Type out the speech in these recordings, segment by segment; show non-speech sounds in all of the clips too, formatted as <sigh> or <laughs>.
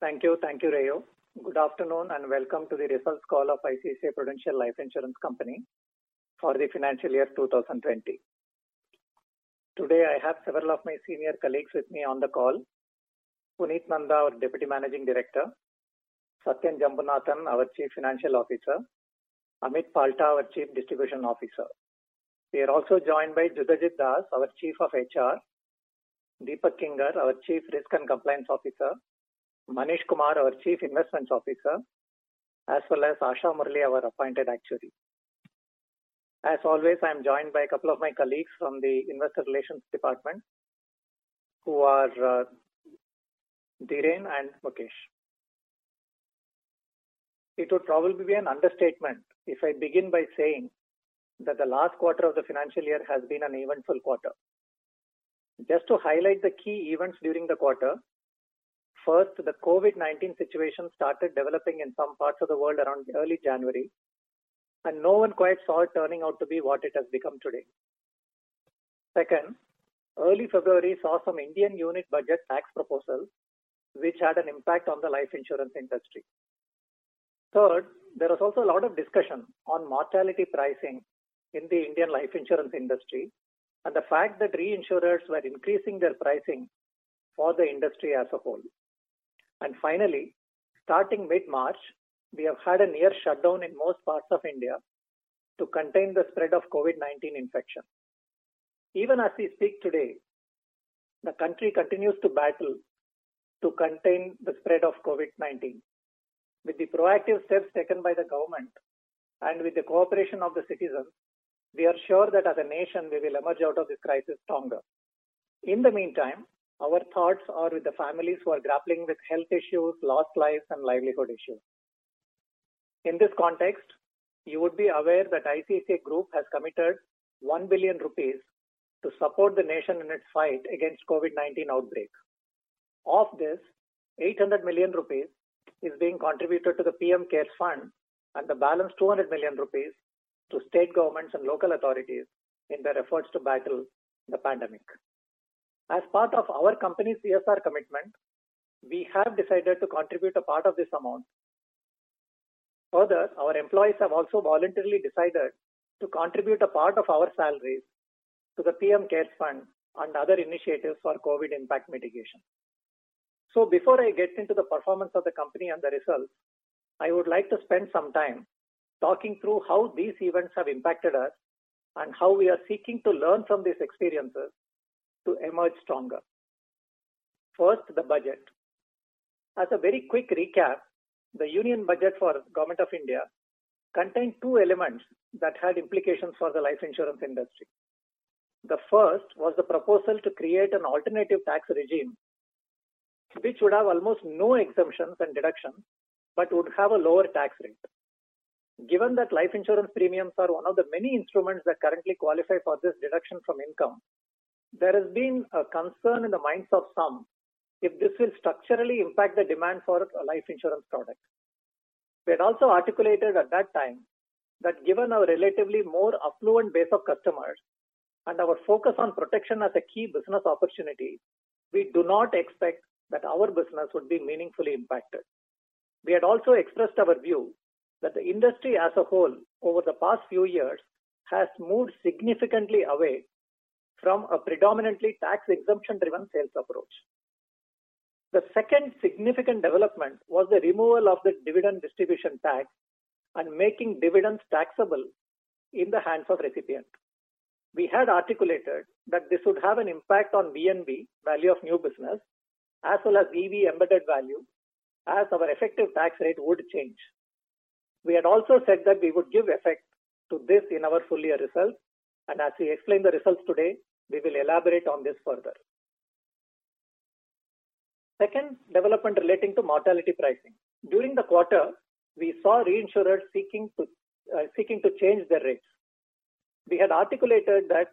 Thank you. Thank you, Rayo. Good afternoon and welcome to the results call of ICICI Prudential Life Insurance Company for the financial year 2020. Today I have several of my senior colleagues with me on the call. Puneet Nanda, our Deputy Managing Director, Satyan Jambunathan, our Chief Financial Officer, Amit Palta, our Chief Distribution Officer. We are also joined by Judhajit Das, our Chief of HR, Deepak Kinger, our Chief Risk and Compliance Officer, Manish Kumar, our Chief Investments Officer, as well as Asha Murli, our Appointed Actuary. As always, I am joined by a couple of my colleagues from the Investor Relations Department who are uh, Dhiren and Mukesh. It would probably be an understatement if I begin by saying that the last quarter of the financial year has been an eventful quarter. Just to highlight the key events during the quarter, first, the COVID 19 situation started developing in some parts of the world around early January, and no one quite saw it turning out to be what it has become today. Second, early February saw some Indian union budget tax proposals which had an impact on the life insurance industry. Third, there was also a lot of discussion on mortality pricing in the Indian life insurance industry and the fact that reinsurers were increasing their pricing for the industry as a whole. And finally, starting mid-March, we have had a near shutdown in most parts of India to contain the spread of COVID-19 infection. Even as we speak today, the country continues to battle to contain the spread of COVID-19. With the proactive steps taken by the government and with the cooperation of the citizens, we are sure that as a nation we will emerge out of this crisis stronger. In the meantime, our thoughts are with the families who are grappling with health issues, lost lives, and livelihood issues. In this context, you would be aware that ICICI Group has committed 1 billion rupees to support the nation in its fight against COVID-19 outbreak. Of this, 800 million rupees is being contributed to the PM CARES Fund and the balance 200 million rupees to state governments and local authorities in their efforts to battle the pandemic. As part of our company's CSR commitment, we have decided to contribute a part of this amount. Further, our employees have also voluntarily decided to contribute a part of our salaries to the PM CARES Fund and other initiatives for COVID impact mitigation. So before I get into the performance of the company and the results, I would like to spend some time talking through how these events have impacted us and how we are seeking to learn from these experiences to emerge stronger. First, the budget. As a very quick recap, the union budget for Government of India contained two elements that had implications for the life insurance industry. The first was the proposal to create an alternative tax regime which would have almost no exemptions and deductions, but would have a lower tax rate. Given that life insurance premiums are one of the many instruments that currently qualify for this deduction from income, there has been a concern in the minds of some if this will structurally impact the demand for a life insurance product. We had also articulated at that time that given our relatively more affluent base of customers and our focus on protection as a key business opportunity, we do not expect that our business would be meaningfully impacted. We had also expressed our view that the industry as a whole over the past few years has moved significantly away from a predominantly tax exemption driven sales approach. The second significant development was the removal of the dividend distribution tax and making dividends taxable in the hands of recipient. We had articulated that this would have an impact on VNB, value of new business, as well as EV embedded value as our effective tax rate would change. We had also said that we would give effect to this in our full year results and as we explain the results today, we will elaborate on this further. Second development relating to mortality pricing. During the quarter, we saw reinsurers seeking to uh, seeking to change their rates. We had articulated that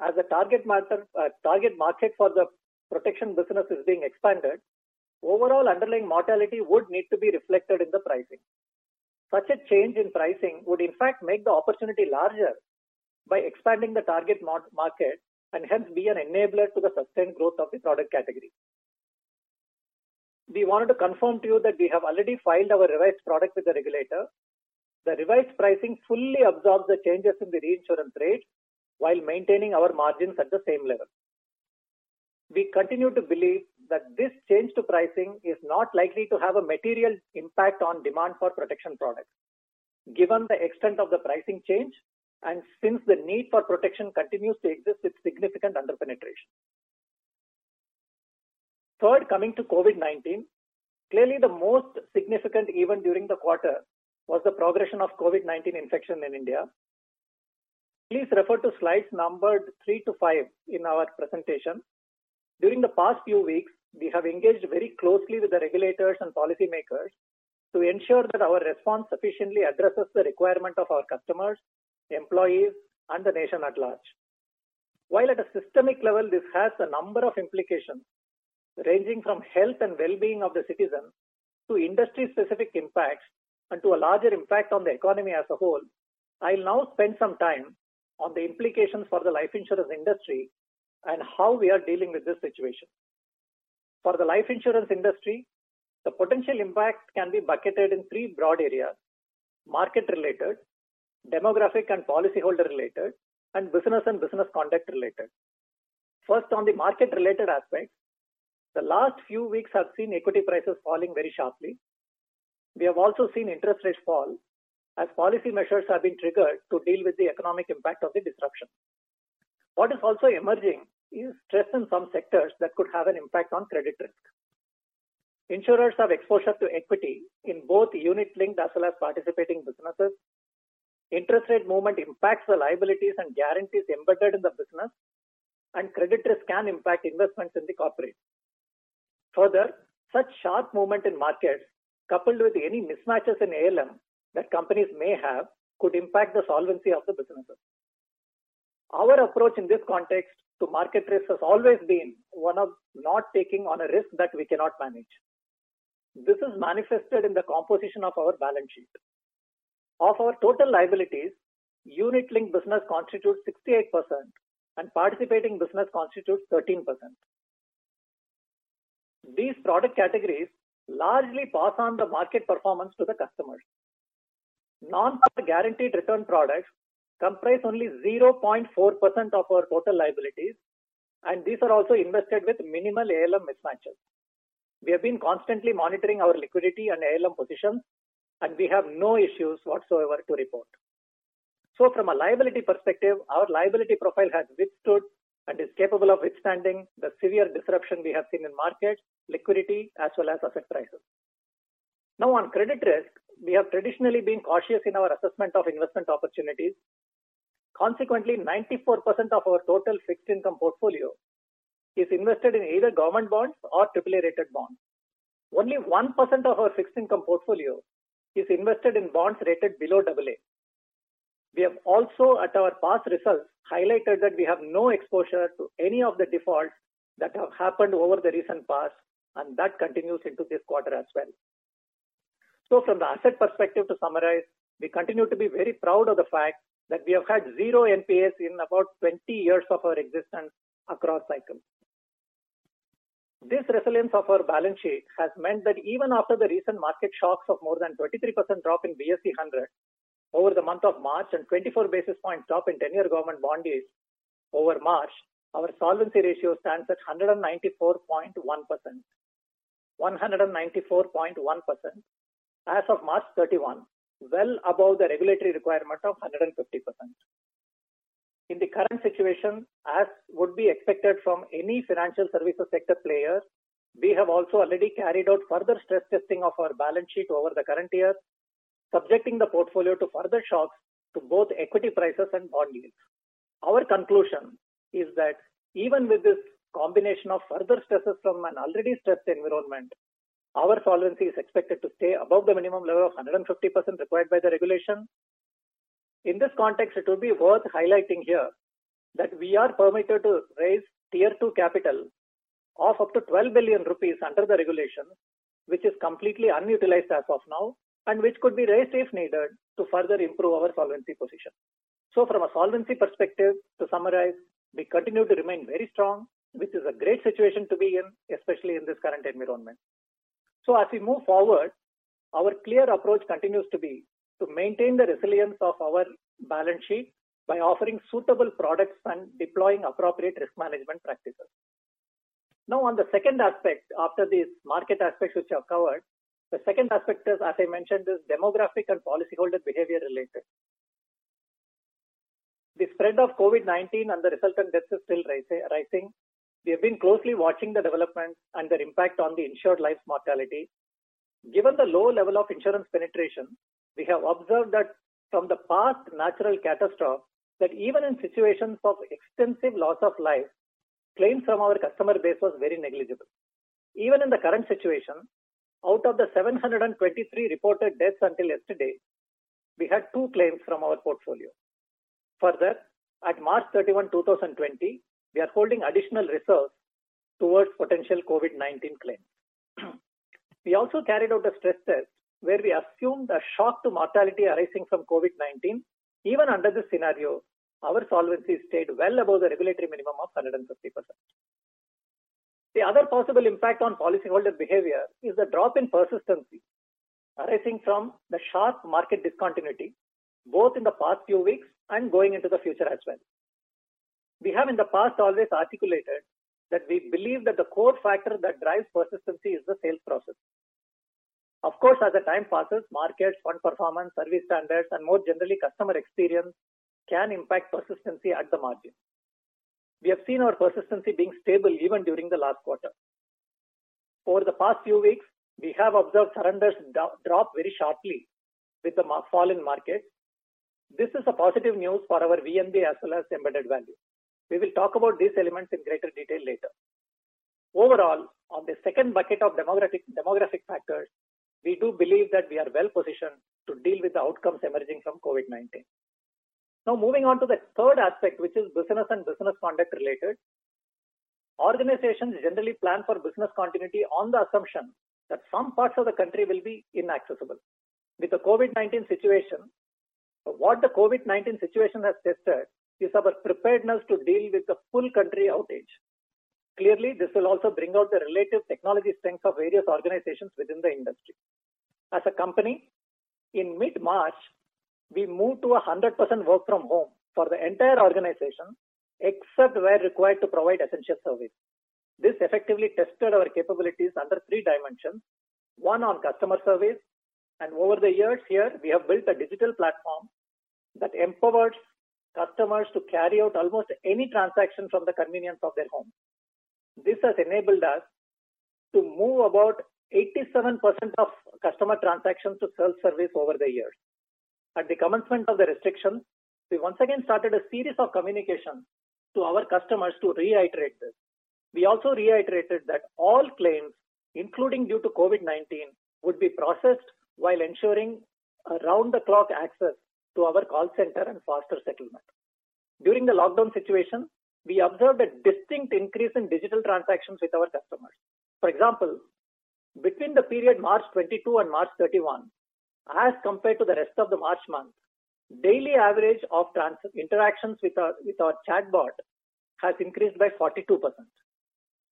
as the target, matter, uh, target market for the protection business is being expanded, overall underlying mortality would need to be reflected in the pricing. Such a change in pricing would in fact make the opportunity larger by expanding the target market and hence be an enabler to the sustained growth of the product category. we wanted to confirm to you that we have already filed our revised product with the regulator. The revised pricing fully absorbs the changes in the reinsurance rate while maintaining our margins at the same level. We continue to believe that this change to pricing is not likely to have a material impact on demand for protection products, given the extent of the pricing change and since the need for protection continues to exist with significant underpenetration. Third, coming to COVID-19, clearly the most significant event during the quarter was the progression of COVID-19 infection in India. Please refer to slides numbered 3 to 5 in our presentation. During the past few weeks, we have engaged very closely with the regulators and policymakers to ensure that our response sufficiently addresses the requirement of our customers, employees, and the nation at large. While at a systemic level, this has a number of implications ranging from health and well-being of the citizen to industry-specific impacts and to a larger impact on the economy as a whole, I'll now spend some time on the implications for the life insurance industry and how we are dealing with this situation. For the life insurance industry, the potential impact can be bucketed in three broad areas market related, demographic and policyholder related, and business and business conduct related. First, on the market related aspects, the last few weeks have seen equity prices falling very sharply. We have also seen interest rates fall as policy measures have been triggered to deal with the economic impact of the disruption. What is also emerging is stress in some sectors that could have an impact on credit risk. Insurers have exposure to equity in both unit linked as well as participating businesses. Interest rate movement impacts the liabilities and guarantees embedded in the business, and credit risk can impact investments in the corporate. Further, such sharp movement in markets coupled with any mismatches in ALM that companies may have could impact the solvency of the businesses. Our approach in this context to market risk has always been one of not taking on a risk that we cannot manage. This is manifested in the composition of our balance sheet. Of our total liabilities, unit linked business constitutes 68% and participating business constitutes 13%. These product categories largely pass on the market performance to the customers. Non-par guaranteed return products comprise only 0.4% of our total liabilities, and these are also invested with minimal ALM mismatches. We have been constantly monitoring our liquidity and ALM positions, and we have no issues whatsoever to report. So, from a liability perspective, our liability profile has withstood and is capable of withstanding the severe disruption we have seen in markets, liquidity, as well as asset prices. Now, on credit risk, we have traditionally been cautious in our assessment of investment opportunities. Consequently, 94% of our total fixed income portfolio is invested in either government bonds or AAA rated bonds. Only 1% of our fixed income portfolio is invested in bonds rated below AA. We have also, at our past results, highlighted that we have no exposure to any of the defaults that have happened over the recent past, and that continues into this quarter as well. So, from the asset perspective, to summarize, we continue to be very proud of the fact that we have had zero NPAs in about 20 years of our existence across cycles. This resilience of our balance sheet has meant that even after the recent market shocks of more than 23% drop in BSE 100 over the month of March and 24 basis points drop in 10 year government bond yields over March, our solvency ratio stands at 194.1%. 194.1% as of March 31, well above the regulatory requirement of 150%. In the current situation, as would be expected from any financial services sector player, we have also already carried out further stress testing of our balance sheet over the current year, subjecting the portfolio to further shocks to both equity prices and bond yields. Our conclusion is that even with this combination of further stresses from an already stressed environment, our solvency is expected to stay above the minimum level of 150% required by the regulation. In this context, it would be worth highlighting here that we are permitted to raise tier 2 capital of up to 12 billion rupees under the regulation, which is completely unutilized as of now and which could be raised if needed to further improve our solvency position. So, from a solvency perspective, to summarize, we continue to remain very strong, which is a great situation to be in, especially in this current environment. So as we move forward, our clear approach continues to be to maintain the resilience of our balance sheet by offering suitable products and deploying appropriate risk management practices. Now, on the second aspect, after these market aspects which I've covered, the second aspect is, as I mentioned, is demographic and policyholder behavior related. The spread of COVID-19 and the resultant deaths is still rising. We have been closely watching the developments and their impact on the insured lives mortality. Given the low level of insurance penetration, we have observed that from the past natural catastrophe, that even in situations of extensive loss of life, claims from our customer base was very negligible. Even in the current situation, out of the 723 reported deaths until yesterday, we had two claims from our portfolio. Further, at March 31, 2020, we are holding additional reserves towards potential COVID-19 claims. <clears throat> we also carried out a stress test where we assumed a shock to mortality arising from COVID-19. Even under this scenario, our solvency stayed well above the regulatory minimum of 150%. The other possible impact on policyholder behavior is the drop in persistency arising from the sharp market discontinuity, both in the past few weeks and going into the future as well. We have in the past always articulated that we believe that the core factor that drives persistency is the sales process. Of course, as the time passes, markets, fund performance, service standards, and more generally customer experience can impact persistency at the margin. We have seen our persistency being stable even during the last quarter. Over the past few weeks, we have observed surrenders drop very sharply with the fall in markets. This is a positive news for our VNB as well as embedded value. We will talk about these elements in greater detail later. Overall, on the second bucket of demographic, demographic factors, we do believe that we are well positioned to deal with the outcomes emerging from COVID-19. Now, moving on to the third aspect, which is business and business conduct related. Organizations generally plan for business continuity on the assumption that some parts of the country will be inaccessible. With the COVID-19 situation, what the COVID-19 situation has tested is our preparedness to deal with the full country outage. Clearly, this will also bring out the relative technology strengths of various organizations within the industry. As a company, in mid-March, we moved to a 100% work from home for the entire organization, except where required to provide essential service. This effectively tested our capabilities under three dimensions. One on customer service, and over the years here, we have built a digital platform that empowers customers to carry out almost any transaction from the convenience of their home. This has enabled us to move about 87% of customer transactions to self-service over the years. At the commencement of the restrictions, we once again started a series of communications to our customers to reiterate this. We also reiterated that all claims, including due to COVID-19, would be processed while ensuring around the clock access to our call center and faster settlement. During the lockdown situation, we observed a distinct increase in digital transactions with our customers. For example, between the period March 22 and March 31, as compared to the rest of the March month, daily average of trans- interactions with our, with our chatbot has increased by 42%.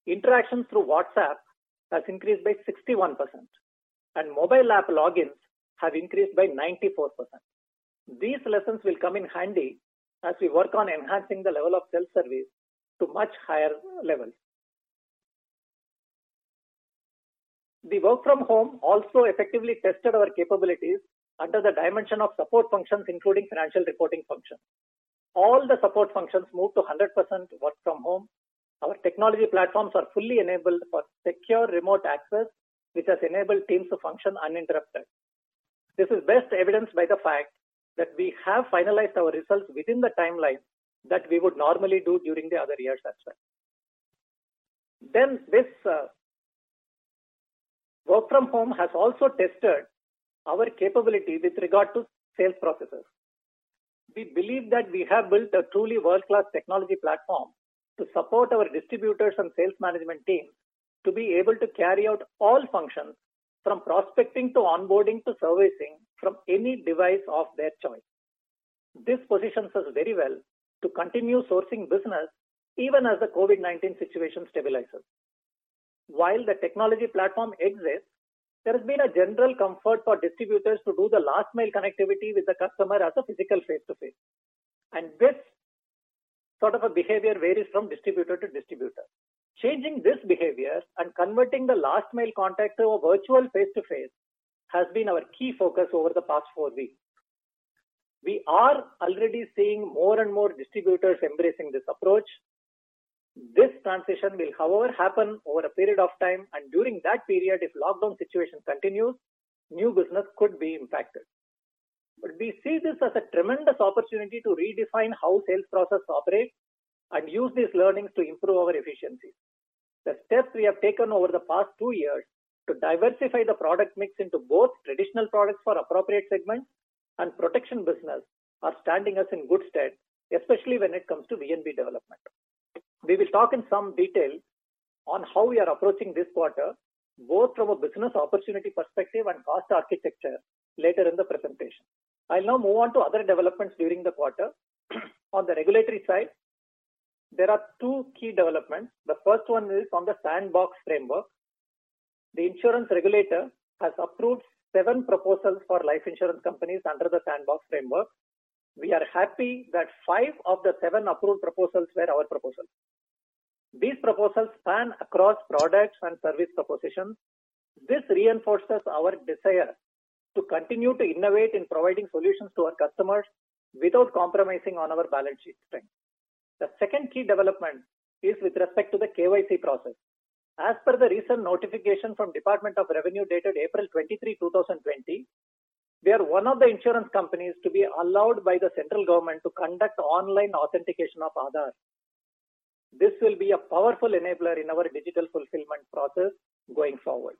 Interactions through WhatsApp has increased by 61%. And mobile app logins have increased by 94%. These lessons will come in handy as we work on enhancing the level of self-service to much higher levels. The work from home also effectively tested our capabilities under the dimension of support functions, including financial reporting functions. All the support functions moved to 100% work from home. Our technology platforms are fully enabled for secure remote access, which has enabled teams to function uninterrupted. This is best evidenced by the fact that we have finalized our results within the timeline that we would normally do during the other years as well. Then this uh, work from home has also tested our capability with regard to sales processes. We believe that we have built a truly world-class technology platform to support our distributors and sales management teams to be able to carry out all functions from prospecting to onboarding to servicing from any device of their choice. This positions us very well to continue sourcing business even as the COVID-19 situation stabilizes. While the technology platform exists, there has been a general comfort for distributors to do the last mile connectivity with the customer as a physical face to face. And this sort of a behavior varies from distributor to distributor. Changing this behavior and converting the last mile contact to a virtual face to face has been our key focus over the past four weeks. We are already seeing more and more distributors embracing this approach. This transition will, however, happen over a period of time, and during that period, if lockdown situation continues, new business could be impacted. But we see this as a tremendous opportunity to redefine how sales process operates and use these learnings to improve our efficiency. The steps we have taken over the past two years to diversify the product mix into both traditional products for appropriate segments and protection business are standing us in good stead, especially when it comes to VNB development. We will talk in some detail on how we are approaching this quarter, both from a business opportunity perspective and cost architecture later in the presentation. I'll now move on to other developments during the quarter. <clears throat> on the regulatory side, there are two key developments. The first one is on the sandbox framework. The insurance regulator has approved seven proposals for life insurance companies under the sandbox framework. We are happy that five of the seven approved proposals were our proposals. These proposals span across products and service propositions. This reinforces our desire to continue to innovate in providing solutions to our customers without compromising on our balance sheet strength. The second key development is with respect to the KYC process. As per the recent notification from Department of Revenue dated April 23, 2020, we are one of the insurance companies to be allowed by the central government to conduct online authentication of Aadhaar. This will be a powerful enabler in our digital fulfillment process going forward.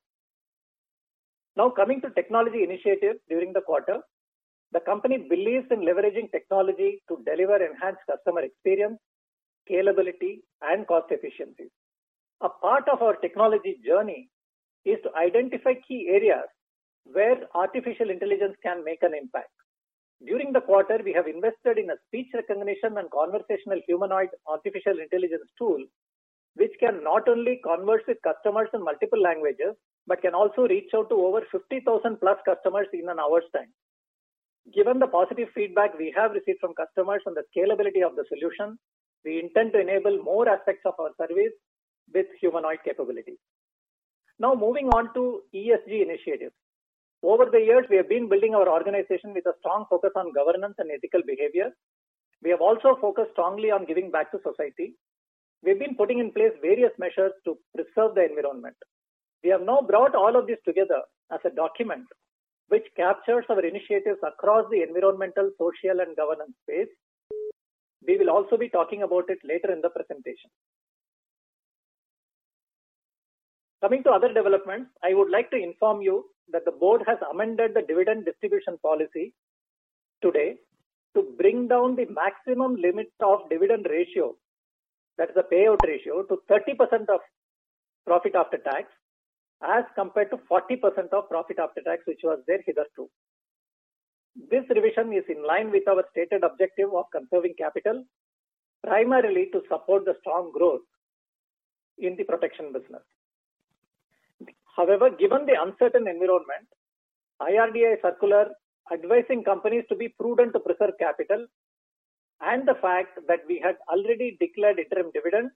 Now coming to technology initiatives during the quarter, the company believes in leveraging technology to deliver enhanced customer experience, scalability, and cost efficiency. A part of our technology journey is to identify key areas where artificial intelligence can make an impact. During the quarter, we have invested in a speech recognition and conversational humanoid artificial intelligence tool, which can not only converse with customers in multiple languages, but can also reach out to over 50,000 plus customers in an hour's time. Given the positive feedback we have received from customers on the scalability of the solution, we intend to enable more aspects of our service with humanoid capabilities. Now moving on to ESG initiatives. Over the years, we have been building our organization with a strong focus on governance and ethical behavior. We have also focused strongly on giving back to society. We've been putting in place various measures to preserve the environment. We have now brought all of this together as a document which captures our initiatives across the environmental, social, and governance space. We will also be talking about it later in the presentation. Coming to other developments, I would like to inform you that the board has amended the dividend distribution policy today to bring down the maximum limit of dividend ratio, that is the payout ratio, to 30% of profit after tax as compared to 40% of profit after tax, which was there hitherto. This revision is in line with our stated objective of conserving capital, primarily to support the strong growth in the protection business. However, given the uncertain environment, IRDAI circular advising companies to be prudent to preserve capital and the fact that we had already declared interim dividend,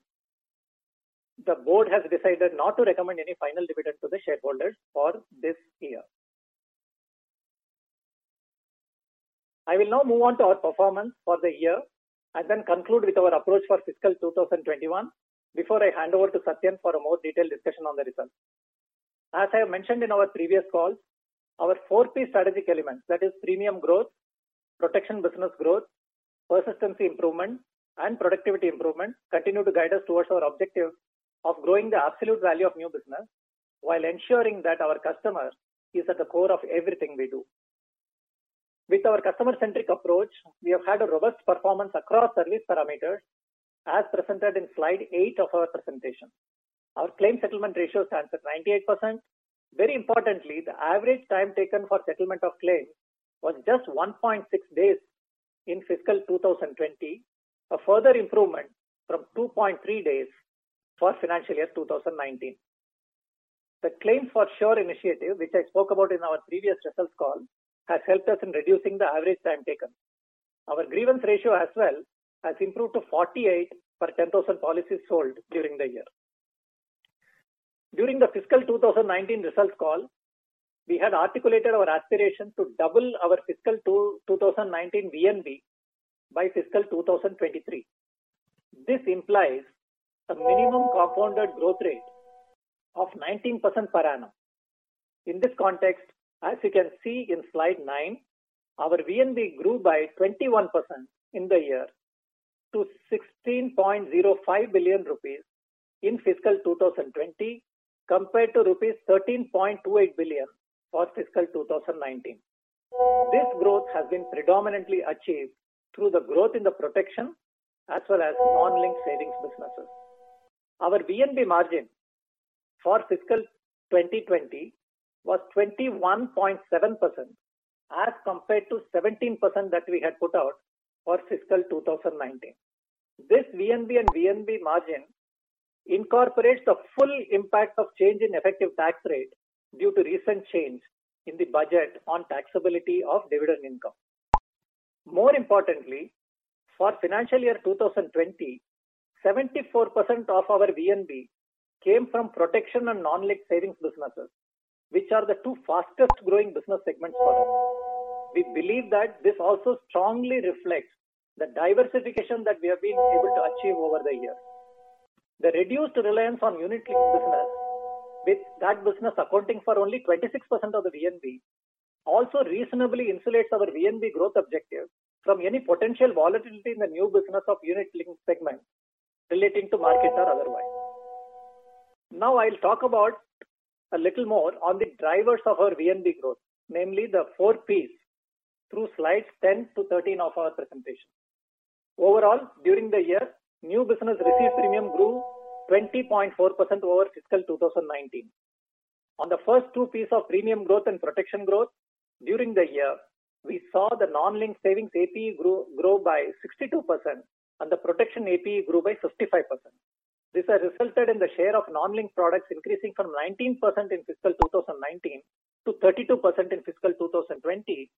the board has decided not to recommend any final dividend to the shareholders for this year. I will now move on to our performance for the year and then conclude with our approach for fiscal 2021 before I hand over to Satyan for a more detailed discussion on the results. As I have mentioned in our previous calls, our four P strategic elements, that is premium growth, protection business growth, persistency improvement, and productivity improvement, continue to guide us towards our objective of growing the absolute value of new business while ensuring that our customer is at the core of everything we do. With our customer-centric approach, we have had a robust performance across service parameters as presented in slide 8 of our presentation. Our claim settlement ratio stands at 98%. Very importantly, the average time taken for settlement of claims was just 1.6 days in fiscal 2020, a further improvement from 2.3 days for financial year 2019. The Claims for Sure initiative, which I spoke about in our previous results call, has helped us in reducing the average time taken. Our grievance ratio as well has improved to 48 per 10,000 policies sold during the year. During the fiscal 2019 results call, we had articulated our aspiration to double our fiscal 2019 VNB by fiscal 2023. This implies a minimum compounded growth rate of 19% per annum. In this context, as you can see in slide 9, our VNB grew by 21% in the year to 16.05 billion rupees in fiscal 2020 compared to rupees 13.28 billion for fiscal 2019. This growth has been predominantly achieved through the growth in the protection as well as non-linked savings businesses. Our VNB margin for fiscal 2020 was 21.7% as compared to 17% that we had put out for fiscal 2019. This VNB and VNB margin incorporates the full impact of change in effective tax rate due to recent change in the budget on taxability of dividend income. More importantly, for financial year 2020, 74% of our VNB came from protection and non-linked savings businesses, which are the two fastest growing business segments for us. We believe that this also strongly reflects the diversification that we have been able to achieve over the years. The reduced reliance on unit linked business, with that business accounting for only 26% of the VNB, also reasonably insulates our VNB growth objective from any potential volatility in the new business of unit linked segment relating to market or otherwise. Now I'll talk about a little more on the drivers of our VNB growth, namely the four P's through slides 10 to 13 of our presentation. Overall, during the year, new business received premium grew 20.4% over fiscal 2019. On the first two pieces of premium growth and protection growth, during the year, we saw the non-linked savings APE grow, grow by 62% and the protection APE grew by 55%. This has resulted in the share of non-linked products increasing from 19% in fiscal 2019 to 32% in fiscal 2020,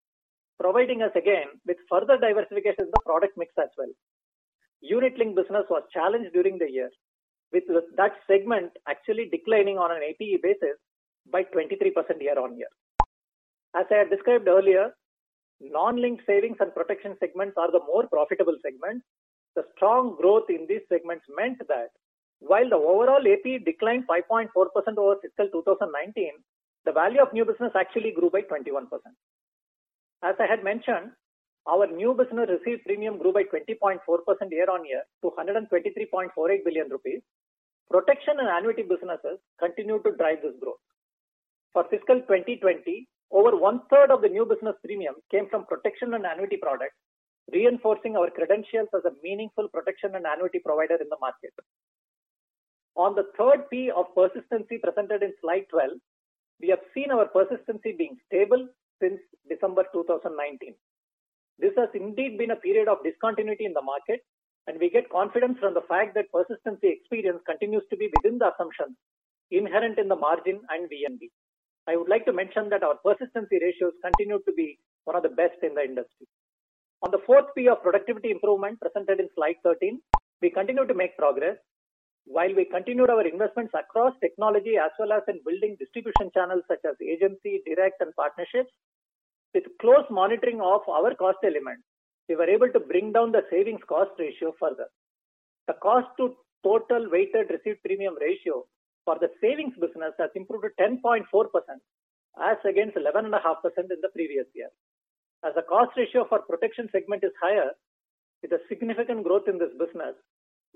providing us again with further diversification in the product mix as well. Unit link business was challenged during the year, with that segment actually declining on an APE basis by 23% year on year. As I had described earlier, non-linked savings and protection segments are the more profitable segments. The strong growth in these segments meant that while the overall AP declined 5.4% over fiscal 2019, the value of new business actually grew by 21%. As I had mentioned, our new business received premium grew by 20.4% year on year to 123.48 billion rupees. Protection and annuity businesses continue to drive this growth. For fiscal 2020, over one third of the new business premium came from protection and annuity products, reinforcing our credentials as a meaningful protection and annuity provider in the market. On the third P of persistency presented in slide 12, we have seen our persistency being stable since December 2019. This has indeed been a period of discontinuity in the market, and we get confidence from the fact that persistency experience continues to be within the assumptions inherent in the margin and VNB. I would like to mention that our persistency ratios continue to be one of the best in the industry. On the fourth P of productivity improvement presented in slide 13, we continue to make progress while we continued our investments across technology as well as in building distribution channels such as agency, direct, and partnerships, with close monitoring of our cost elements, we were able to bring down the savings cost ratio further. The cost to total weighted received premium ratio for the savings business has improved to 10.4% as against 11.5% in the previous year. As the cost ratio for protection segment is higher, with a significant growth in this business,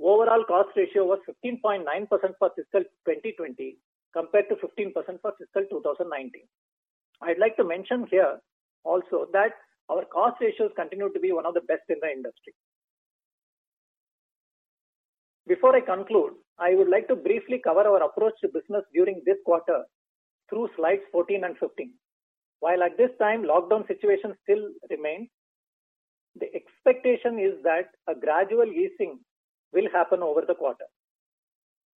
Overall cost ratio was 15.9% for fiscal 2020 compared to 15% for fiscal 2019. I'd like to mention here also that our cost ratios continue to be one of the best in the industry. Before I conclude, I would like to briefly cover our approach to business during this quarter through slides 14 and 15. While at this time lockdown situation still remains, the expectation is that a gradual easing will happen over the quarter.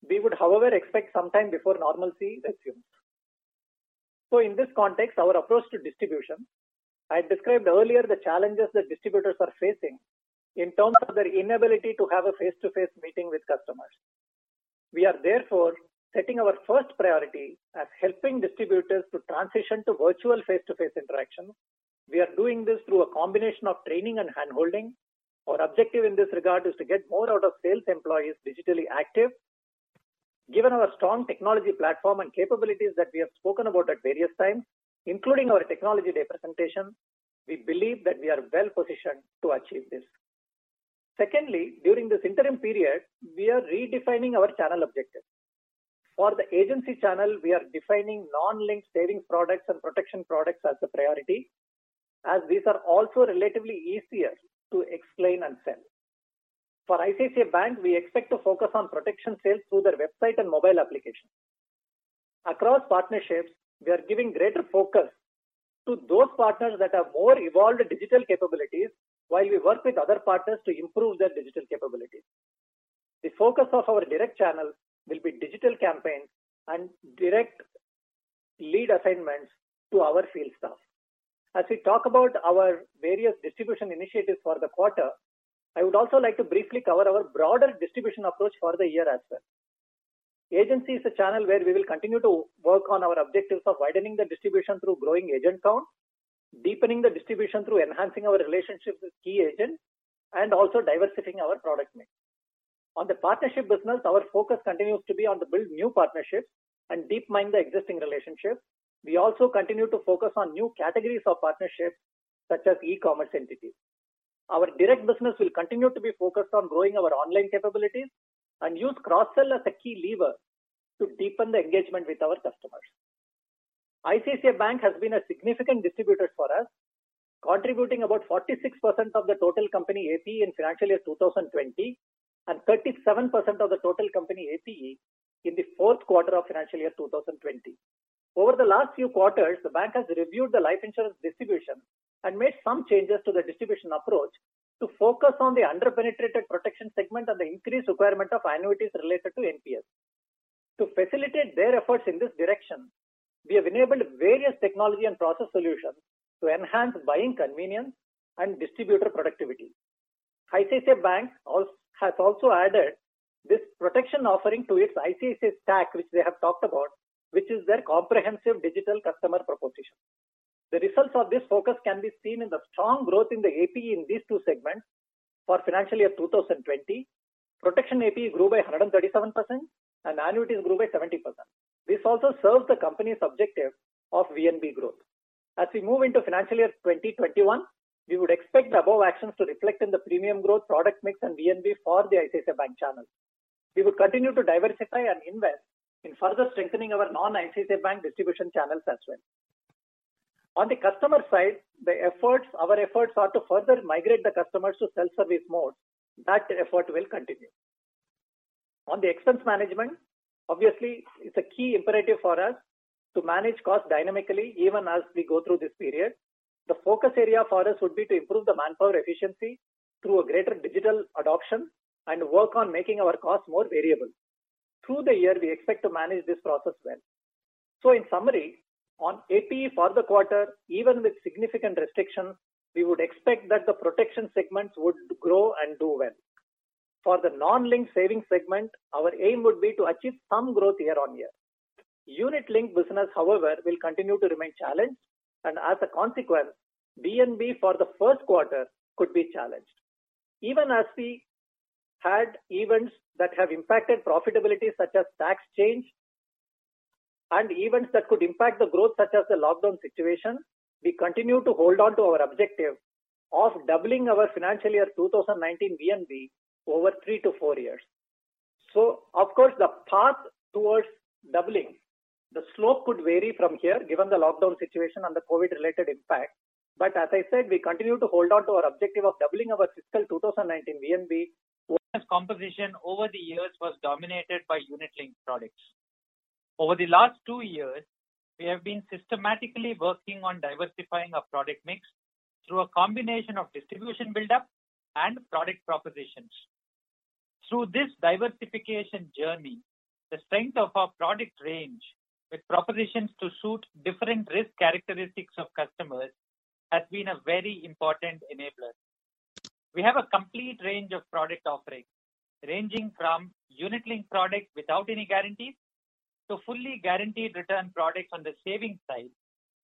We would, however, expect some time before normalcy resumes. So in this context, our approach to distribution, I described earlier the challenges that distributors are facing in terms of their inability to have a face-to-face meeting with customers. We are therefore setting our first priority as helping distributors to transition to virtual face-to-face interaction. We are doing this through a combination of training and handholding. Our objective in this regard is to get more out of sales employees digitally active. Given our strong technology platform and capabilities that we have spoken about at various times, including our technology day presentation, we believe that we are well positioned to achieve this. Secondly, during this interim period, we are redefining our channel objectives. For the agency channel, we are defining non-linked savings products and protection products as a priority, as these are also relatively easier to explain and sell. For ICICI Bank, we expect to focus on protection sales through their website and mobile application. Across partnerships, we are giving greater focus to those partners that have more evolved digital capabilities while we work with other partners to improve their digital capabilities. The focus of our direct channel will be digital campaigns and direct lead assignments to our field staff. As we talk about our various distribution initiatives for the quarter, I would also like to briefly cover our broader distribution approach for the year as well. Agency is a channel where we will continue to work on our objectives of widening the distribution through growing agent count, deepening the distribution through enhancing our relationships with key agents, and also diversifying our product mix. On the partnership business, our focus continues to be on to build new partnerships and deep mine the existing relationships. We also continue to focus on new categories of partnerships such as e-commerce entities. Our direct business will continue to be focused on growing our online capabilities and use cross-sell as a key lever to deepen the engagement with our customers. ICICI Bank has been a significant distributor for us, contributing about 46% of the total company APE in financial year 2020 and 37% of the total company APE in the fourth quarter of financial year 2020. Over the last few quarters, the bank has reviewed the life insurance distribution and made some changes to the distribution approach to focus on the underpenetrated protection segment and the increased requirement of annuities related to NPS. To facilitate their efforts in this direction, we have enabled various technology and process solutions to enhance buying convenience and distributor productivity. ICICI Bank has also added this protection offering to its ICICI Stack, which they have talked about, which is their comprehensive digital customer proposition. The results of this focus can be seen in the strong growth in the APE in these two segments for financial year 2020. Protection APE grew by 137% and annuities grew by 70%. This also serves the company's objective of VNB growth. As we move into financial year 2021, we would expect the above actions to reflect in the premium growth, product mix, and VNB for the ICICI Bank channel. We would continue to diversify and invest in further strengthening our non-ICICI Bank distribution channels as well. On the customer side, the efforts, our efforts are to further migrate the customers to self-service mode. That effort will continue. On the expense management, obviously, it's a key imperative for us to manage costs dynamically even as we go through this period. The focus area for us would be to improve the manpower efficiency through a greater digital adoption and work on making our costs more variable. Through the year, we expect to manage this process well. So in summary, on APE for the quarter, even with significant restrictions, we would expect that the protection segments would grow and do well. For the non-linked savings segment, our aim would be to achieve some growth year on year. Unit-linked business, however, will continue to remain challenged, and as a consequence, VNB for the first quarter could be challenged. Even as we had events that have impacted profitability such as tax change and events that could impact the growth such as the lockdown situation, we continue to hold on to our objective of doubling our financial year 2019 VNB over three to four years. So, of course, the path towards doubling, the slope could vary from here given the lockdown situation and the COVID-related impact. But as I said, we continue to hold on to our objective of doubling our fiscal 2019 VNB. Composition over the years was dominated by unit-linked products. Over the last two years, we have been systematically working on diversifying our product mix through a combination of distribution buildup and product propositions. Through this diversification journey, the strength of our product range with propositions to suit different risk characteristics of customers has been a very important enabler. We have a complete range of product offerings, ranging from unit-linked products without any guarantees to fully guaranteed return products on the savings side,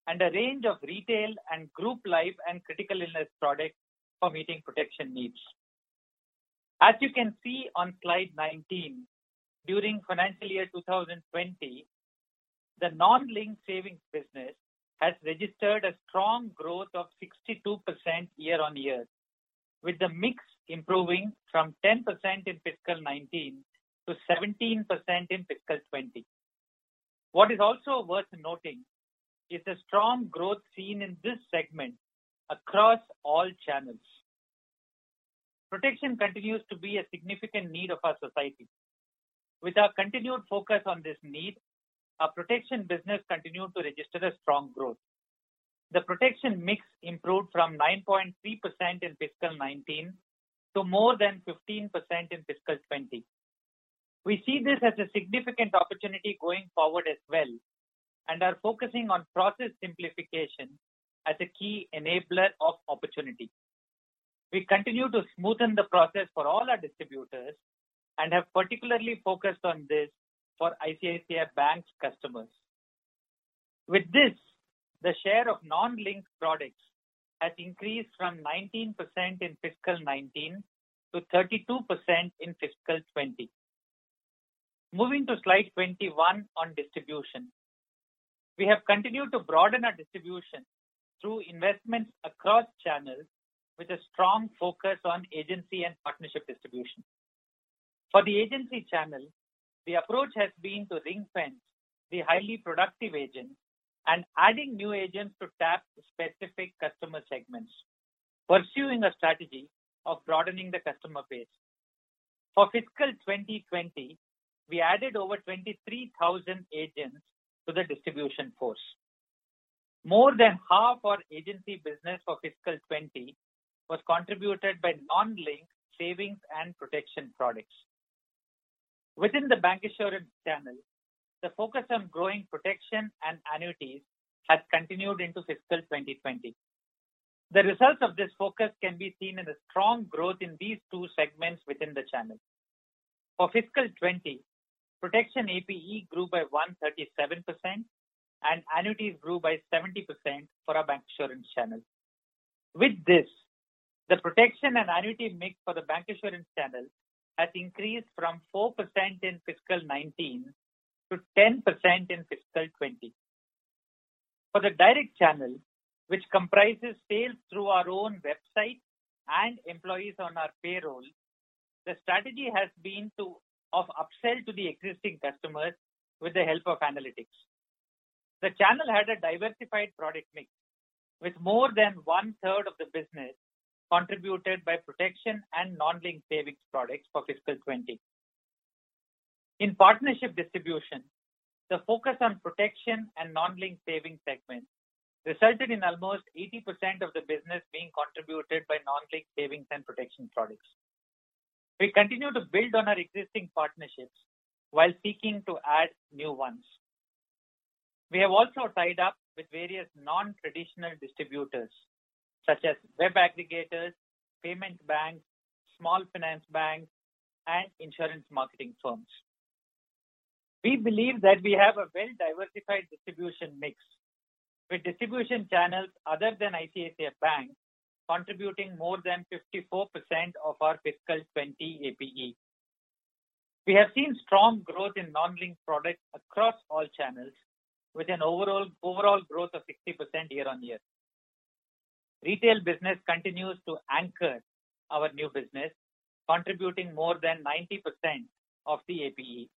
and a range of retail and group life and critical illness products for meeting protection needs. As you can see on slide 19, during financial year 2020, the non-linked savings business has registered a strong growth of 62% year-on-year, with the mix improving from 10% in fiscal 19 to 17% in fiscal 20. What is also worth noting is the strong growth seen in this segment across all channels. Protection continues to be a significant need of our society. With our continued focus on this need, our protection business continued to register a strong growth. The protection mix improved from 9.3% in fiscal 19 to more than 15% in fiscal 20. We see this as a significant opportunity going forward as well and are focusing on process simplification as a key enabler of opportunity. We continue to smoothen the process for all our distributors and have particularly focused on this for ICICI Bank's customers. With this, the share of non-linked products has increased from 19% in fiscal 19 to 32% in fiscal 20. Moving to slide 21 on distribution. We have continued to broaden our distribution through investments across channels with a strong focus on agency and partnership distribution. For the agency channel, the approach has been to ring-fence the highly productive agents and adding new agents to tap specific customer segments, pursuing a strategy of broadening the customer base. For fiscal 2020, we added over 23,000 agents to the distribution force. More than half our agency business for fiscal 20 was contributed by non-linked savings and protection products. Within the bancassurance channel, the focus on growing protection and annuities has continued into fiscal 2020. The results of this focus can be seen in the strong growth in these two segments within the channel. For fiscal 20, protection APE grew by 137% and annuities grew by 70% for our bank bancassurance channel. With this, the protection and annuity mix for the bank bancassurance channel has increased from 4% in fiscal 19 to 10% in fiscal 20. For the direct channel, which comprises sales through our own website and employees on our payroll, the strategy has been to of upsell to the existing customers with the help of analytics. The channel had a diversified product mix, with more than one third of the business contributed by protection and non-linked savings products for fiscal 20. In partnership distribution, the focus on protection and non-linked savings segments resulted in almost 80% of the business being contributed by non-linked savings and protection products. We continue to build on our existing partnerships while seeking to add new ones. We have also tied up with various non-traditional distributors such as web aggregators, payment banks, small finance banks, and insurance marketing firms. We believe that we have a well-diversified distribution mix, with distribution channels other than ICICI Bank contributing more than 54% of our fiscal 20 APE. We have seen strong growth in non-linked products across all channels, with an overall overall growth of 60% year-on-year. Retail business continues to anchor our new business, contributing more than 90% of the APE.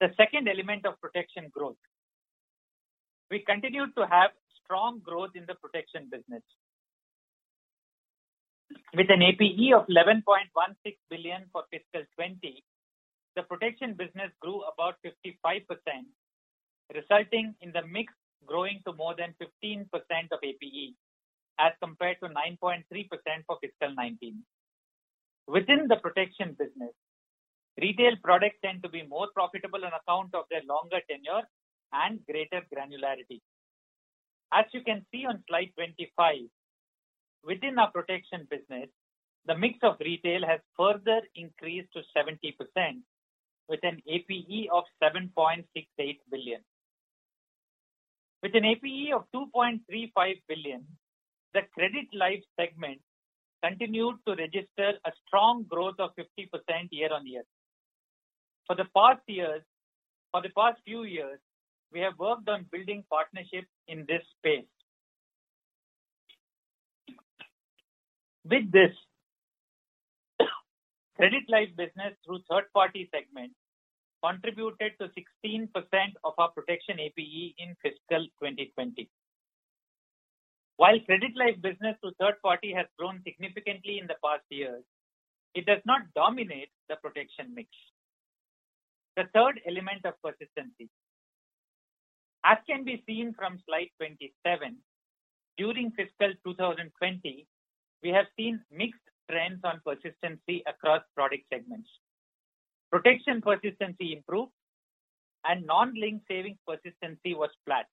The second element of protection growth. We continue to have strong growth in the protection business. With an APE of 11.16 billion for fiscal 20, the protection business grew about 55%, resulting in the mix growing to more than 15% of APE as compared to 9.3% for fiscal 19. Within the protection business, Retail products tend to be more profitable on account of their longer tenure and greater granularity. As you can see on slide 25, within our protection business, the mix of retail has further increased to 70% with an APE of 7.68 billion. With an APE of 2.35 billion, the credit life segment continued to register a strong growth of 50% year-on-year. For the past years, for the past few years, we have worked on building partnerships in this space. With this, <coughs> credit life business through third-party segment contributed to 16% of our protection APE in fiscal 2020. While credit life business to third party has grown significantly in the past years, it does not dominate the protection mix. The third element of persistency. As can be seen from slide 27, during fiscal 2020, we have seen mixed trends on persistency across product segments. Protection persistency improved and non-linked savings persistency was flat.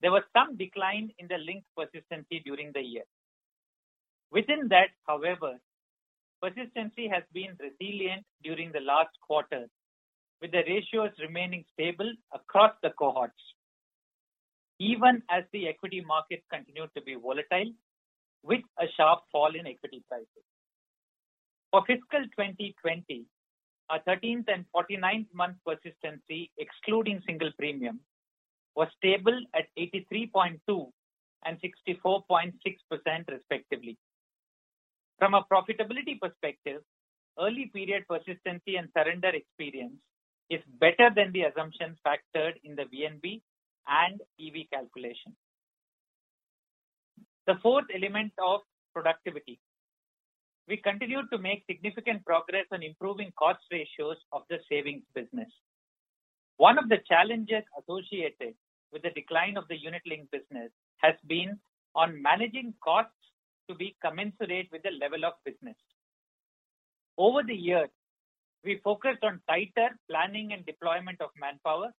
There was some decline in the linked persistency during the year. Within that, however, persistency has been resilient during the last quarter, with the ratios remaining stable across the cohorts, even as the equity market continued to be volatile with a sharp fall in equity prices. For fiscal 2020, our 13th and 49th month persistency, excluding single premium, was stable at 83.2 and 64.6% respectively. From a profitability perspective, early period persistency and surrender experience is better than the assumptions factored in the VNB and EV calculation. The fourth element of productivity. We continue to make significant progress on improving cost ratios of the savings business. One of the challenges associated with the decline of the unit link business has been on managing costs to be commensurate with the level of business. Over the years, we focused on tighter planning and deployment of manpower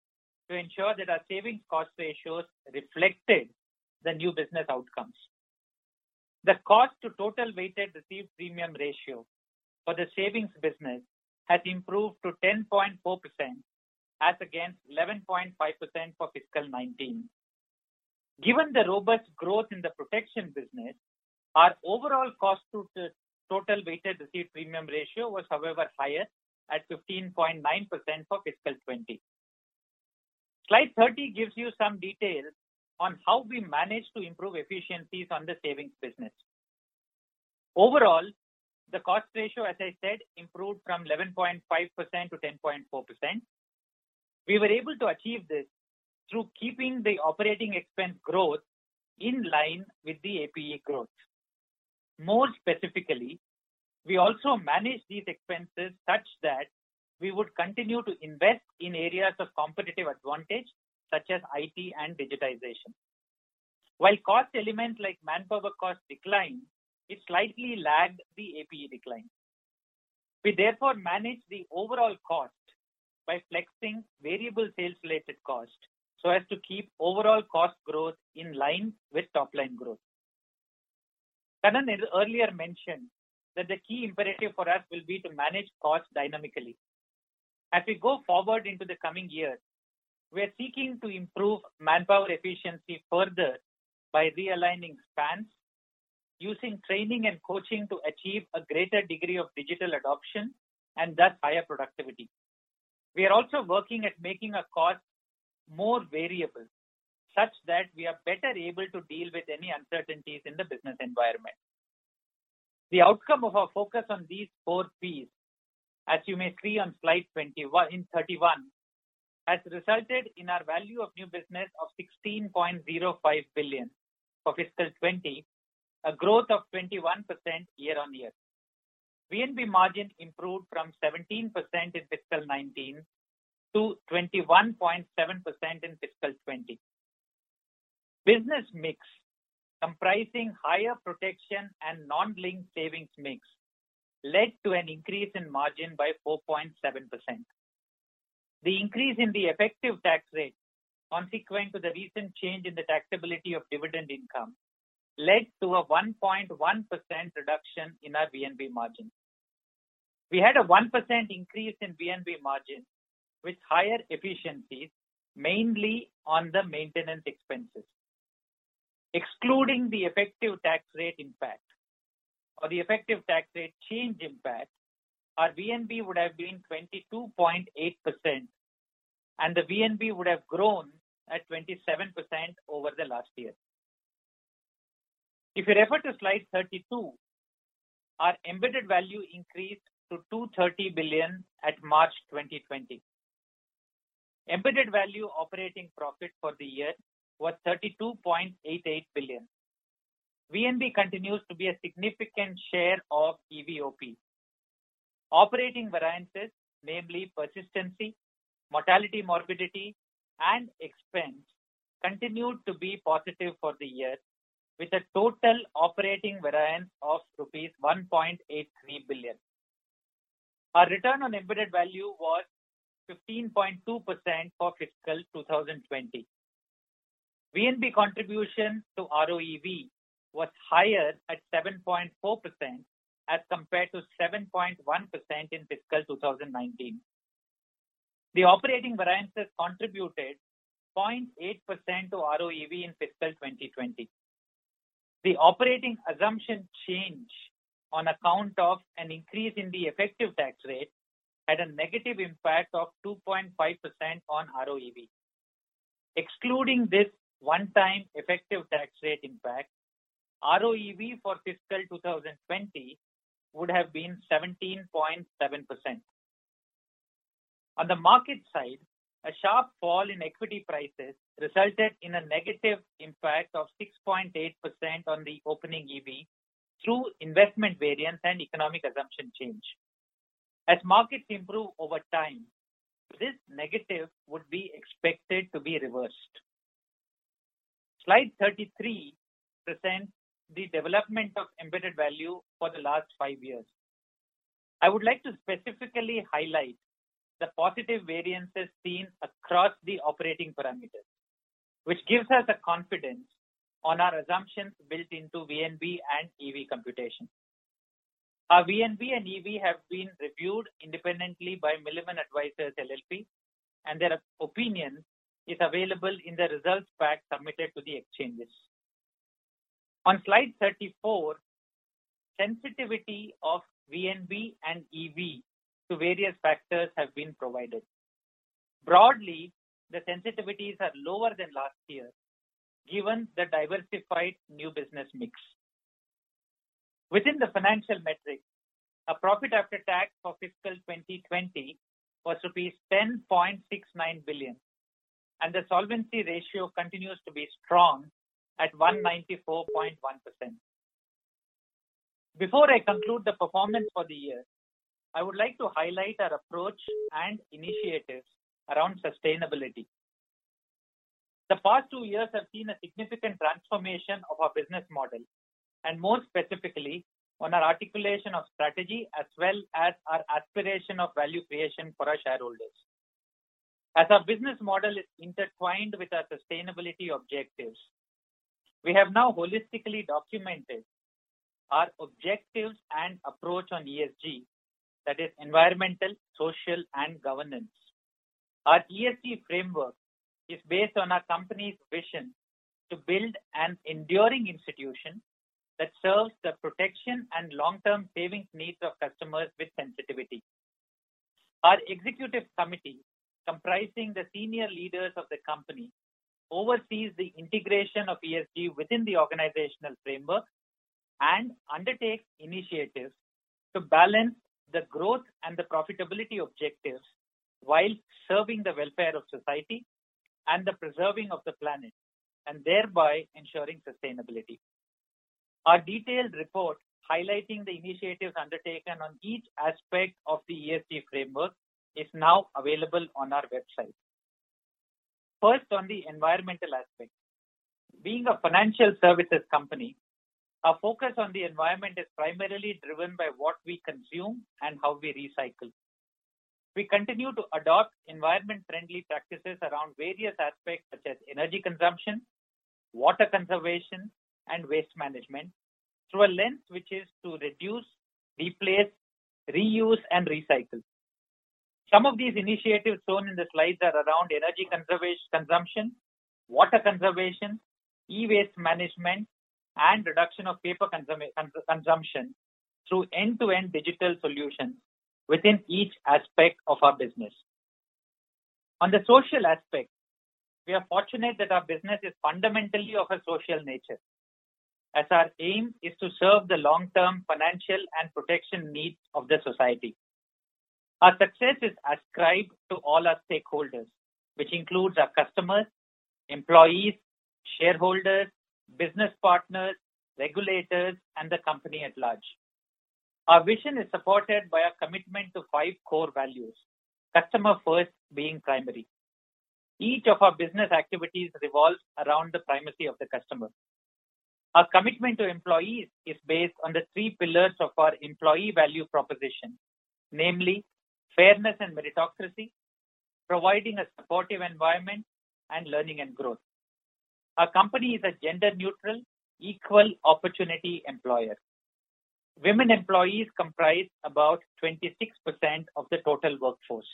to ensure that our savings cost ratios reflected the new business outcomes. The cost to total weighted received premium ratio for the savings business has improved to 10.4% as against 11.5% for fiscal 19. Given the robust growth in the protection business, our overall cost to total weighted received premium ratio was however higher at 15.9% for fiscal 20. Slide 30 gives you some details on how we managed to improve efficiencies on the savings business. Overall, the cost ratio, as I said, improved from 11.5% to 10.4%. We were able to achieve this through keeping the operating expense growth in line with the APE growth. More specifically, we also managed these expenses such that we would continue to invest in areas of competitive advantage such as IT and digitization. While cost elements like manpower cost declined, it slightly lagged the APE decline. We therefore managed the overall cost by flexing variable sales related cost so as to keep overall cost growth in line with top line growth. Kannan earlier mentioned that the key imperative for us will be to manage costs dynamically. As we go forward into the coming years, we are seeking to improve manpower efficiency further by realigning spans, using training and coaching to achieve a greater degree of digital adoption and thus higher productivity. We are also working at making our costs more variable such that we are better able to deal with any uncertainties in the business environment. The outcome of our focus on these four P's, as you may see on slide 21 in 31, has resulted in our value of new business of 16.05 billion for fiscal 20, a growth of 21% year-on-year. VNB margin improved from 17% in fiscal 19 to 21.7% in fiscal 20. Business mix comprising higher protection and non-linked savings mix led to an increase in margin by 4.7%. The increase in the effective tax rate consequent to the recent change in the taxability of dividend income led to a 1.1% reduction in our VNB margin. We had a 1% increase in VNB margin with higher efficiencies, mainly on the maintenance expenses. Excluding the effective tax rate impact or the effective tax rate change impact, our VNB would have been 22.8% and the VNB would have grown at 27% over the last year. If you refer to slide 32, our embedded value increased to 230 billion at March 2020. Embedded value operating profit for the year was 32.88 billion. VNB continues to be a significant share of EVOP. Operating variances, namely persistency, mortality morbidity, and expense, continued to be positive for the year with a total operating variance of rupees 1.83 billion. Our return on embedded value was 15.2% for fiscal 2020. VNB contribution to ROEV was higher at 7.4% as compared to 7.1% in fiscal 2019. The operating variances contributed 0.8% to ROEV in fiscal 2020. The operating assumption change on account of an increase in the effective tax rate had a negative impact of 2.5% on ROEV. Excluding this one-time effective tax rate impact, ROEV for fiscal 2020 would have been 17.7%. On the market side, a sharp fall in equity prices resulted in a negative impact of 6.8% on the opening EV through investment variance and economic assumption change. As markets improve over time, this negative would be expected to be reversed. Slide 33 presents the development of embedded value for the last five years. I would like to specifically highlight the positive variances seen across the operating parameters, which gives us a confidence on our assumptions built into VNB and EV computation. Our VNB and EV have been reviewed independently by Milliman Advisors LLP, and their opinion is available in the results pack submitted to the exchanges. On slide 34, sensitivity of VNB and EV to various factors have been provided. Broadly, the sensitivities are lower than last year, given the diversified new business mix. Within the financial metrics, a profit after tax for fiscal 2020 was rupees 10.69 billion, and the solvency ratio continues to be strong at 194.1%. Before I conclude the performance for the year, I would like to highlight our approach and initiatives around sustainability. The past two years have seen a significant transformation of our business model, and more specifically, on our articulation of strategy as well as our aspiration of value creation for our shareholders. As our business model is intertwined with our sustainability objectives, we have now holistically documented our objectives and approach on ESG, that is environmental, social, and governance. Our ESG framework is based on our company's vision to build an enduring institution that serves the protection and long-term savings needs of customers with sensitivity. Our executive committee, comprising the senior leaders of the company, oversees the integration of ESG within the organizational framework and undertakes initiatives to balance the growth and the profitability objectives while serving the welfare of society and the preserving of the planet, and thereby ensuring sustainability. Our detailed report highlighting the initiatives undertaken on each aspect of the ESG framework is now available on our website. First, on the environmental aspect. Being a financial services company, Our focus on the environment is primarily driven by what we consume and how we recycle. We continue to adopt environment-friendly practices around various aspects such as energy consumption, water conservation, and waste management through a lens which is to reduce, replace, reuse, and recycle. Some of these initiatives shown in the slides are around energy conservation, consumption, water conservation, e-waste management, and reduction of paper consum- consumption through end-to-end digital solutions within each aspect of our business. On the social aspect, we are fortunate that our business is fundamentally of a social nature, as our aim is to serve the long-term financial and protection needs of the society. Our success is ascribed to all our stakeholders, which includes our customers, employees, shareholders, business partners, regulators, and the company at large. Our vision is supported by our commitment to five core values, customer first being primary. Each of our business activities revolves around the primacy of the customer. Our commitment to employees is based on the three pillars of our employee value proposition, namely fairness and meritocracy, providing a supportive environment, and learning and growth. Our company is a gender neutral, equal opportunity employer. Women employees comprise about 26% of the total workforce.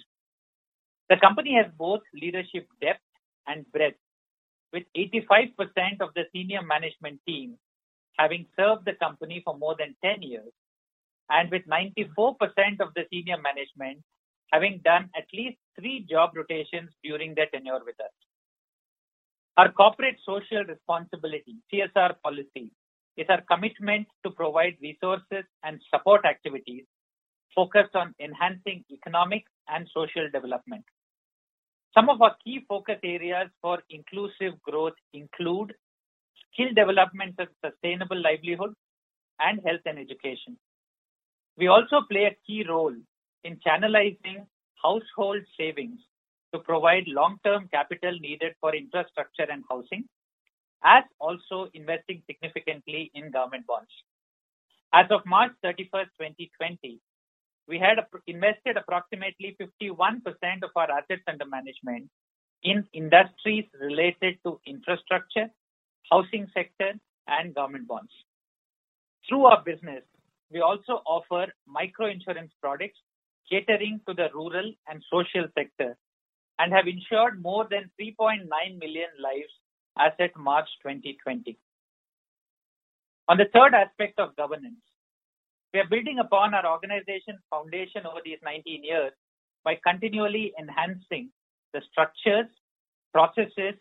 The company has both leadership depth and breadth, with 85% of the senior management team having served the company for more than 10 years, and with 94% of the senior management having done at least three job rotations during their tenure with us. Our corporate social responsibility, CSR policy, is our commitment to provide resources and support activities focused on enhancing economic and social development. Some of our key focus areas for inclusive growth include skill development and sustainable livelihood and health and education. We also play a key role in channelizing household savings to provide long-term capital needed for infrastructure and housing, as also investing significantly in government bonds. As of March 31st, 2020, we had invested approximately 51% of our assets under management in industries related to infrastructure, housing sector, and government bonds. Through our business, we also offer micro-insurance products catering to the rural and social sector and have insured more than 3.9 million lives as at March 2020. On the third aspect of governance, we are building upon our organization's foundation over these 19 years by continually enhancing the structures, processes,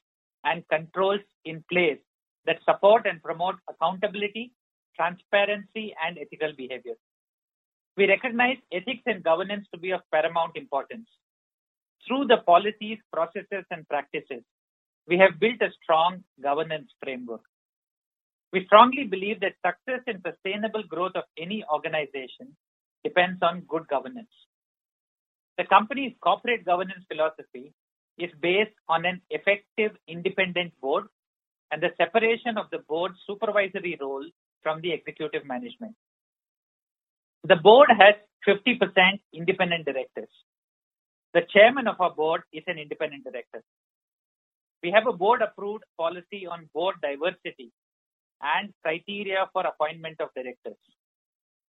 and controls in place that support and promote accountability, transparency, and ethical behavior. We recognize ethics and governance to be of paramount importance. Through the policies, processes, and practices, we have built a strong governance framework. We strongly believe that success and sustainable growth of any organization depends on good governance. The company's corporate governance philosophy is based on an effective independent board and the separation of the board's supervisory role from the executive management. The board has 50% independent directors. The chairman of our board is an independent director. We have a board approved policy on board diversity and criteria for appointment of directors.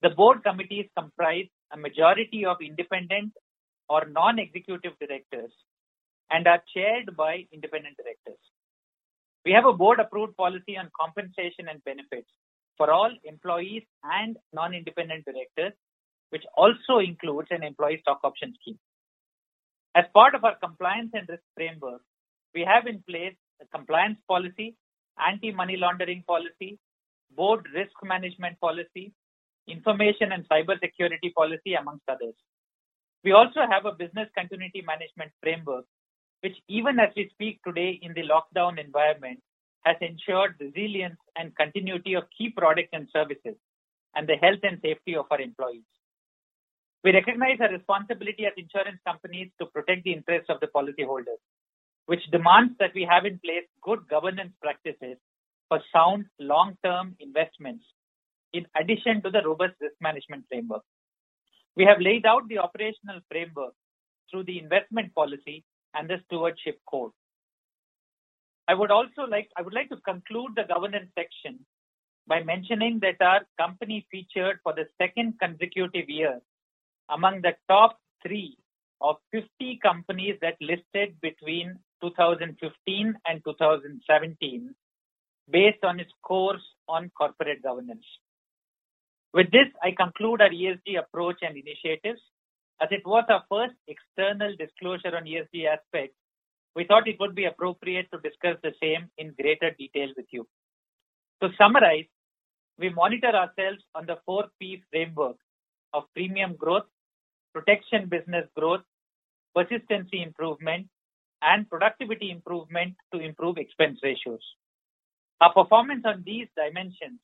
The board committees comprise a majority of independent or non-executive directors and are chaired by independent directors. We have a board approved policy on compensation and benefits for all employees and non-independent directors, which also includes an employee stock option scheme. As part of our compliance and risk framework, we have in place a compliance policy, anti-money laundering policy, board risk management policy, information and cyber security policy, amongst others. We also have a business continuity management framework, which even as we speak today in the lockdown environment, has ensured resilience and continuity of key products and services and the health and safety of our employees. We recognize our responsibility as insurance companies to protect the interests of the policyholders, which demands that we have in place good governance practices for sound long-term investments in addition to the robust risk management framework. We have laid out the operational framework through the investment policy and the stewardship code. I would also like I would like to conclude the governance section by mentioning that our company featured for the second consecutive year among the top three of 50 companies that listed between 2015 and 2017 based on its course on corporate governance. With this, I conclude our ESG approach and initiatives. As it was our first external disclosure on ESG aspects, we thought it would be appropriate to discuss the same in greater detail with you. To summarize, we monitor ourselves on the 4P framework of premium growth, protection business growth, persistency improvement, and productivity improvement to improve expense ratios. Our performance on these dimensions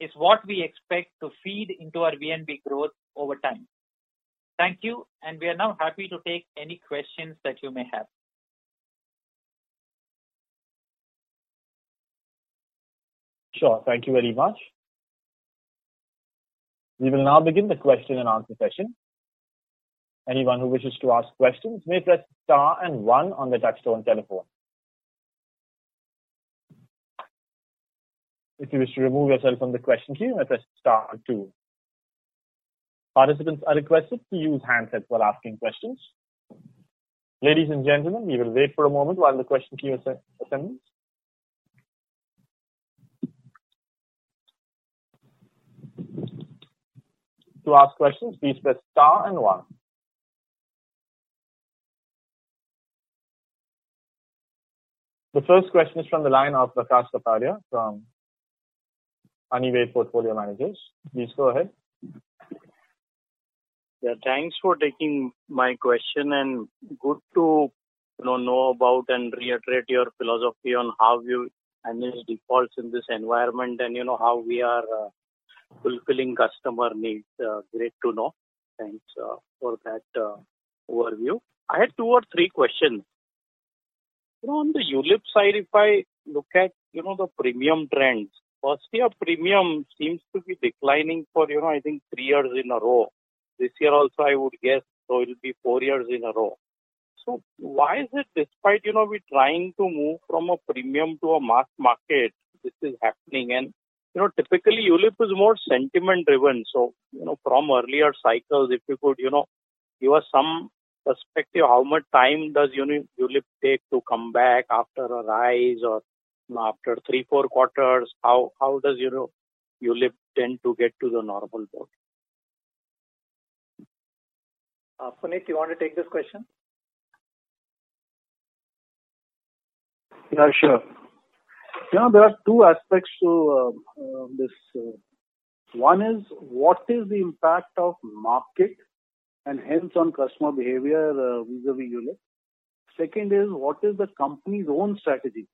is what we expect to feed into our VNB growth over time. Thank you, and we are now happy to take any questions that you may have. Sure. Thank you very much. We will now begin the question and answer session. Anyone who wishes to ask questions may press star and one on the touchtone telephone. If you wish to remove yourself from the question queue, you may press star two. Participants are requested to use handsets while asking questions. Ladies and gentlemen, we will wait for a moment while the question queue assembles. To ask questions, please press star and one. The first question is from the line of Prakash Kapadia from Anived Portfolio Managers. Please go ahead. Yeah, thanks for taking my question and good to you know, know about and reiterate your philosophy on how you manage defaults in this environment and you know how we are uh, fulfilling customer needs. Uh, great to know. Thanks uh, for that uh, overview. I had two or three questions. You know, on the ULIP side, if I look at you know the premium trends, first year premium seems to be declining for you know I think three years in a row. This year also, I would guess, so it'll be four years in a row. So why is it, despite you know we're trying to move from a premium to a mass market, this is happening? And you know, typically ULIP is more sentiment driven. So you know, from earlier cycles, if you could you know give us some perspective, how much time does ULIP take to come back after a rise or after three four quarters? How how does you know ULIP tend to get to the normal mode? Uh, Puneet, you want to take this question? Yeah, sure. You know, there are two aspects to uh, uh, this. One is what is the impact of market and hence on customer behavior uh, vis-a-vis ULIP. Second is what is the company's own strategy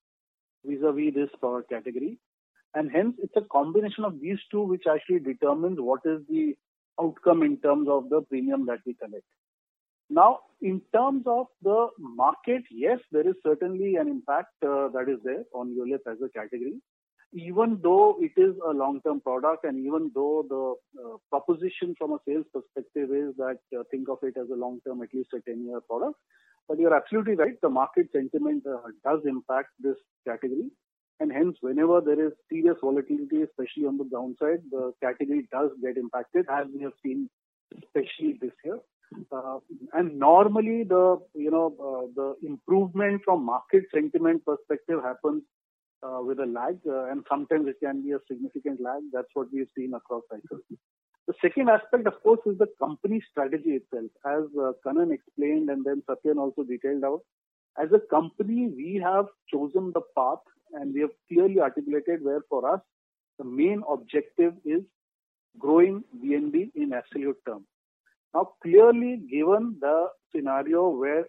vis-a-vis this product category. And hence it's a combination of these two which actually determines what is the outcome in terms of the premium that we collect. Now, in terms of the market, yes, there is certainly an impact uh, that is there on ULIP as a category. Even though it is a long-term product and even though the uh, proposition from a sales perspective is that uh, think of it as a long-term, at least a 10-year product. But you're absolutely right. The market sentiment uh, does impact this category. And hence, whenever there is serious volatility, especially on the downside, the category does get impacted, as we have seen, especially this year. Uh, and normally, the you know uh, the improvement from market sentiment perspective happens uh, with a lag, uh, and sometimes it can be a significant lag. That's what we've seen across cycles. The second aspect, of course, is the company strategy itself. As uh, Kannan explained and then Satyan also detailed out, as a company, we have chosen the path and we have clearly articulated where for us the main objective is growing VNB in absolute terms. Now, clearly, given the scenario where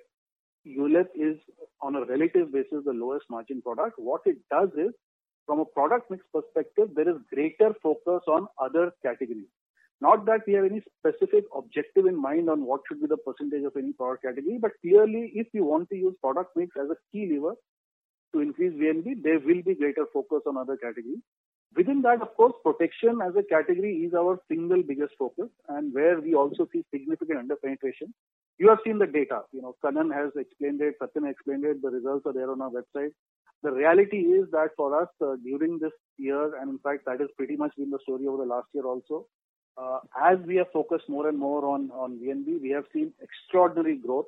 ULIP is on a relative basis the lowest margin product, what it does is, from a product mix perspective, there is greater focus on other categories. Not that we have any specific objective in mind on what should be the percentage of any product category, but clearly, if you want to use product mix as a key lever to increase VNB, there will be greater focus on other categories. Within that, of course, protection as a category is our single biggest focus and where we also see significant under penetration. You have seen the data. You know, Kannan has explained it, Satyan explained it, the results are there on our website. The reality is that for us uh, during this year, and in fact that has pretty much been the story over the last year also, uh, as we have focused more and more on, on VNB, we have seen extraordinary growth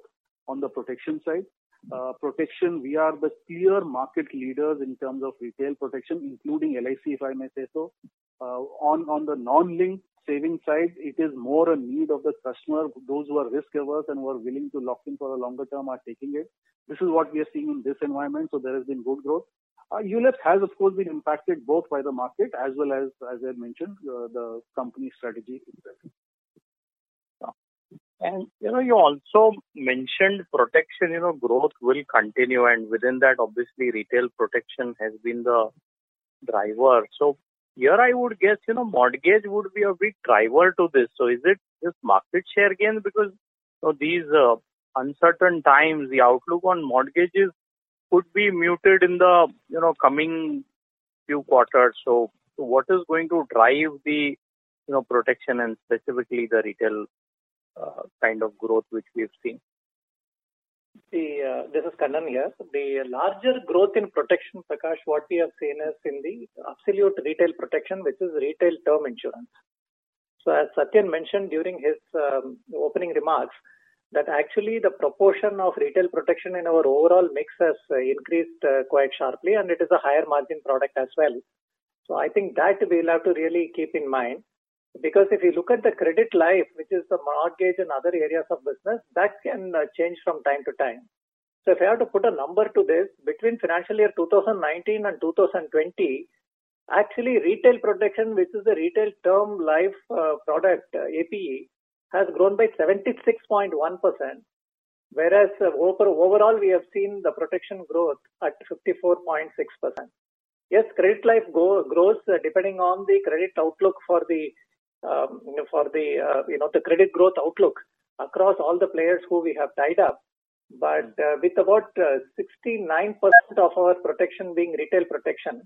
on the protection side. Uh, protection, we are the clear market leaders in terms of retail protection, including LIC, if I may say so. Uh, on, on the non-linked saving side, it is more a need of the customer. Those who are risk averse and who are willing to lock in for a longer term are taking it. This is what we are seeing in this environment. So there has been good growth. Uh, ULIP has, of course, been impacted both by the market as well as, as I mentioned, uh, the company strategy itself. And, you know, you also mentioned protection, you know, growth will continue and within that, obviously, retail protection has been the driver. So here I would guess, you know, mortgage would be a big driver to this. So is it just market share gains? Because you know, these uh, uncertain times, the outlook on mortgages could be muted in the, you know, coming few quarters. So, so what is going to drive the, you know, protection and specifically the retail kind of growth which we've seen? The, uh, this is Kannan here. The larger growth in protection, Prakash, what we have seen is in the absolute retail protection, which is retail term insurance. So as Satyan mentioned during his um, opening remarks, that actually the proportion of retail protection in our overall mix has uh, increased uh, quite sharply and it is a higher margin product as well. So I think that we'll have to really keep in mind. Because if you look at the credit life, which is the mortgage and other areas of business, that can uh, change from time to time. So if I have to put a number to this, between financial year 2019 and 2020, actually retail protection, which is the retail term life uh, product, uh, APE, has grown by 76.1%, whereas uh, over, overall we have seen the protection growth at 54.6%. Yes, credit life go, grows uh, depending on the credit outlook for the um, for the uh, you know the credit growth outlook across all the players who we have tied up. But uh, with about 69% uh, of our protection being retail protection,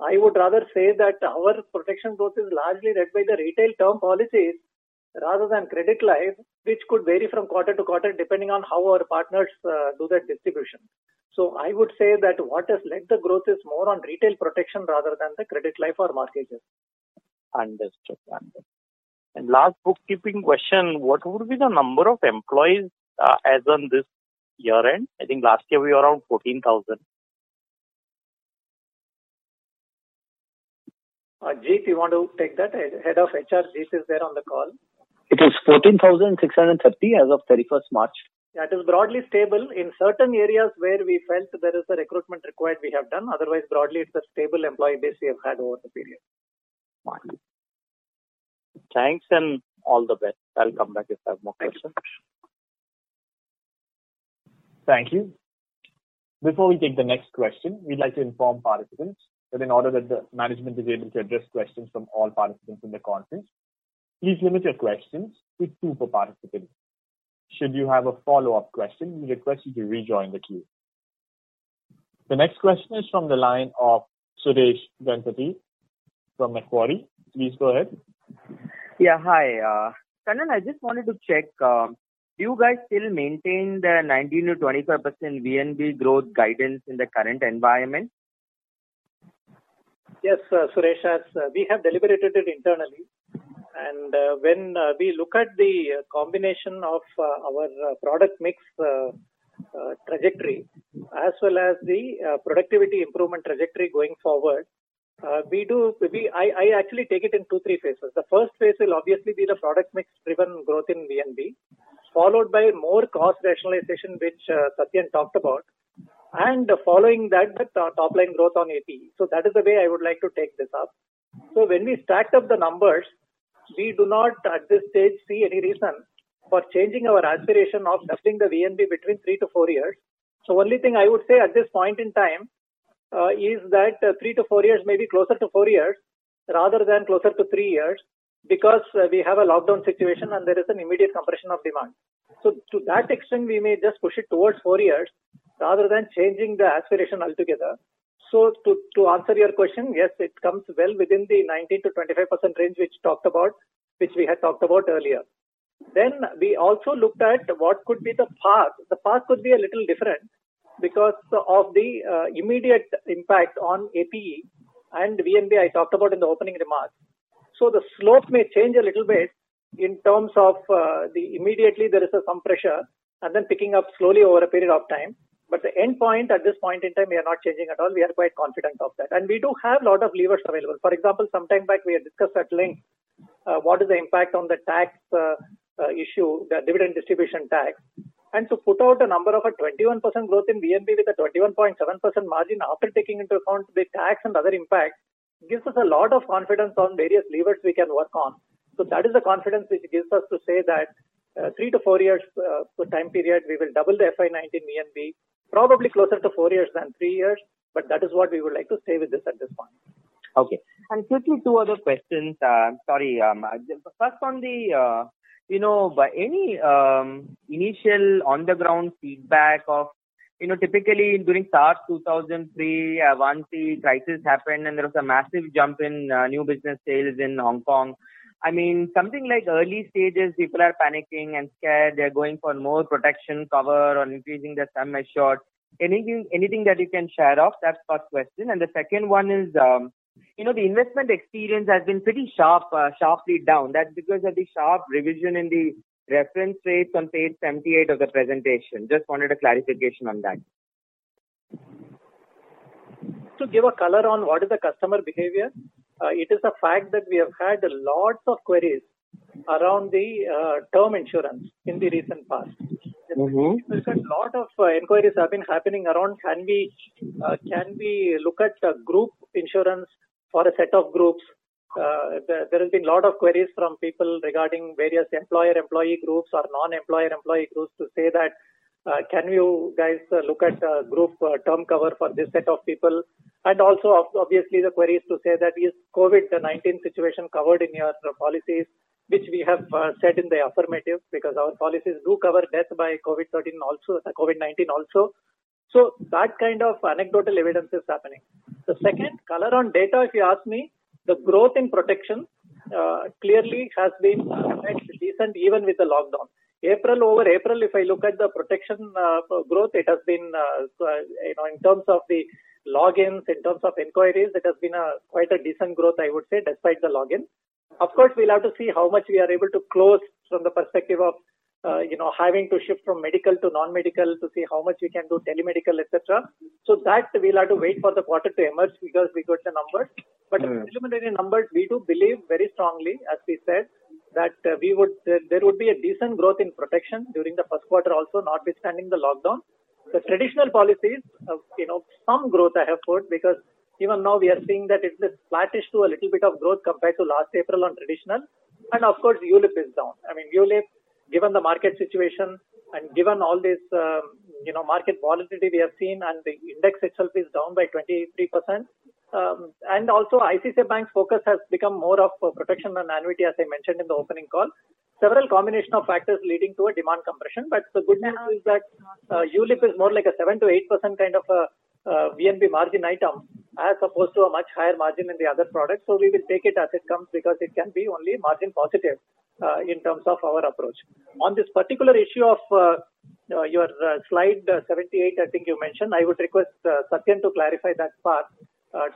I would rather say that our protection growth is largely led by the retail term policies rather than credit life, which could vary from quarter to quarter depending on how our partners uh, do that distribution. So I would say that what has led the growth is more on retail protection rather than the credit life or mortgages. Understood. Understood. And last bookkeeping question, what would be the number of employees uh, as on this year end? I think last year we were around 14,000. Uh, Jeet, you want to take that? Head of HR, Jeet is there on the call. It is 14,630 as of 31st March. Yeah, it is broadly stable. In certain areas where we felt there is a recruitment required, we have done. Otherwise, broadly, it's a stable employee base we have had over the period. Thanks and all the best. I'll come back if I have more questions. Thank you. Before we take the next question, we'd like to inform participants that in order that the management is able to address questions from all participants in the conference, please limit your questions to two per participant. Should you have a follow-up question, we request you to rejoin the queue. The next question is from the line of Suresh Ganapathy from Macquarie. Please go ahead. Yeah, hi. Uh, Kannan, I just wanted to check, uh, do you guys still maintain the 19 to 25% VNB growth guidance in the current environment? Yes, uh, Suresh, as uh, we have deliberated it internally. And uh, when uh, we look at the combination of uh, our uh, product mix trajectory as well as the productivity improvement trajectory going forward, uh, we do, we, I, I actually take it in two, three phases. The first phase will obviously be the product mix driven growth in VNB, followed by more cost rationalization, which uh, Satyan talked about, and following that, the top line growth on AP. So that is the way I would like to take this up. So when we stacked up the numbers, we do not at this stage see any reason for changing our aspiration of doubling the VNB between three to four years. So only thing I would say at this point in time uh, is that uh, three to four years maybe closer to four years rather than closer to three years because uh, we have a lockdown situation and there is an immediate compression of demand. So to that extent, we may just push it towards four years rather than changing the aspiration altogether. So to, to answer your question, yes, it comes well within the 19 to 25% range which talked about, which we had talked about earlier. Then we also looked at what could be the path. The path could be a little different because of the uh, immediate impact on APE and VNB I talked about in the opening remarks. So the slope may change a little bit in terms of uh, the immediately there is a, some pressure and then picking up slowly over a period of time. But the end point at this point in time, we are not changing at all. We are quite confident of that. And we do have a lot of levers available. For example, sometime back we had discussed at length uh, what is the impact on the tax uh, uh, issue, the dividend distribution tax. And to put out a number of a 21% growth in VNB with a 21.7% margin after taking into account the tax and other impacts gives us a lot of confidence on various levers we can work on. So that is the confidence which gives us to say that uh, three to four years uh, time period, we will double the FY19 VNB, probably closer to four years than three years, but that is what we would like to say with this at this point. Okay. And quickly, two other questions. Uh, sorry. Um, first on the, uh, you know, by any um, initial on the ground feedback of, you know, typically during SARS 2003, uh, once the crisis happened and there was a massive jump in uh, new business sales in Hong Kong. I mean, something like early stages, people are panicking and scared. They're going for more protection cover or increasing their sum assured. Anything, anything that you can share of? That's first question. And the second one is, um, you know, the investment experience has been pretty sharp, uh, sharply down. That's because of the sharp revision in the reference rates on page 78 of the presentation. Just wanted a clarification on that. To give a color on what is the customer behavior, uh, it is a fact that we have had lots of queries around the uh, term insurance in the recent past. Mm-hmm. A lot of uh, inquiries have been happening around can we uh, can we look at the group insurance for a set of groups. Uh, the, there has been a lot of queries from people regarding various employer-employee groups or non-employer-employee groups to say that uh, can you guys uh, look at group term cover for this set of people? And also, obviously, the queries to say that is COVID-19 situation covered in your policies, which we have uh, said in the affirmative because our policies do cover death by COVID-13 also, COVID-19 also. So that kind of anecdotal evidence is happening. The second, color on data, if you ask me, the growth in protection uh, clearly has been uh, decent even with the lockdown. April over April, if I look at the protection uh, growth, it has been, uh, you know, in terms of the logins, in terms of inquiries, it has been a quite a decent growth, I would say, despite the login. Of course, we'll have to see how much we are able to close from the perspective of uh, you know, having to shift from medical to non-medical to see how much we can do telemedical, etc. So that we'll have to wait for the quarter to emerge because we got the numbers. But mm. preliminary numbers, we do believe very strongly, as we said, that uh, we would uh, there would be a decent growth in protection during the first quarter also, notwithstanding the lockdown. The traditional policies, uh, you know, some growth I have put because even now we are seeing that it is flattish to a little bit of growth compared to last April on traditional. And of course, ULIP is down. I mean, ULIP given the market situation and given all this, um, you know, market volatility we have seen and the index itself is down by 23%. Um, and also ICICI Bank's focus has become more of protection and annuity as I mentioned in the opening call. Several combination of factors leading to a demand compression, but the good news is that uh, ULIP is more like a 7 to 8% kind of a uh, VNB margin item as opposed to a much higher margin in the other products. So we will take it as it comes because it can be only margin positive uh, in terms of our approach. On this particular issue of uh, uh, your uh, slide uh, 78, I think you mentioned, I would request uh, Satyan to clarify that part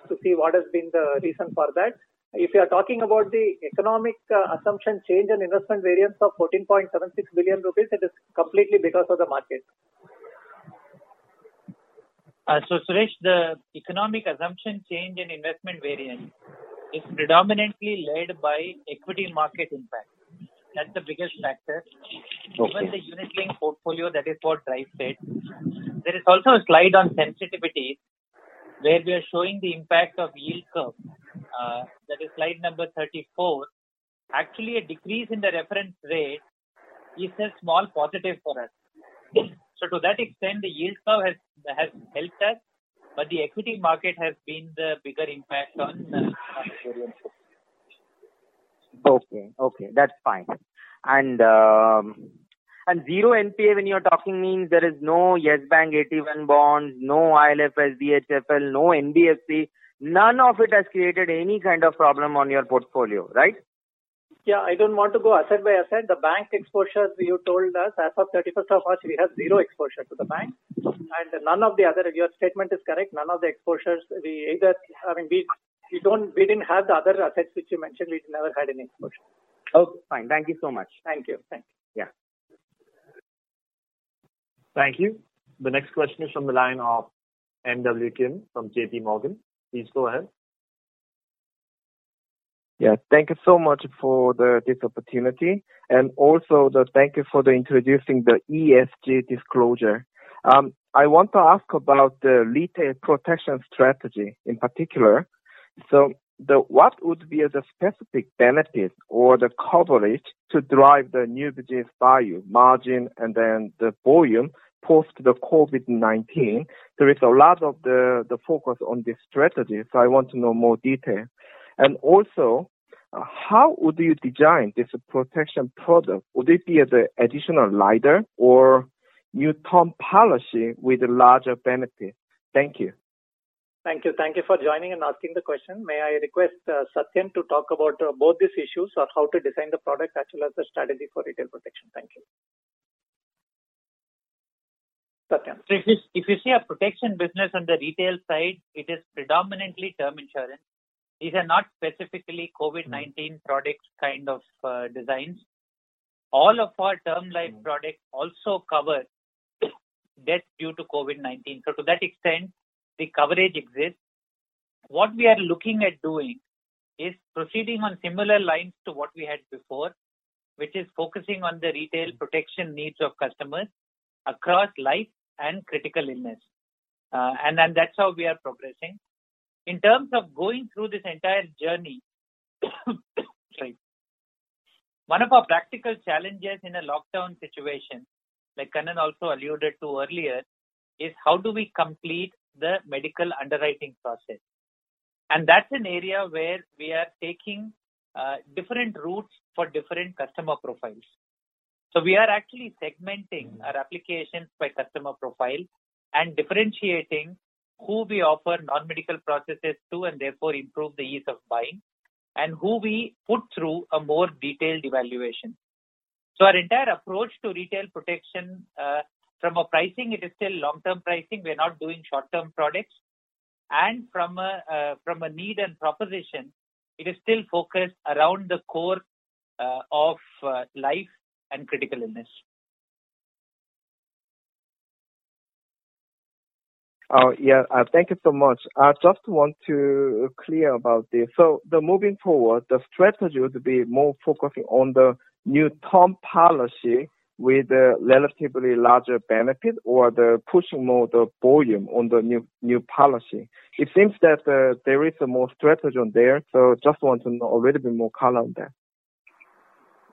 to see what has been the reason for that. If you are talking about the economic assumption change and investment variance of 14.76 billion rupees, it is completely because of the market. Uh, so, Suresh, the economic assumption change and investment variance is predominantly led by equity market impact. That's the biggest factor. Okay. Even the unit link portfolio, that is what drives it. There is also a slide on sensitivity where we are showing the impact of yield curve. Uh, that is slide number 34. Actually, a decrease in the reference rate is a small positive for us. So to that extent, the yield curve has has helped us, but the equity market has been the bigger impact on uh, Okay, okay, that's fine. And um, And zero NPA when you're talking means there is no Yes Bank AT1 bonds, no ILFS, DHFL, no NBFC. None of it has created any kind of problem on your portfolio, right? Yeah, I don't want to go asset by asset. The bank exposure you told us as of 31st of March, we have zero exposure to the bank. And none of the other, your statement is correct, none of the exposures, we either, I mean, we, we don't, we didn't have the other assets which you mentioned, we never had any exposure. Okay, fine. Thank you so much. Thank you. Thank you. Yeah. Thank you. The next question is from the line of MW Kim from JP Morgan. Please go ahead. Yeah, thank you so much for the, this opportunity, and also the thank you for the introducing the ESG disclosure. Um, I want to ask about the retail protection strategy in particular. So, the what would be the specific benefit or the coverage to drive the new business value, margin, and then the volume post the COVID-19? There is a lot of the, the focus on this strategy, so I want to know more detail. And also, uh, how would you design this protection product? Would it be as the additional rider or new term policy with a larger benefit? Thank you. Thank you. Thank you for joining and asking the question. May I request uh, Satyan to talk about uh, both these issues or how to design the product as well as the strategy for retail protection? Thank you. Satyan. So if you, if you see a protection business on the retail side, it is predominantly term insurance. These are not specifically COVID-19 products kind of uh, designs. All of our term life products also cover death due to COVID-19. So to that extent, the coverage exists. What we are looking at doing is proceeding on similar lines to what we had before, which is focusing on the retail protection needs of customers across life and critical illness. Uh, and, and that's how we are progressing. In terms of going through this entire journey, <coughs> sorry, one of our practical challenges in a lockdown situation, like Kannan also alluded to earlier, is how do we complete the medical underwriting process? And that's an area where we are taking uh, different routes for different customer profiles. So we are actually segmenting our applications by customer profile and differentiating who we offer non-medical processes to and therefore improve the ease of buying and who we put through a more detailed evaluation. So our entire approach to retail protection uh, from a pricing, it is still long-term pricing. We're not doing short-term products. And from a, uh, from a need and proposition, it is still focused around the core uh, of uh, life and critical illness. Oh, yeah, uh, thank you so much. I just want to clear about this. So the moving forward, the strategy would be more focusing on the new term policy with a relatively larger benefit or the pushing more the volume on the new new policy. It seems that uh, there is a more strategy on there, so just want to know a little bit more color on that.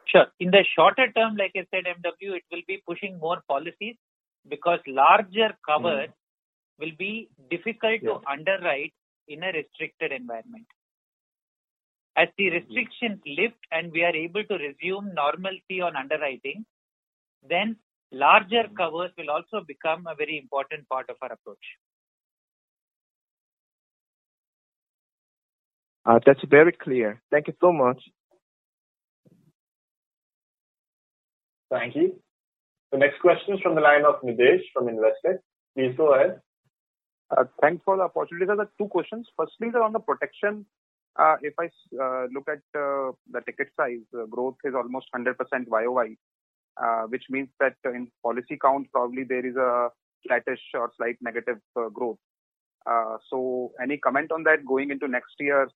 Sure. In the shorter term, like I said, MW, it will be pushing more policies because larger cover mm. Will be difficult yeah. to underwrite in a restricted environment. As the restrictions lift and we are able to resume normalcy on underwriting, then larger covers will also become a very important part of our approach. Uh, that's very clear. Thank you so much. Thank you. The next question is from the line of Nidesh from Investec. Please go ahead. Uh, thanks for the opportunity. Are two questions. Firstly, on the protection, uh, if I uh, look at uh, the ticket size, uh, growth is almost 100% YOY, uh, which means that in policy count, probably there is a flattish or slight negative growth. So any comment on that going into next year?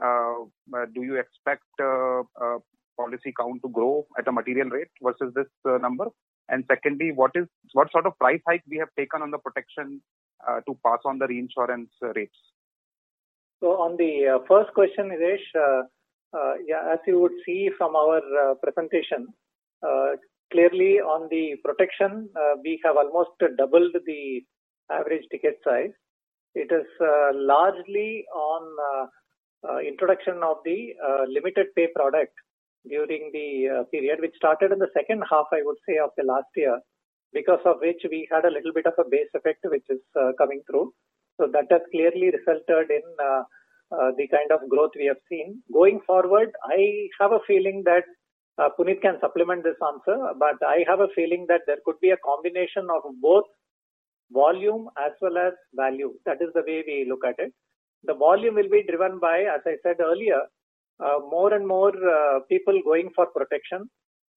Do you expect policy count to grow at a material rate versus this number? And secondly, what is what sort of price hike we have taken on the protection uh, to pass on the reinsurance uh, rates? So on the uh, first question, Nidesh, uh, yeah, as you would see from our presentation, clearly on the protection, we have almost doubled the average ticket size. It is largely on uh, introduction of the uh, limited pay product during the uh, period, which started in the second half, I would say, of the last year, because of which we had a little bit of a base effect which is uh, coming through. So that has clearly resulted in uh, uh, the kind of growth we have seen. Going forward, I have a feeling that uh, Puneet can supplement this answer, but I have a feeling that there could be a combination of both volume as well as value. That is the way we look at it. The volume will be driven by, as I said earlier, more and more uh, people going for protection.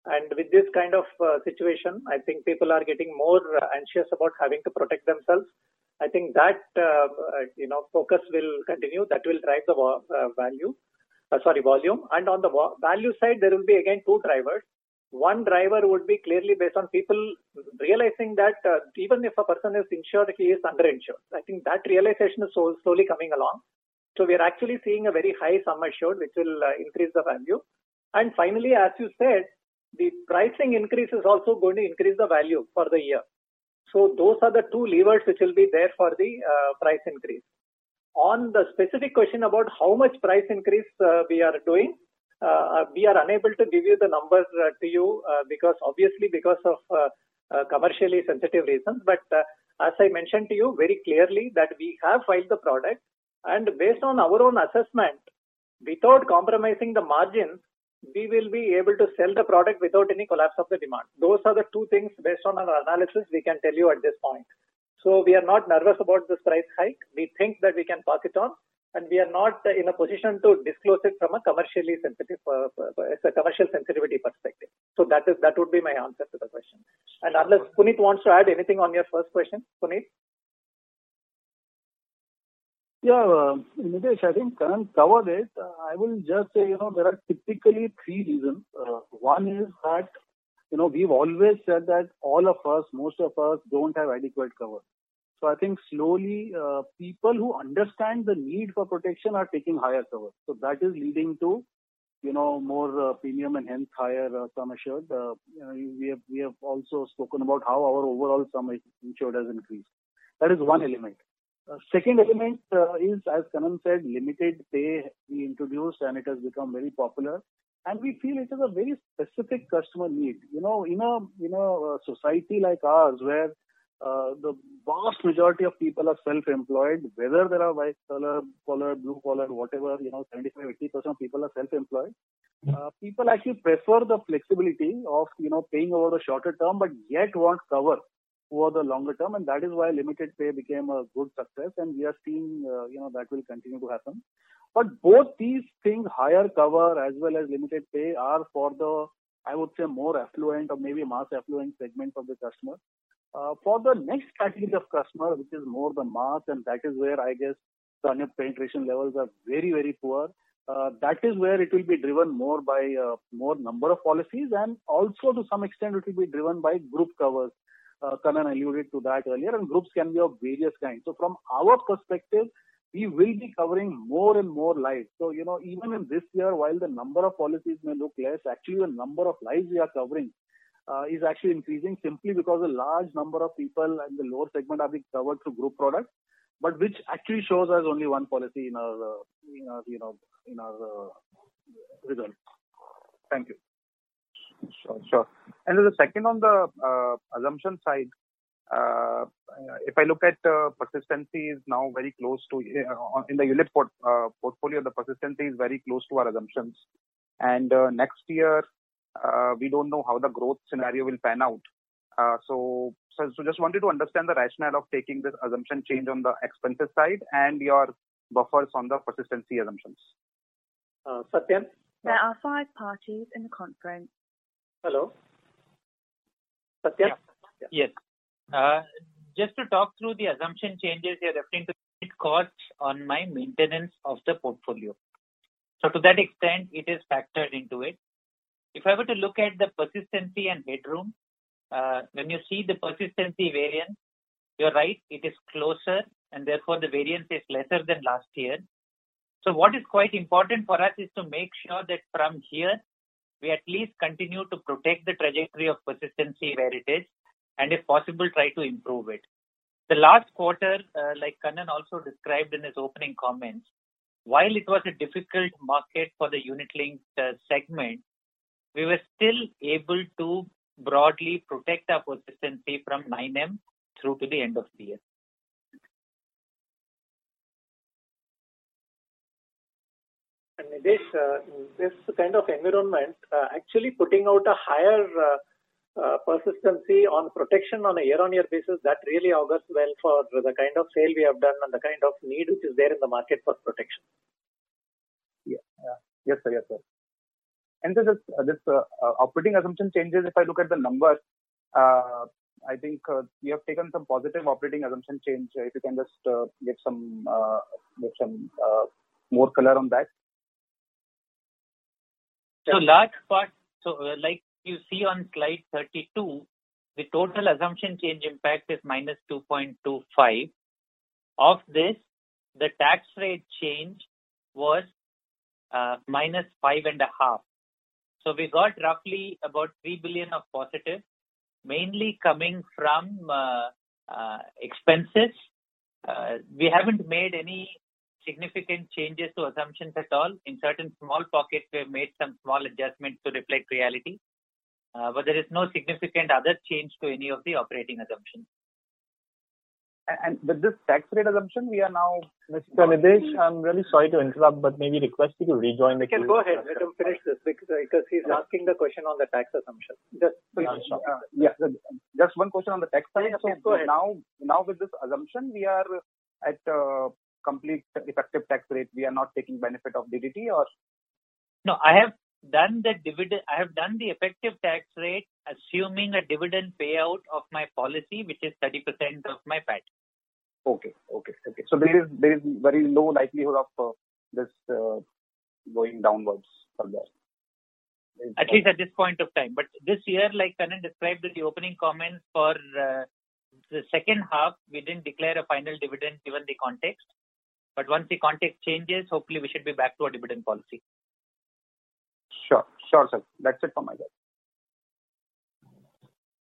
And with this kind of uh, situation, I think people are getting more uh, anxious about having to protect themselves. I think that uh, uh, you know focus will continue. That will drive the value, sorry, volume. And on the value side, there will be again two drivers. One driver would be clearly based on people realizing that uh, even if a person is insured, he is underinsured. I think that realization is so slowly coming along. So we are actually seeing a very high sum assured, which will uh, increase the value. And finally, as you said, the pricing increase is also going to increase the value for the year. So those are the two levers which will be there for the uh, price increase. On the specific question about how much price increase uh, we are doing, uh, we are unable to give you the numbers uh, to you uh, because obviously because of commercially sensitive reasons. But as I mentioned to you very clearly that we have filed the product and based on our own assessment, without compromising the margins, we will be able to sell the product without any collapse of the demand. Those are the two things based on our analysis we can tell you at this point. So we are not nervous about this price hike. We think that we can pass it on and we are not in a position to disclose it from a commercially sensitive, uh, a commercial sensitivity perspective. So that is that would be my answer to the question. And unless Puneet wants to add anything on your first question, Puneet. Yeah, uh, Nitesh, I think Kannan covered it. Uh, I will just say, you know, there are typically three reasons. Uh, one is that, you know, we've always said that all of us, most of us don't have adequate cover. So I think slowly people who understand the need for protection are taking higher cover. So that is leading to, you know, more premium and hence higher sum assured. You know, we have we have also spoken about how our overall sum insured has increased. That is one element. Uh, second element uh, is, as Kannan said, limited pay we introduced and it has become very popular. And we feel it is a very specific customer need. You know, in a in a society like ours where uh, the vast majority of people are self-employed, whether they are white collar, collar, blue collar, whatever, you know, 75, 80% of people are self-employed. Uh, people actually prefer the flexibility of, you know, paying over the shorter term, but yet want cover over the longer term, and that is why limited pay became a good success, and we are seeing, uh, you know, that will continue to happen. But both these things, higher cover as well as limited pay, are for the, I would say, more affluent or maybe mass affluent segment of the customer. Uh, for the next category of customer, which is more the mass, and that is where I guess the penetration levels are very, very poor. Uh, that is where it will be driven more by uh, more number of policies and also to some extent it will be driven by group covers uh, Kannan alluded to that earlier, and groups can be of various kinds. So from our perspective, we will be covering more and more lives. So, you know, even in this year, while the number of policies may look less, actually the number of lives we are covering uh, is actually increasing simply because a large number of people in the lower segment are being covered through group products, but which actually shows us only one policy in our, uh, in our you know, in our uh, results. Thank you. Sure, sure. And the second on the uh, assumption side, uh, if I look at uh, persistency is now very close to uh, in the ULIP port, uh, portfolio, the persistency is very close to our assumptions. And uh, next year, we don't know how the growth scenario will pan out. so, so, so just wanted to understand the rationale of taking this assumption change on the expenses side and your buffers on the persistency assumptions. Satyan? There are five parties in the conference. Hello. Satya? Yeah. Yes. Uh, just to talk through the assumption changes, you're referring to it costs on my maintenance of the portfolio. So to that extent, it is factored into it. If I were to look at the persistency and headroom, uh, when you see the persistency variance, you're right, it is closer and therefore the variance is lesser than last year. So what is quite important for us is to make sure that from here we at least continue to protect the trajectory of persistency where it is, and if possible, try to improve it. The last quarter, uh, like Kannan also described in his opening comments, while it was a difficult market for the unit linked uh, segment, we were still able to broadly protect our persistency from 9M through to the end of the year. And Nidesh, uh, this kind of environment, uh, actually putting out a higher uh, uh, persistency on protection on a year-on-year basis, that really augurs well for the kind of sale we have done and the kind of need which is there in the market for protection. Yeah. Yes, sir. Yes, sir. And so this, uh, this uh, uh, operating assumption changes, if I look at the numbers, uh, I think uh, we have taken some positive operating assumption change. If you can just uh, give some give some more color on that. So large part, so like you see on slide 32, the total assumption change impact is minus 2.25. Of this, the tax rate change was uh, minus five and a half. So we got roughly about 3 billion of positive, mainly coming from uh, uh, expenses. Uh, we haven't made any significant changes to assumptions at all. In certain small pockets, we have made some small adjustments to reflect reality. Uh, but there is no significant other change to any of the operating assumptions. And with this tax rate assumption, we are now. Mr. Nidesh, I'm really sorry to interrupt, but maybe request you to rejoin the queue. can go ahead. Let him finish this because, because he's yeah. asking the question on the tax assumption. Just uh, yeah, just one question on the tax side. So go ahead. now, now with this assumption, we are at uh, complete effective tax rate. We are not taking benefit of DDT, or no? I have done the dividend. I have done the effective tax rate assuming a dividend payout of my policy, which is 30% of my PAT. Okay, okay, okay. So there is there is very low likelihood of uh, this uh, going downwards further. At least at this point of time. But this year, like Kannan described in the opening comments, for uh, the second half, we didn't declare a final dividend given the context. But once the context changes, hopefully we should be back to a dividend policy. Sure, sure, sir. That's it from my side.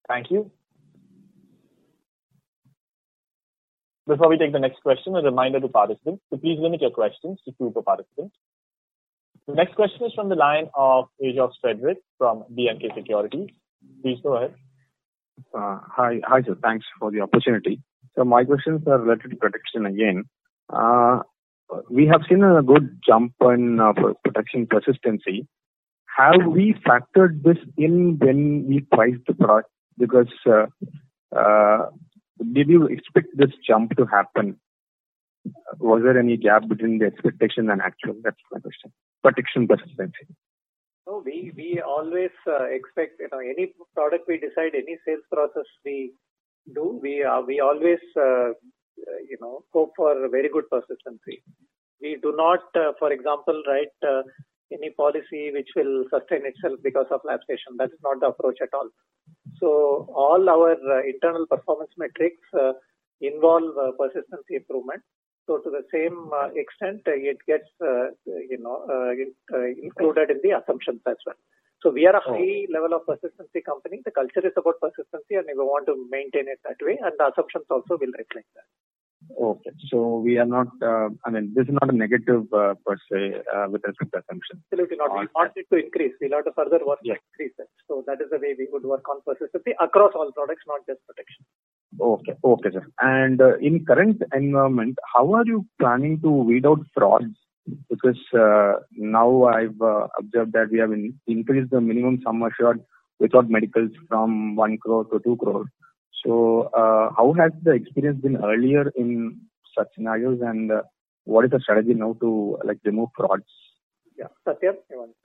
Thank you. Before we take the next question, a reminder to participants to please limit your questions to two per participant. The next question is from the line of Ajox Frederick from B&K Securities. Please go ahead. Uh, hi, hi, sir. Thanks for the opportunity. So my questions are related to protection again. Uh, we have seen a good jump in uh, protection persistency. Have we factored this in when we priced the product? Because did you expect this jump to happen? Was there any gap between the expectation and actual? That's my question. Protection persistency. No, we we always uh, expect you know any product we decide, any sales process we do, we uh, we always uh, you know hope for very good persistency. We do not, uh, for example, write uh, any policy which will sustain itself because of lapsation. That's not the approach at all. So all our uh, internal performance metrics uh, involve uh, persistency improvement. So to the same uh, extent, uh, it gets uh, you know included in the assumptions as well. So we are a oh. high level of persistency company. The culture is about persistency, and we want to maintain it that way. And the assumptions also will reflect that. Okay. So we are not, uh, I mean, this is not a negative uh, per se uh, with respect to assumption. Absolutely not. We want it to increase. We'll have to further work yes. to increase it. So that is the way we would work on persistency across all products, not just protection. Okay. Okay, sir. And uh, in current environment, how are you planning to weed out frauds? Because uh, now I've uh, observed that we have in, increased the minimum sum assured without medicals from 1 crore to 2 crore. So, uh, how has the experience been earlier in such scenarios, and uh, what is the strategy now to like remove frauds? Yeah, Satya, you want?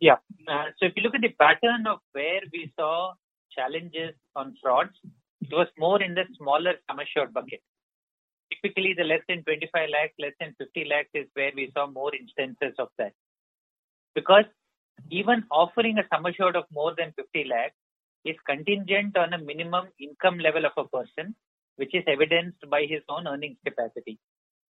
Yeah. Uh, so, if you look at the pattern of where we saw challenges on frauds, it was more in the smaller sum assured bucket. Typically, the less than 25 lakhs, less than 50 lakhs is where we saw more instances of that. Because even offering a sum assured of more than 50 lakhs is contingent on a minimum income level of a person, which is evidenced by his own earnings capacity.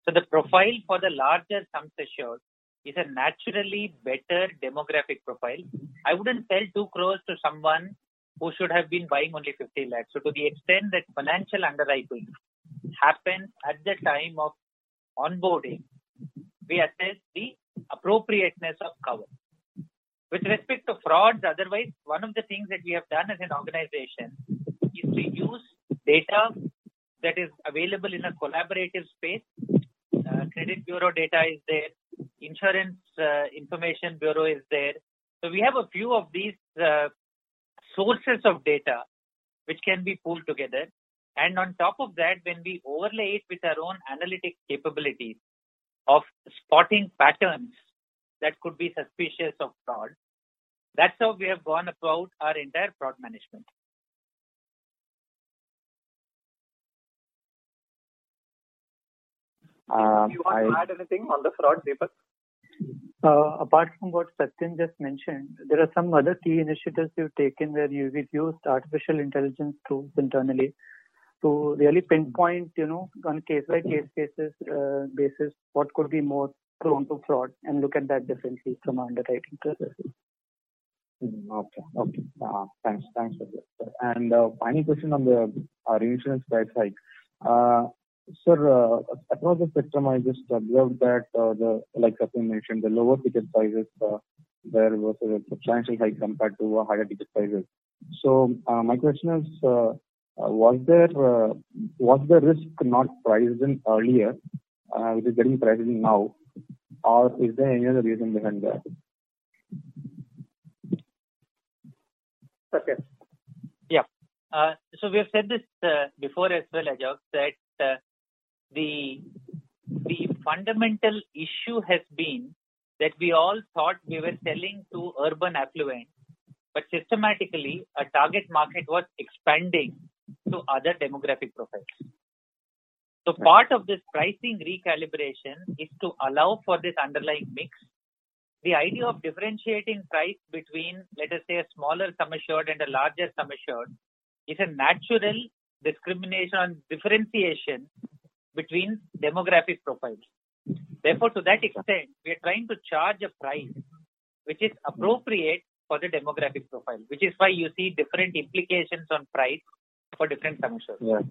So the profile for the larger sums assured is a naturally better demographic profile. I wouldn't sell 2 crores to someone who should have been buying only 50 lakhs. So to the extent that financial underwriting happens at the time of onboarding, we assess the appropriateness of cover. With respect to frauds, otherwise, one of the things that we have done as an organization is to use data that is available in a collaborative space. Uh, credit bureau data is there, insurance uh, information bureau is there. So we have a few of these uh, sources of data which can be pulled together. And on top of that, when we overlay it with our own analytic capabilities of spotting patterns that could be suspicious of fraud, that's how we have gone about our entire fraud management. Um, you want I, to add anything on the fraud, Deepak? Uh, apart from what Satyan just mentioned, there are some other key initiatives you've taken where you, have used artificial intelligence tools internally to really pinpoint, you know, on case by case basis, uh, basis, what could be more prone to fraud and look at that differently from underwriting processes. Hmm, okay, okay. Uh, thanks, thanks for that. And uh, final question on the uh, reinsurance price hike. Uh, Sir, uh, across the spectrum, I just observed that uh, the, like Satyan mentioned, the lower ticket prices, uh, there was a substantial hike compared to higher ticket prices. So, uh, my question is, Uh, was there uh, was the risk not priced in earlier, uh, which is getting priced in now, or is there any other reason behind that? Okay. Yeah. So we have said this before as well, Ajox, that the the fundamental issue has been that we all thought we were selling to urban affluent, but systematically a target market was expanding to other demographic profiles. So part of this pricing recalibration is to allow for this underlying mix. The idea of differentiating price between, let us say, a smaller sum assured and a larger sum assured is a natural discrimination and differentiation between demographic profiles. Therefore, to that extent, we are trying to charge a price which is appropriate for the demographic profile, which is why you see different implications on price for different sum assureds. Yeah.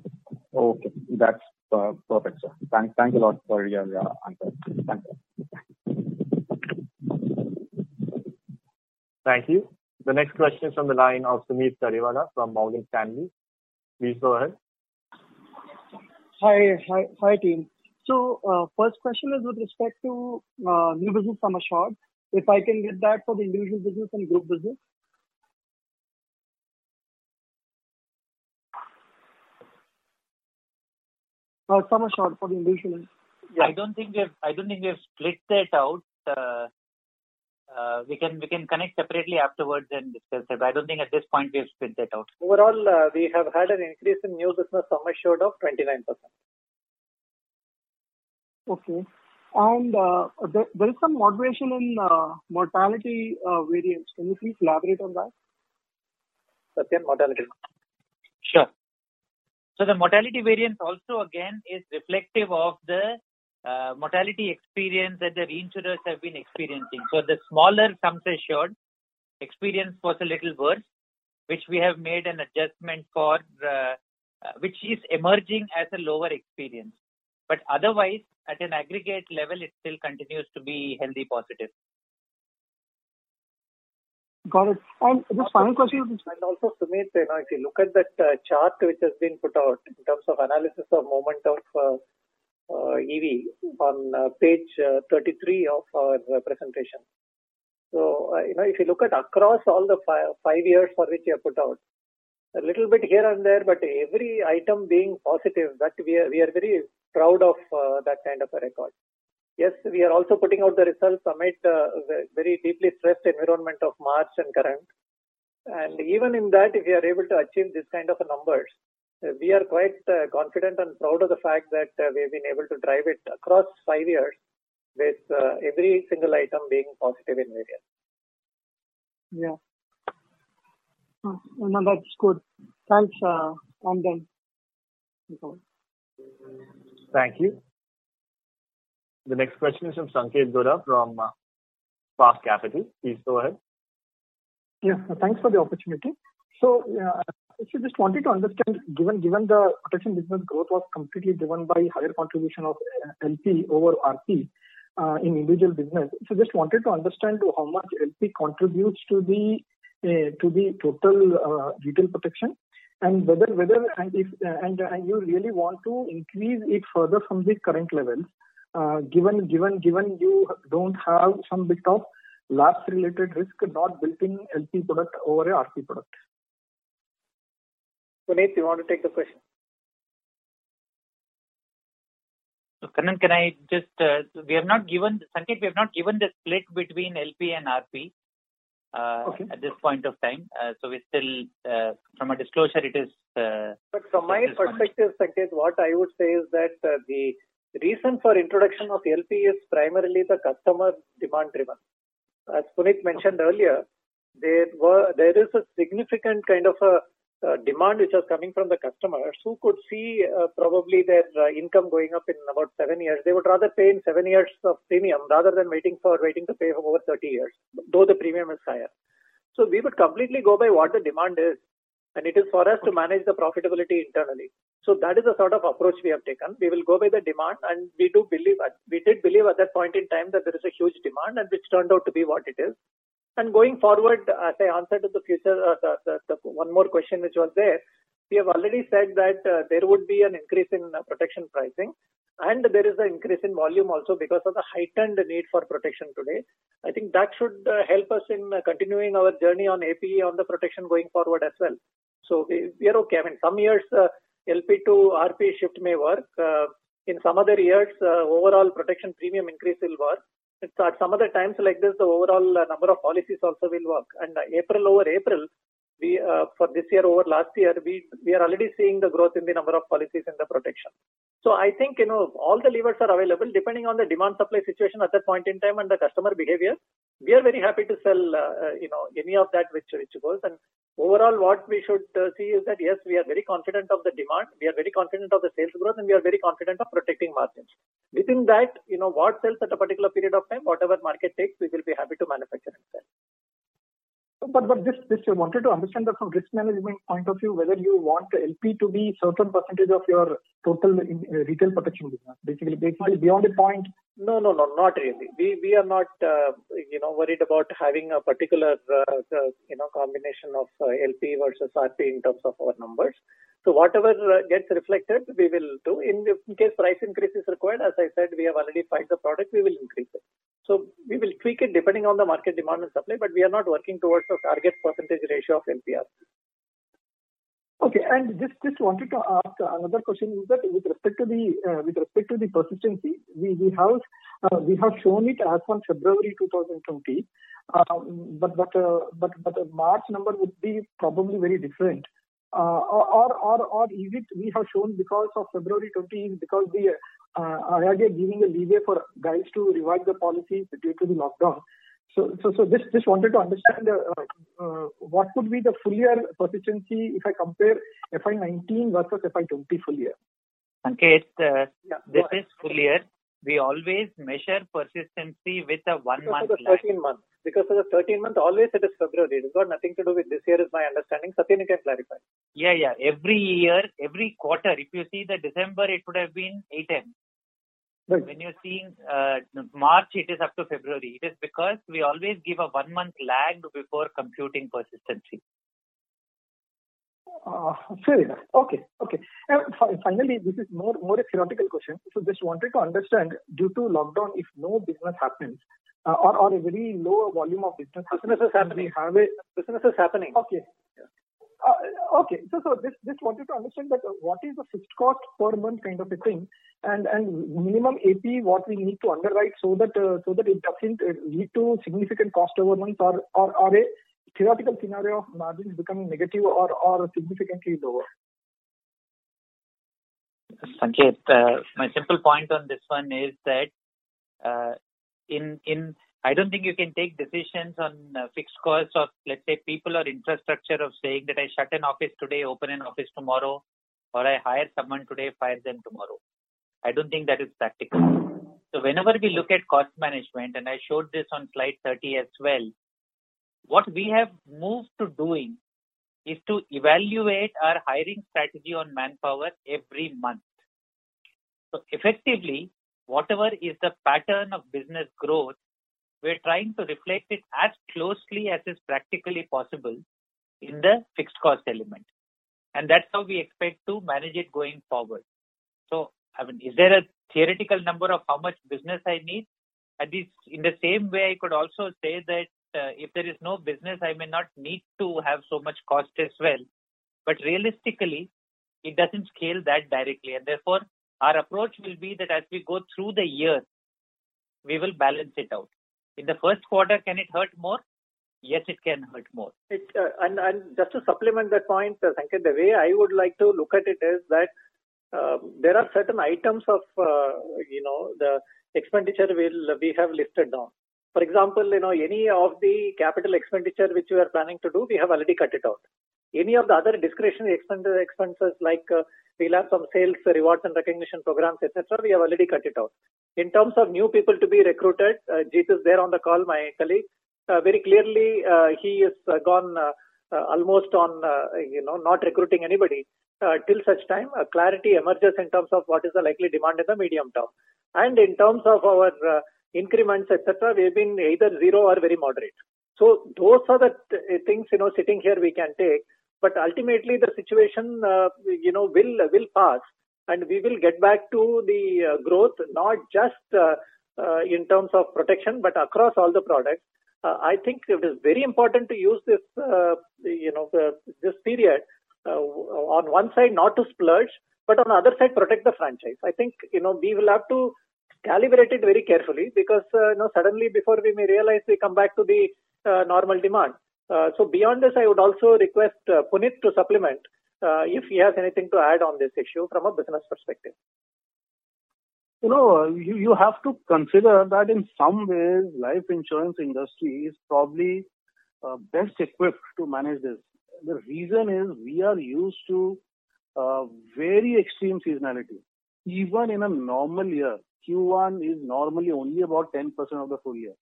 Okay. That's uh, perfect, sir. Thank, thank you a lot for your uh, answer. Thank you. Thank you. The next question is from the line of Sumit Kariwala from Morgan Stanley. Please go ahead. Hi, hi, hi, team. So, uh, first question is with respect to uh, new business sum assured. If I can get that for the individual business and group business. Sum assured for the individual. Yeah. I don't think we've I don't think we've split that out. Uh, uh, we can we can connect separately afterwards and discuss it. I don't think at this point we have split that out. Overall, uh, we have had an increase in new business sum assured of 29%. Okay. And uh, there, there is some moderation in uh, mortality uh, variance. Can you please elaborate on that? Satyan, mortality. Sure. So the mortality variance also again is reflective of the uh, mortality experience that the reinsurers have been experiencing. So the smaller sums assured experience was a little worse, which we have made an adjustment for, uh, uh, which is emerging as a lower experience. But otherwise, at an aggregate level, it still continues to be healthy positive. Got it. And this final question is... And also, Sumit, you know, if you look at that uh, chart which has been put out in terms of analysis of moment of uh, uh, EV on uh, page uh, 33 of our presentation. So, you know, if you look at across all the five, five years for which you have put out, a little bit here and there, but every item being positive, that we are, we are very proud of uh, that kind of a record. Yes, we are also putting out the results amid uh, very deeply stressed environment of March and current. And even in that, if we are able to achieve this kind of numbers, we are quite uh, confident and proud of the fact that uh, we have been able to drive it across five years with uh, every single item being positive in variance. Yeah. Oh, no, that's good. Thanks. Uh, I'm done. Thank you. The next question is from Sanket Godha from uh, Spark Capital. Please go ahead. Yeah, thanks for the opportunity. So, uh, I just wanted to understand, given given the protection business growth was completely driven by higher contribution of LP over RP, uh, in individual business. So just wanted to understand how much LP contributes to the uh, to the total uh, retail protection, and whether whether and if uh, you really want to increase it further from the current levels, uh, given given given you don't have some bit of lapse related risk not built in LP product over a RP product. Puneet, you want to take the question? So, Kannan, can I just, uh, we have not given, Sanket, we have not given the split between LP and RP uh, Okay. at this point of time. Uh, so we still, uh, from a disclosure, it is. Uh, But from my it is one. perspective, Sanket, what I would say is that uh, the reason for introduction of LP is primarily the customer demand driven. As Puneet mentioned earlier, there were there is a significant kind of a demand which was coming from the customers who could see uh, probably their uh, income going up in about seven years. They would rather pay in seven years of premium rather than waiting for waiting to pay for over 30 years, though the premium is higher. So we would completely go by what the demand is, and it is for us to manage the profitability internally. So that is the sort of approach we have taken. We will go by the demand, and we do believe we did believe at that point in time that there is a huge demand, and which turned out to be what it is. And going forward, as I answered to the future, uh, the, the, the one more question which was there, we have already said that uh, there would be an increase in uh, protection pricing, and there is an increase in volume also because of the heightened need for protection today. I think that should uh, help us in uh, continuing our journey on APE on the protection going forward as well. So we, we are okay. I mean, some years uh, LP to RP shift may work. Uh, in some other years, uh, overall protection premium increase will work. It's at some other times like this, the overall uh, number of policies also will work. And April over April, we uh, for this year over last year, we we are already seeing the growth in the number of policies in the protection. So I think you know all the levers are available depending on the demand supply situation at that point in time and the customer behavior. We are very happy to sell uh, uh, you know any of that which which goes. And overall, what we should uh, see is that yes, we are very confident of the demand, we are very confident of the sales growth, and we are very confident of protecting margins. Within that, you know what sells at a particular period of time, whatever market takes, we will be happy to manufacture. But but this this I wanted to understand that from risk management point of view, whether you want LP to be certain percentage of your total in, uh, retail protection business, basically basically beyond a point. No, no, no, not really. We we are not uh, you know worried about having a particular uh, you know combination of uh, LP versus RP in terms of our numbers. So whatever uh, gets reflected, we will do. In, in case price increase is required, as I said, we have already filed the product. We will increase it. So we will tweak it depending on the market demand and supply, but we are not working towards a target percentage ratio of LPR. Okay, and just just wanted to ask another question is that with respect to the uh, with respect to the persistency, we we have uh, we have shown it as on February 2020, um, but but uh, but but the March number would be probably very different. Uh, or, or or is it we have shown because of February 20 is because the uh, IRDA giving a leeway for guys to revise the policies due to the lockdown. So so so just just wanted to understand uh, uh, what would be the full year persistency if I compare FY19 versus FY20 full year. Uh, Yeah, this is full year. We always measure persistency with a one because month of the lag. 13 month. Because of the 13 month, always it is February. It has got nothing to do with this year, is my understanding. Satyan, you can clarify. Yeah, yeah. Every year, every quarter, if you see the December, it would have been 8M. Right. When you're seeing uh, March, it is up to February. It is because we always give a one month lag before computing persistency. Uh, fair enough. Okay, okay. And fi- finally, this is more more a theoretical question. So just wanted to understand, due to lockdown, if no business happens, or or a very low volume of business happens, Business is happening. we have a Business is happening. okay. Uh, okay, so so this this wanted to understand that uh, what is the fixed cost per month kind of a thing, and and minimum AP what we need to underwrite so that uh, so that it doesn't uh, lead to significant cost overruns or or, or a theoretical scenario of margins becoming negative or or significantly lower. Sanket, uh, my simple point on this one is that uh, in in I don't think you can take decisions on uh, fixed costs of let's say people or infrastructure of saying that I shut an office today, open an office tomorrow, or I hire someone today, fire them tomorrow. I don't think that is practical. So whenever we look at cost management, and I showed this on slide 30 as well, what we have moved to doing is to evaluate our hiring strategy on manpower every month. So effectively, whatever is the pattern of business growth, we're trying to reflect it as closely as is practically possible in the fixed cost element. And that's how we expect to manage it going forward. So, I mean, is there a theoretical number of how much business I need? At least in the same way, I could also say that uh, if there is no business, I may not need to have so much cost as well. But realistically, it doesn't scale that directly. And therefore, our approach will be that as we go through the year, we will balance it out. In the first quarter, can it hurt more? Yes, it can hurt more. It, uh, and, and just to supplement that point, uh, the way I would like to look at it is that uh, there are certain items of, uh, you know, the expenditure will we have listed down. For example, you know, any of the capital expenditure which we are planning to do, we have already cut it out. Any of the other discretionary expenses like uh, we'll have some sales, rewards and recognition programs, etc. We have already cut it out. In terms of new people to be recruited, uh, Jeet is there on the call, my colleague. Uh, very clearly, uh, he is uh, gone uh, uh, almost on, you know, not recruiting anybody till such time clarity emerges in terms of what is the likely demand in the medium term. And in terms of our increments, etc., we've been either zero or very moderate. So those are the things, you know, sitting here we can take. But ultimately, the situation, uh, you know, will will pass, and we will get back to the uh, growth, not just uh, in terms of protection, but across all the products. I think it is very important to use this, you know, this period on one side not to splurge, but on the other side protect the franchise. I think you know we will have to calibrate it very carefully because uh, you know suddenly before we may realize we come back to the uh, normal demand. Uh, so beyond this, I would also request uh, Puneet to supplement uh, if he has anything to add on this issue from a business perspective. You know, you, you have to consider that in some ways, life insurance industry is probably uh, best equipped to manage this. The reason is we are used to uh, very extreme seasonality. Even in a normal year, Q1 is normally only about 10% of the full year.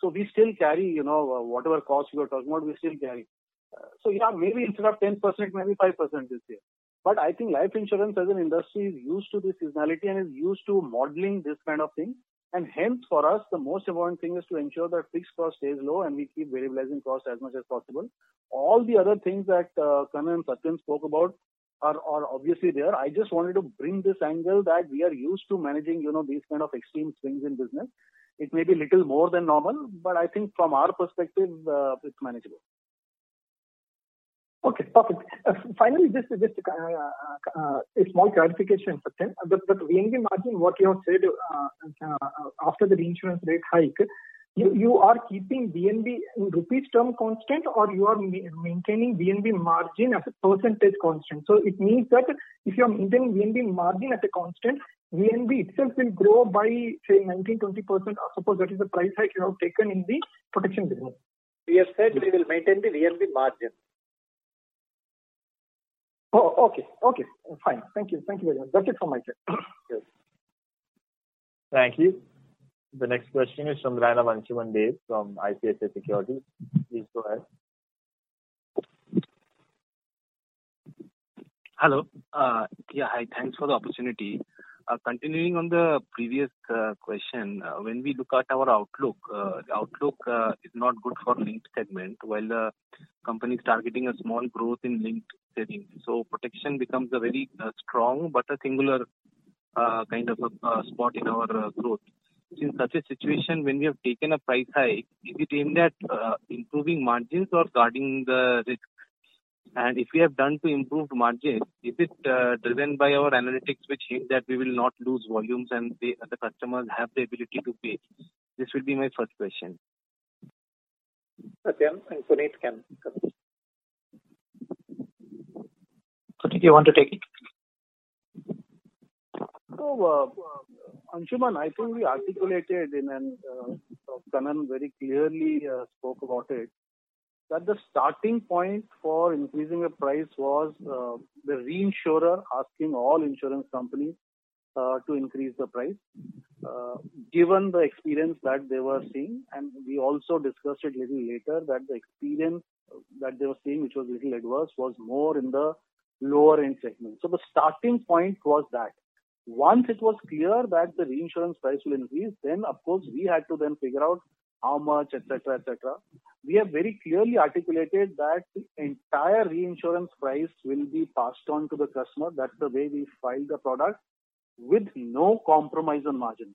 So we still carry, you know, uh, whatever cost you are talking about, we still carry. Uh, so yeah, maybe instead of 10%, maybe 5% this year. But I think life insurance as an industry is used to this seasonality and is used to modeling this kind of thing. And hence, for us, the most important thing is to ensure that fixed cost stays low and we keep variabilizing cost as much as possible. All the other things that uh, Kannan and Satyan spoke about are, are obviously there. I just wanted to bring this angle that we are used to managing, you know, these kind of extreme swings in business. It may be little more than normal, but I think from our perspective, uh, it's manageable. Okay, perfect. Uh, finally, just just uh, uh, a small clarification, Satyan. But, but VNB margin, what you have said uh, uh, after the reinsurance rate hike, you, you are keeping VNB in rupees term constant or you are ma- maintaining VNB margin as a percentage constant. So it means that if you are maintaining VNB margin at a constant, VNB itself will grow by say 19 20%. I suppose that is the price hike you have taken in the protection business. We have said we will maintain the VNB margin. Oh, okay, okay, fine. Thank you, thank you very much. That's it from my side. <coughs> yes. Thank you. The next question is from Rana Anshuman Dev from ICICI Securities. Please go ahead. Hello. Uh, yeah, hi. Thanks for the opportunity. Uh, continuing on the previous uh, question, uh, when we look at our outlook, the outlook is not good for linked segment, while the company is targeting a small growth in linked savings. So protection becomes a very strong but a singular kind of a spot in our growth in such a situation, when we have taken a price hike, is it aimed at improving margins or guarding the risk? And if we have done to improve margins, is it uh, driven by our analytics which hint that we will not lose volumes and the, the customers have the ability to pay? This will be my first question. Satyan and Puneet can. Puneet, you want to take it? So, uh, Anshuman, I think we articulated in and uh, Kannan very clearly uh, spoke about it that the starting point for increasing a price was uh, the reinsurer asking all insurance companies uh, to increase the price, uh, given the experience that they were seeing. And we also discussed it a little later that the experience that they were seeing, which was a little adverse, was more in the lower end segment. So the starting point was that. Once it was clear that the reinsurance price will increase, then of course we had to then figure out how much, etc., etc. We have very clearly articulated that the entire reinsurance price will be passed on to the customer. That's the way we filed the product with no compromise on margin.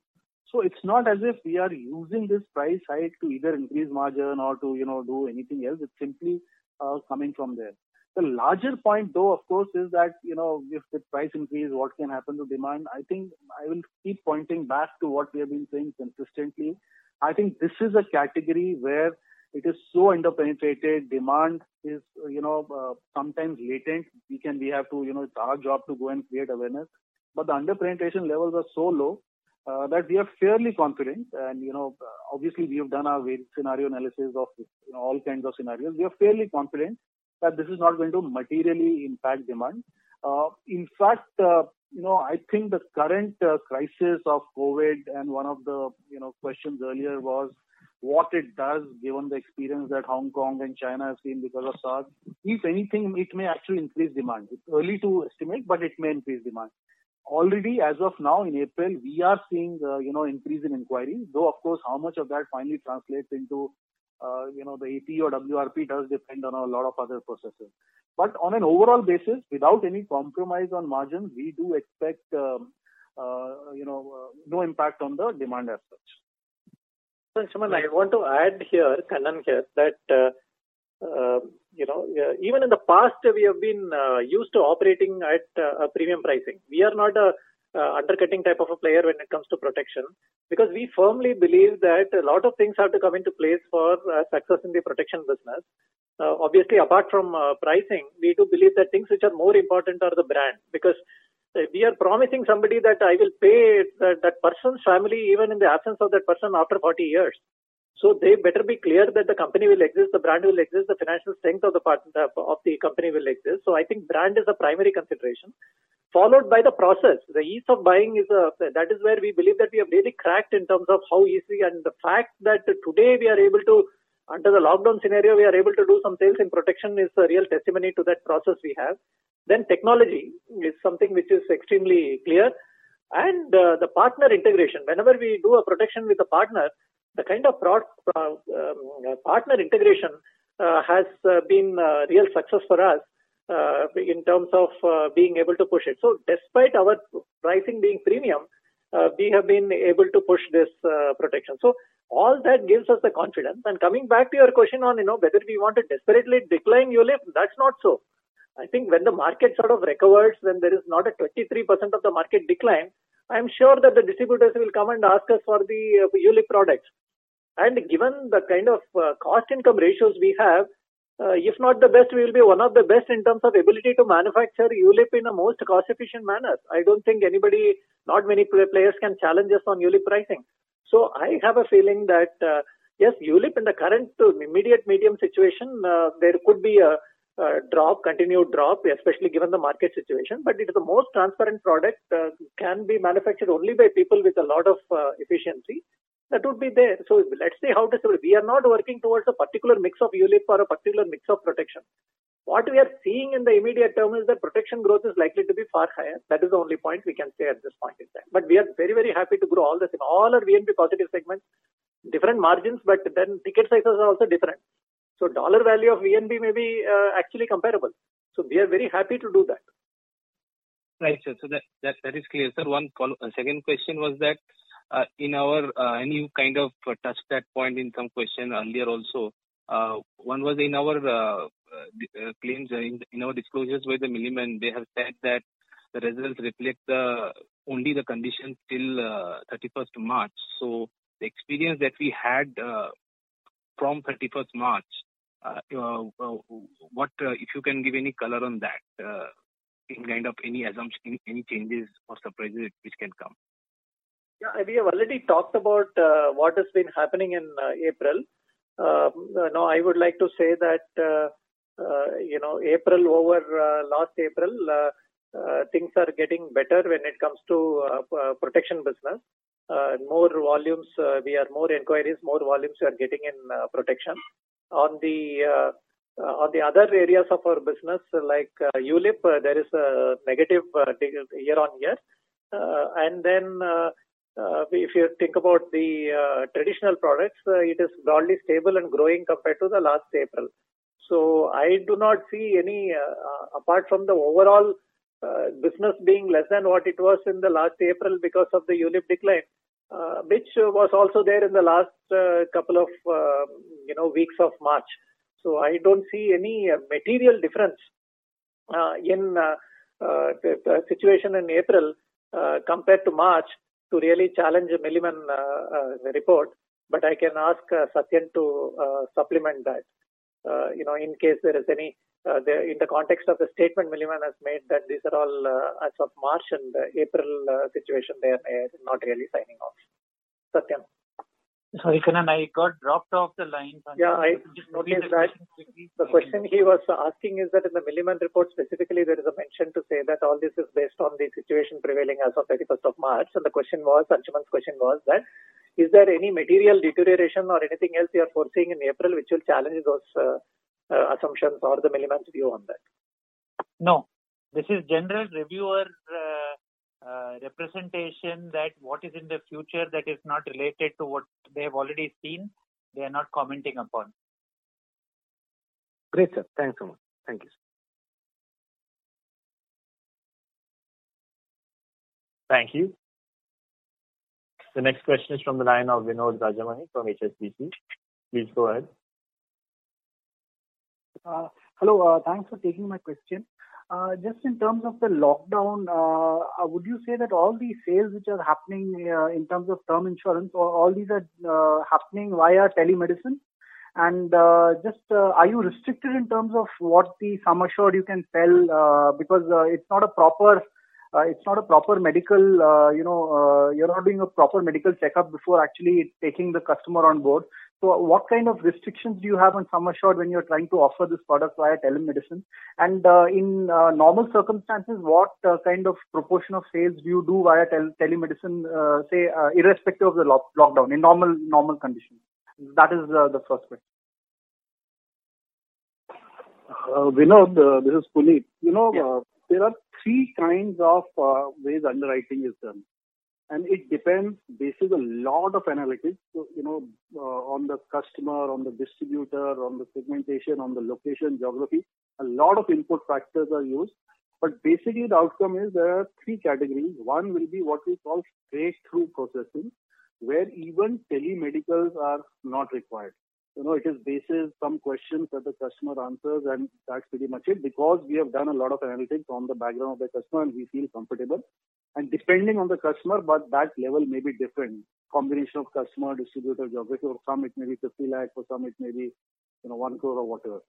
So it's not as if we are using this price hike to either increase margin or to, you know, do anything else. It's simply uh, coming from there. The larger point, though, of course, is that, you know, if the price increase, what can happen to demand? I think I will keep pointing back to what we have been saying consistently. I think this is a category where it is so underpenetrated. Demand is, you know, uh, sometimes latent. We can, we have to, you know, it's our job to go and create awareness. But the underpenetration levels are so low uh, that we are fairly confident. And, you know, obviously we have done our scenario analysis of you know, all kinds of scenarios. We are fairly confident that this is not going to materially impact demand. Uh, in fact, uh, you know, I think the current uh, crisis of COVID and one of the, you know, questions earlier was what it does given the experience that Hong Kong and China have seen because of SARS. If anything, it may actually increase demand. It's early to estimate, but it may increase demand. Already, as of now, in April, we are seeing, uh, you know, increase in inquiries, though of course, how much of that finally translates into uh, you know, the AP or WRP does depend on a lot of other processes. But on an overall basis, without any compromise on margins, we do expect, um, uh, you know, uh, no impact on the demand as such. So, Shaman, I want to add here, Kannan here, that, uh, uh, you know, even in the past, we have been uh, used to operating at a premium pricing. We are not a uh, undercutting type of a player when it comes to protection because we firmly believe that a lot of things have to come into place for uh, success in the protection business. Uh, obviously, apart from uh, pricing, we do believe that things which are more important are the brand because uh, we are promising somebody that I will pay that, that person's family even in the absence of that person after 40 years. So they better be clear that the company will exist, the brand will exist, the financial strength of the part, of the company will exist. So I think brand is a primary consideration followed by the process. The ease of buying is a, that is where we believe that we have really cracked in terms of how easy and the fact that today we are able to, under the lockdown scenario, we are able to do some sales in protection is a real testimony to that process we have. Then technology is something which is extremely clear. And uh, the partner integration. Whenever we do a protection with a partner, the kind of pro- uh, um, partner integration uh, has uh, been a real success for us uh, in terms of uh, being able to push it. So despite our pricing being premium, uh, we have been able to push this protection. So all that gives us the confidence. And coming back to your question on, you know, whether we want to desperately decline ULIP, that's not so. I think when the market sort of recovers, when there is not a 23% of the market decline, I'm sure that the distributors will come and ask us for the uh, ULIP products. And given the kind of uh, cost income ratios we have, uh, if not the best, we will be one of the best in terms of ability to manufacture ULIP in a most cost efficient manner. I don't think anybody, not many players can challenge us on ULIP pricing. So I have a feeling that, uh, yes, ULIP in the current immediate medium situation, uh, there could be a, a, drop, continued drop, especially given the market situation, but it is the most transparent product, uh, can be manufactured only by people with a lot of uh, efficiency that would be there. So let's see how to say We are not working towards a particular mix of ULIP or a particular mix of protection. What we are seeing in the immediate term is that protection growth is likely to be far higher. That is the only point we can say at this point in time. But we are very, very happy to grow all this in all our VNB positive segments, different margins, but then ticket sizes are also different. So dollar value of VNB may be uh, actually comparable. So we are very happy to do that. Right, sir. So that, that, that is clear, sir. One follow, uh, second question was that Uh, in our, uh, and you kind of uh, touched that point in some question earlier also. Uh, one was in our uh, claims, in our disclosures by the Milliman, they have said that the results reflect the only the conditions till 31st March. So the experience that we had from 31st March, what if you can give any color on that, in kind of any assumption, any changes or surprises which can come? Yeah, we have already talked about uh, what has been happening in uh, April. Um, uh, no, I would like to say that uh, uh, you know April over uh, last April, uh, uh, things are getting better when it comes to uh, protection business. more volumes, we are more inquiries, more volumes we are getting in protection. On the on the other areas of our business, like ULIP, there is a negative year on year. and then Uh, if you think about the uh, traditional products, uh, it is broadly stable and growing compared to the last April. So I do not see any, apart from the overall business being less than what it was in the last April because of the ULIP decline, which was also there in the last couple of you know weeks of March. So I don't see any material difference in the situation in April compared to March to really challenge Milliman uh, uh, report. But I can ask uh, Satyan to supplement that. You know, in case there is any, in the context of the statement Milliman has made that these are all as of March and April situation, they are not really signing off. Satyan. Sorry, Kannan, I got dropped off the line. Yeah, I just noticed that. The question he was asking is that in the Milliman report specifically, there is a mention to say that all this is based on the situation prevailing as of 31st of March. And the question was, Anshuman's question was that, is there any material deterioration or anything else you are foreseeing in April which will challenge those uh, uh, assumptions or the Milliman's view on that? No, this is general reviewer uh, representation that what is in the future that is not related to what they have already seen, they are not commenting upon. Great, sir. Thanks so much. Thank you. Thank you. The next question is from the line of Vinod Rajamani from HSBC. Please go ahead. Uh, hello, uh, thanks for taking my question. Uh, just in terms of the lockdown, uh, uh, would you say that all these sales which are happening in terms of term insurance, all these are happening via telemedicine? And just are you restricted in terms of what the sum assured you can sell? because it's not a proper uh, it's not a proper medical, uh, you know, uh, you're not doing a proper medical checkup before actually taking the customer on board. So what kind of restrictions do you have on sum assured when you're trying to offer this product via telemedicine? And uh, in uh, normal circumstances, what uh, kind of proportion of sales do you do via tel- telemedicine, say, irrespective of the lock- lockdown in normal normal conditions? That is the first question. Vinod, this is Puneet. You know, yeah. there are three kinds of ways underwriting is done. And it depends basis a lot of analytics you know uh, on the customer on the distributor on the segmentation on the location geography a lot of input factors are used. But basically the outcome is there are three categories. One will be what we call straight through processing where even telemedicals are not required you know, it is basis some questions that the customer answers, and that's pretty much it. Because we have done a lot of analytics on the background of the customer, and we feel comfortable. And depending on the customer, but that level may be different. Combination of customer, distributor, geography. For some, it may be 50 lakh. For some, it may be, you know, one crore or whatever.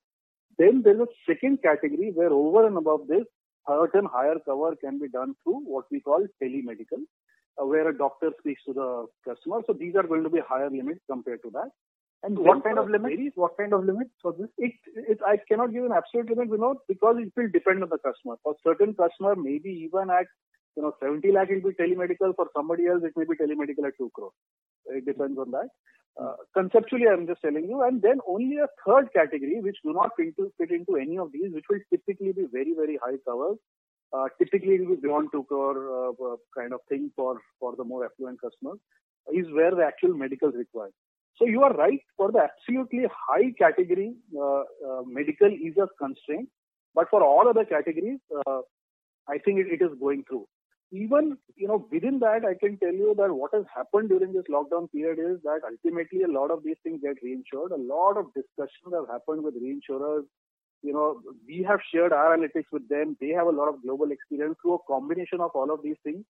Then there's a second category where over and above this, certain higher cover can be done through what we call telemedical, uh, where a doctor speaks to the customer. So these are going to be higher limits compared to that. And what kind of limit? What kind of limit for this? It, it, I cannot give an absolute limit, you know, because it will depend on the customer. For certain customer, maybe even at, you know, 70 lakh it will be telemedical. For somebody else, it may be telemedical at 2 crore. It depends on that. Uh, conceptually, I'm just telling you. And then only a third category, which do not fit into, fit into any of these, which will typically be very, very high covers. Uh, typically, it will be beyond 2 crore uh, kind of thing for, for the more affluent customers, is where the actual medical is required. So you are right for the absolutely high category, uh, uh, medical is a constraint. But for all other categories, uh, I think it, it is going through. Even you know within that, I can tell you that what has happened during this lockdown period is that ultimately a lot of these things get reinsured. A lot of discussions have happened with reinsurers. You know, we have shared our analytics with them. They have a lot of global experience through a combination of all of these things.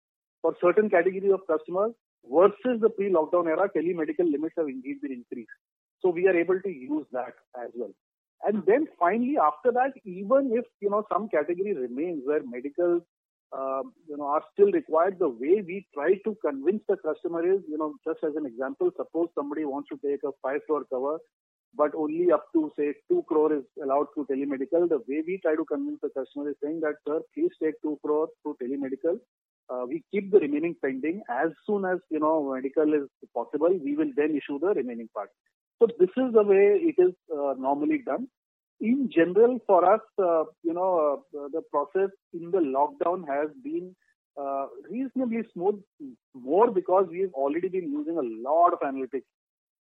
For certain categories of customers, versus the pre-lockdown era, telemedical limits have indeed been increased. So we are able to use that as well. And then finally, after that, even if you know some category remains where medical, uh, you know, are still required, the way we try to convince the customer is, you know, just as an example, suppose somebody wants to take a five crore cover, but only up to say two crore is allowed through telemedical. The way we try to convince the customer is saying that, sir, please take two crore through telemedical uh, we keep the remaining pending. As soon as, you know, medical is possible, we will then issue the remaining part. So this is the way it is uh, normally done. In general, for us, uh, you know, uh, the process in the lockdown has been uh, reasonably smooth, more because we've already been using a lot of analytics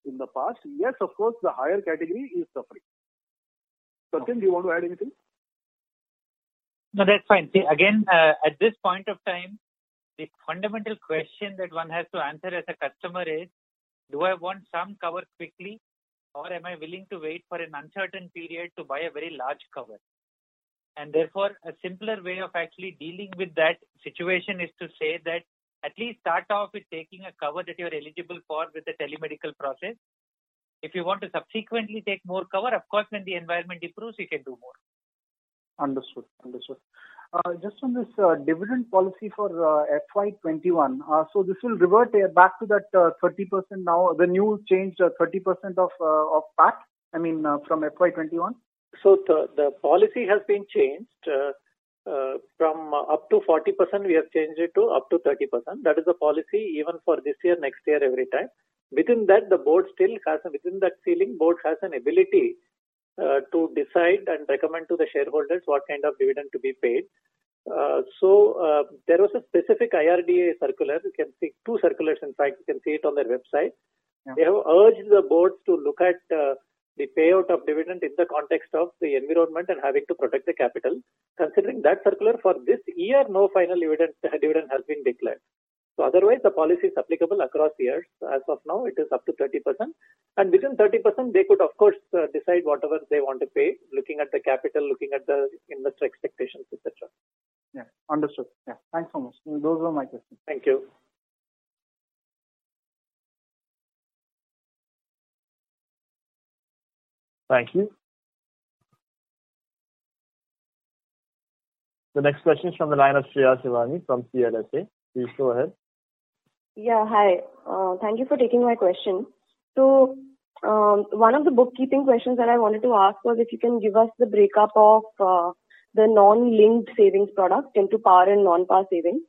in the past. Yes, of course, the higher category is suffering. Satyan, do you want to add anything? No, that's fine. See, again, uh, at this point of time, the fundamental question that one has to answer as a customer is, do I want some cover quickly or am I willing to wait for an uncertain period to buy a very large cover? And therefore, a simpler way of actually dealing with that situation is to say that at least start off with taking a cover that you're eligible for with the telemedical process. If you want to subsequently take more cover, of course, when the environment improves, you can do more. Understood. Understood. Uh, just on this uh, dividend policy for uh, FY21, uh, so this will revert back to that 30% uh, now, the new changed 30% of of PAT, I mean, from FY21? So the, the policy has been changed. from up to 40%, we have changed it to up to 30%. That is the policy even for this year, next year, every time. Within that, the board still has, within that ceiling, board has an ability uh, to decide and recommend to the shareholders what kind of dividend to be paid. Uh, so uh, there was a specific IRDA circular. You can see two circulars. In fact, you can see it on their website. Yeah. They have urged the boards to look at uh, the payout of dividend in the context of the environment and having to protect the capital. Considering that circular for this year, no final dividend <laughs> dividend has been declared. So otherwise, the policy is applicable across years. As of now, it is up to 30%. And within 30%, they could, of course, uh, decide whatever they want to pay, looking at the capital, looking at the investor expectations, etc. Yeah, understood. Yeah, thanks so much. Those were my questions. Thank you. Thank you. The next question is from the line of Shreya Shivani from CLSA. Please go ahead. Yeah, hi. Uh, thank you for taking my question. So, um, one of the bookkeeping questions that I wanted to ask was if you can give us the breakup of uh, the non-linked savings product into par and non-par savings.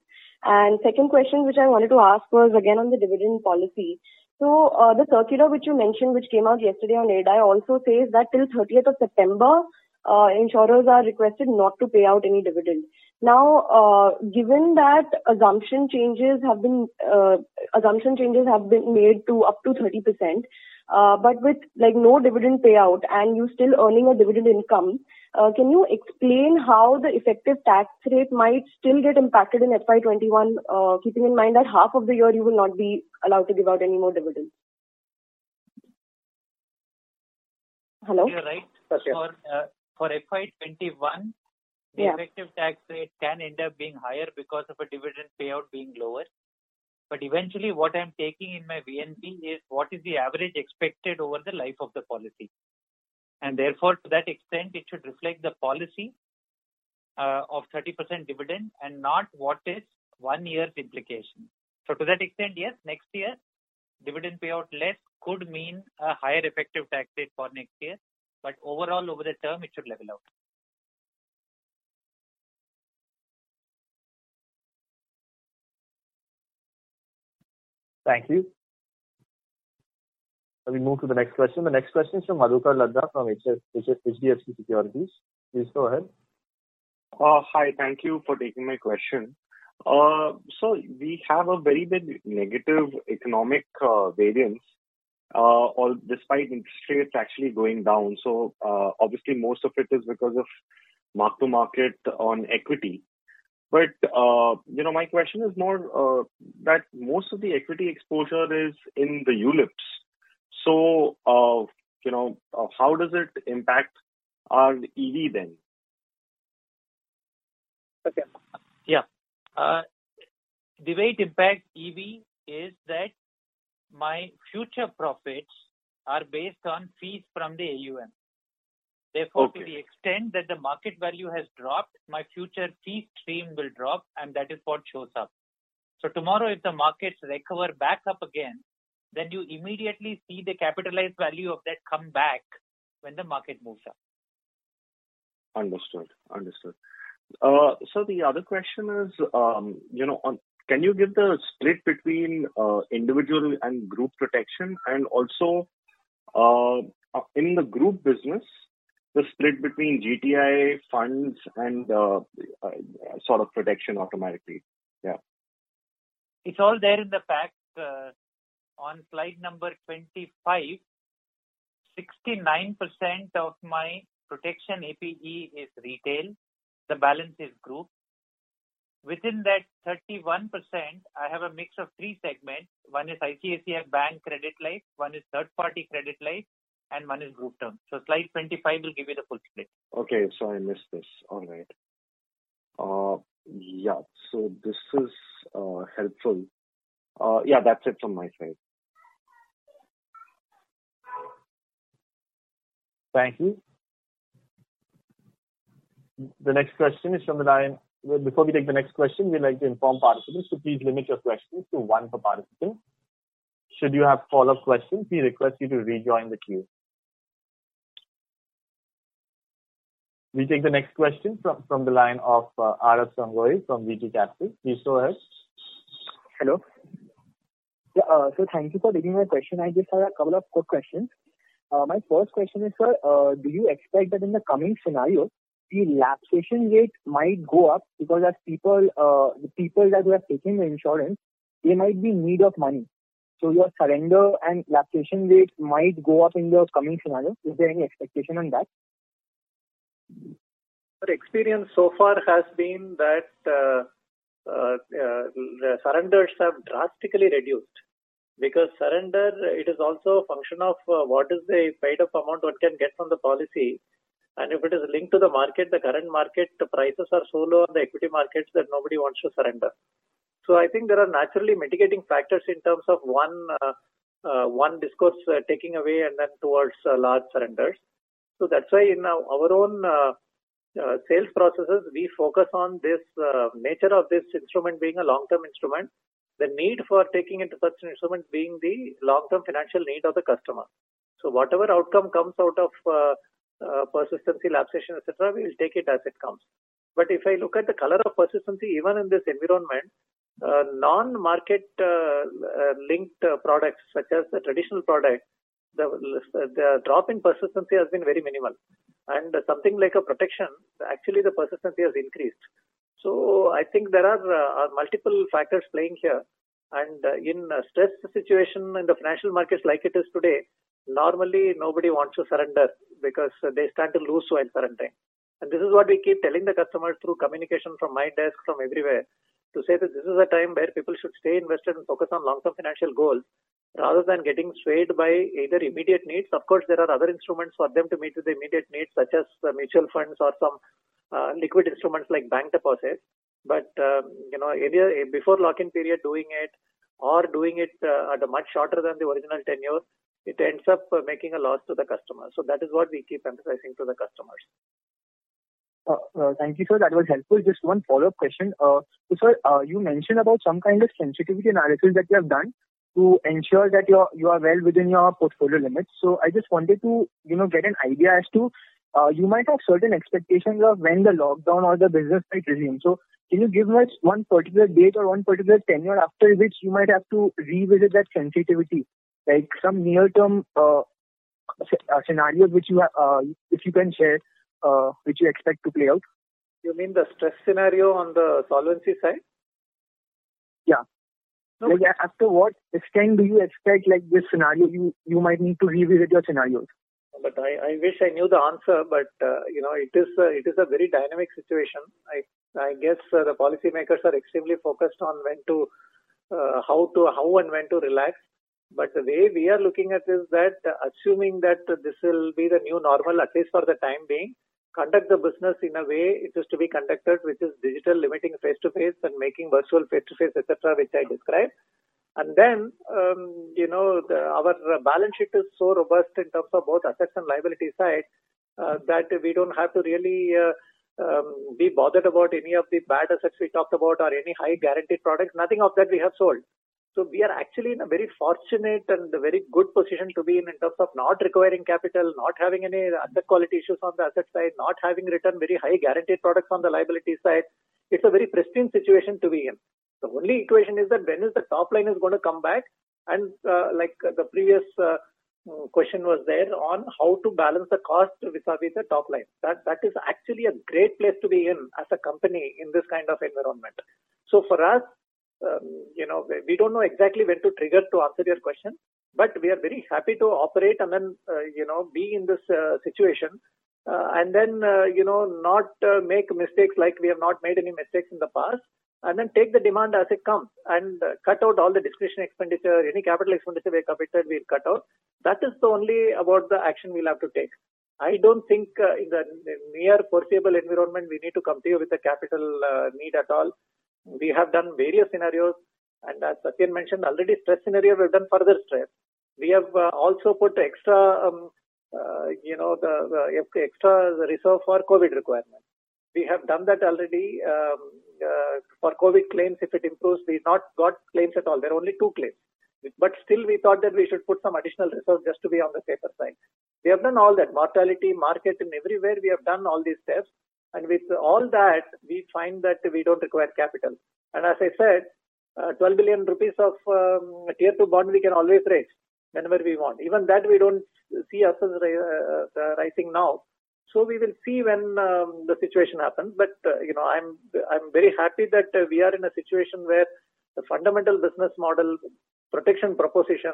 And second question which I wanted to ask was again on the dividend policy. So uh, the circular which you mentioned, which came out yesterday on ADI, also says that till 30th of September, uh, insurers are requested not to pay out any dividend. Now, uh, given that assumption changes have been uh, assumption changes have been made to up to 30%, uh, but with like no dividend payout and you still earning a dividend income, uh, can you explain how the effective tax rate might still get impacted in FY21, uh, keeping in mind that half of the year you will not be allowed to give out any more dividends? Hello. You're right. For uh, for FY21, the yeah. effective tax rate can end up being higher because of a dividend payout being lower. But eventually, what I'm taking in my VNB is what is the average expected over the life of the policy. And therefore, to that extent, it should reflect the policy uh, of 30% dividend and not what is one year's implication. So, to that extent, yes, next year, dividend payout less could mean a higher effective tax rate for next year. But overall, over the term, it should level out. Thank you. We move to the next question. The next question is from Madhukar Ladha from HDFC Securities. Please go ahead. Uh, hi, thank you for taking my question. Uh, so we have a very big negative economic uh, variance, uh, all despite interest rates actually going down. So uh, obviously most of it is because of mark to market on equity. But uh, you know, my question is more uh, that most of the equity exposure is in the ULIPs. So uh, you know, uh, how does it impact our EV then? Okay. Yeah. Uh, the way it impacts EV is that my future profits are based on fees from the AUM. Therefore, okay. to the extent that the market value has dropped, my future fee stream will drop, and that is what shows up. So tomorrow, if the markets recover back up again, then you immediately see the capitalized value of that come back when the market moves up. Understood. Understood. Uh, so the other question is, um, you know, on can you give the split between uh, individual and group protection, and also uh, in the group business, the split between GTI funds and uh, uh, sort of protection automatically. Yeah. It's all there in the pack. Uh, on slide number 25, 69% of my protection APE is retail. The balance is group. Within that 31%, I have a mix of three segments. One is ICICI Bank Credit Life, one is third party credit life, and one is group term. So slide 25 will give you the full split. Okay, so I missed this. All right. Uh, yeah, so this is uh, helpful. Uh, yeah, that's it from my side. Thank you. The next question is from the line. Before we take the next question, we'd like to inform participants to please limit your questions to one per participant. Should you have follow-up questions, we request you to rejoin the queue. We take the next question from, from the line of uh, Sangoi from VT Capital. Please go ahead. Hello. Yeah, uh, so thank you for taking my question. I just have a couple of quick questions. Uh, my first question is, sir, uh, do you expect that in the coming scenario, the lapsation rate might go up because as people, uh, the people that were taking the insurance, they might be in need of money. So your surrender and lapsation rate might go up in the coming scenario. Is there any expectation on that? Our experience so far has been that uh, uh, uh, surrenders have drastically reduced because surrender it is also a function of uh, what is the paid up amount one can get from the policy. And if it is linked to the market the current market prices are so low on the equity markets that nobody wants to surrender. So i think there are naturally mitigating factors in terms of one uh, uh, one discourse taking away and then towards large surrenders so that's why in our, own uh, sales processes we focus on this nature of this instrument being a long term instrument the need for taking into such an instrument being the long-term financial need of the customer. So whatever outcome comes out of uh, uh, persistency, lapsation, etc., we will take it as it comes. But if I look at the color of persistency, even in this environment, uh, non-market uh, uh, linked uh, products such as the traditional product, the, the drop in persistency has been very minimal. And something like a protection, actually the persistency has increased. So I think there are, uh, are multiple factors playing here. And uh, in a stress situation in the financial markets like it is today, normally nobody wants to surrender because they stand to lose while surrendering. And this is what we keep telling the customers through communication from my desk, from everywhere, to say that this is a time where people should stay invested and focus on long-term financial goals rather than getting swayed by either immediate needs. Of course, there are other instruments for them to meet with the immediate needs, such as mutual funds or some uh, liquid instruments like bank deposits. But um, you know, either before lock-in period, doing it or doing it uh, at a much shorter than the original tenure, it ends up uh, making a loss to the customer. So that is what we keep emphasizing to the customers. Uh, uh, thank you, sir. That was helpful. Just one follow-up question. Uh, so, sir, you mentioned about some kind of sensitivity analysis that you have done to ensure that you are you are well within your portfolio limits. So, I just wanted to you know get an idea as to uh, you might have certain expectations of when the lockdown or the business might resume. So can you give us one particular date or one particular tenure after which you might have to revisit that sensitivity, like some near-term uh, uh scenarios which you have, uh, if you can share, uh, which you expect to play out? You mean the stress scenario on the solvency side? Yeah. Like after what extent do you expect like this scenario you you might need to revisit your scenarios? but I, I wish I knew the answer. But uh, you know, it is uh, it is a very dynamic situation. I I guess uh, the policymakers are extremely focused on when to uh, how to how and when to relax. But the way we are looking at is that uh, assuming that this will be the new normal, at least for the time being, conduct the business in a way it is to be conducted, which is digital, limiting face to face, and making virtual face to face, etc., which I described. And then, um, you know, the, our balance sheet is so robust in terms of both assets and liability side uh, that we don't have to really uh, um, be bothered about any of the bad assets we talked about or any high guaranteed products. Nothing of that we have sold. So we are actually in a very fortunate and very good position to be in in terms of not requiring capital, not having any asset quality issues on the asset side, not having written very high guaranteed products on the liability side. It's a very pristine situation to be in. The only equation is that when is the top line is going to come back, and uh, like the previous uh, uh, question was there on how to balance the cost vis-a-vis the top line. That that is actually a great place to be in as a company in this kind of environment. So for us, um, you know, we- don't know exactly when to trigger to answer your question, but we are very happy to operate and then uh, you know be in this uh, situation uh, and then uh, you know not uh, make mistakes like we have not made any mistakes in the past and then take the demand as it comes and uh, cut out all the discretionary expenditure any capital expenditure we committed we'll cut out. That is the only about the action we'll have to take. I don't think uh, in the near foreseeable environment we need to come to you with a capital uh, need at all we have done various scenarios and as satyan mentioned already stress scenario we've done further stress we have uh, also put extra um, uh, you know, the, extra reserve for COVID requirements. We have done that already um, uh, for COVID claims. If it improves, we not got claims at all. There are only two claims. But still, we thought that we should put some additional reserve just to be on the safer side. We have done all that. Mortality, market, and everywhere we have done all these steps. And with all that, we find that we don't require capital. And as I said, uh, 12 billion rupees of um, tier 2 bond we can always raise whenever we want. Even that we don't see ourselves ri- uh, rising now. So we will see when um, the situation happens. But uh, you know, I'm I'm very happy that uh, we are in a situation where the fundamental business model, protection proposition,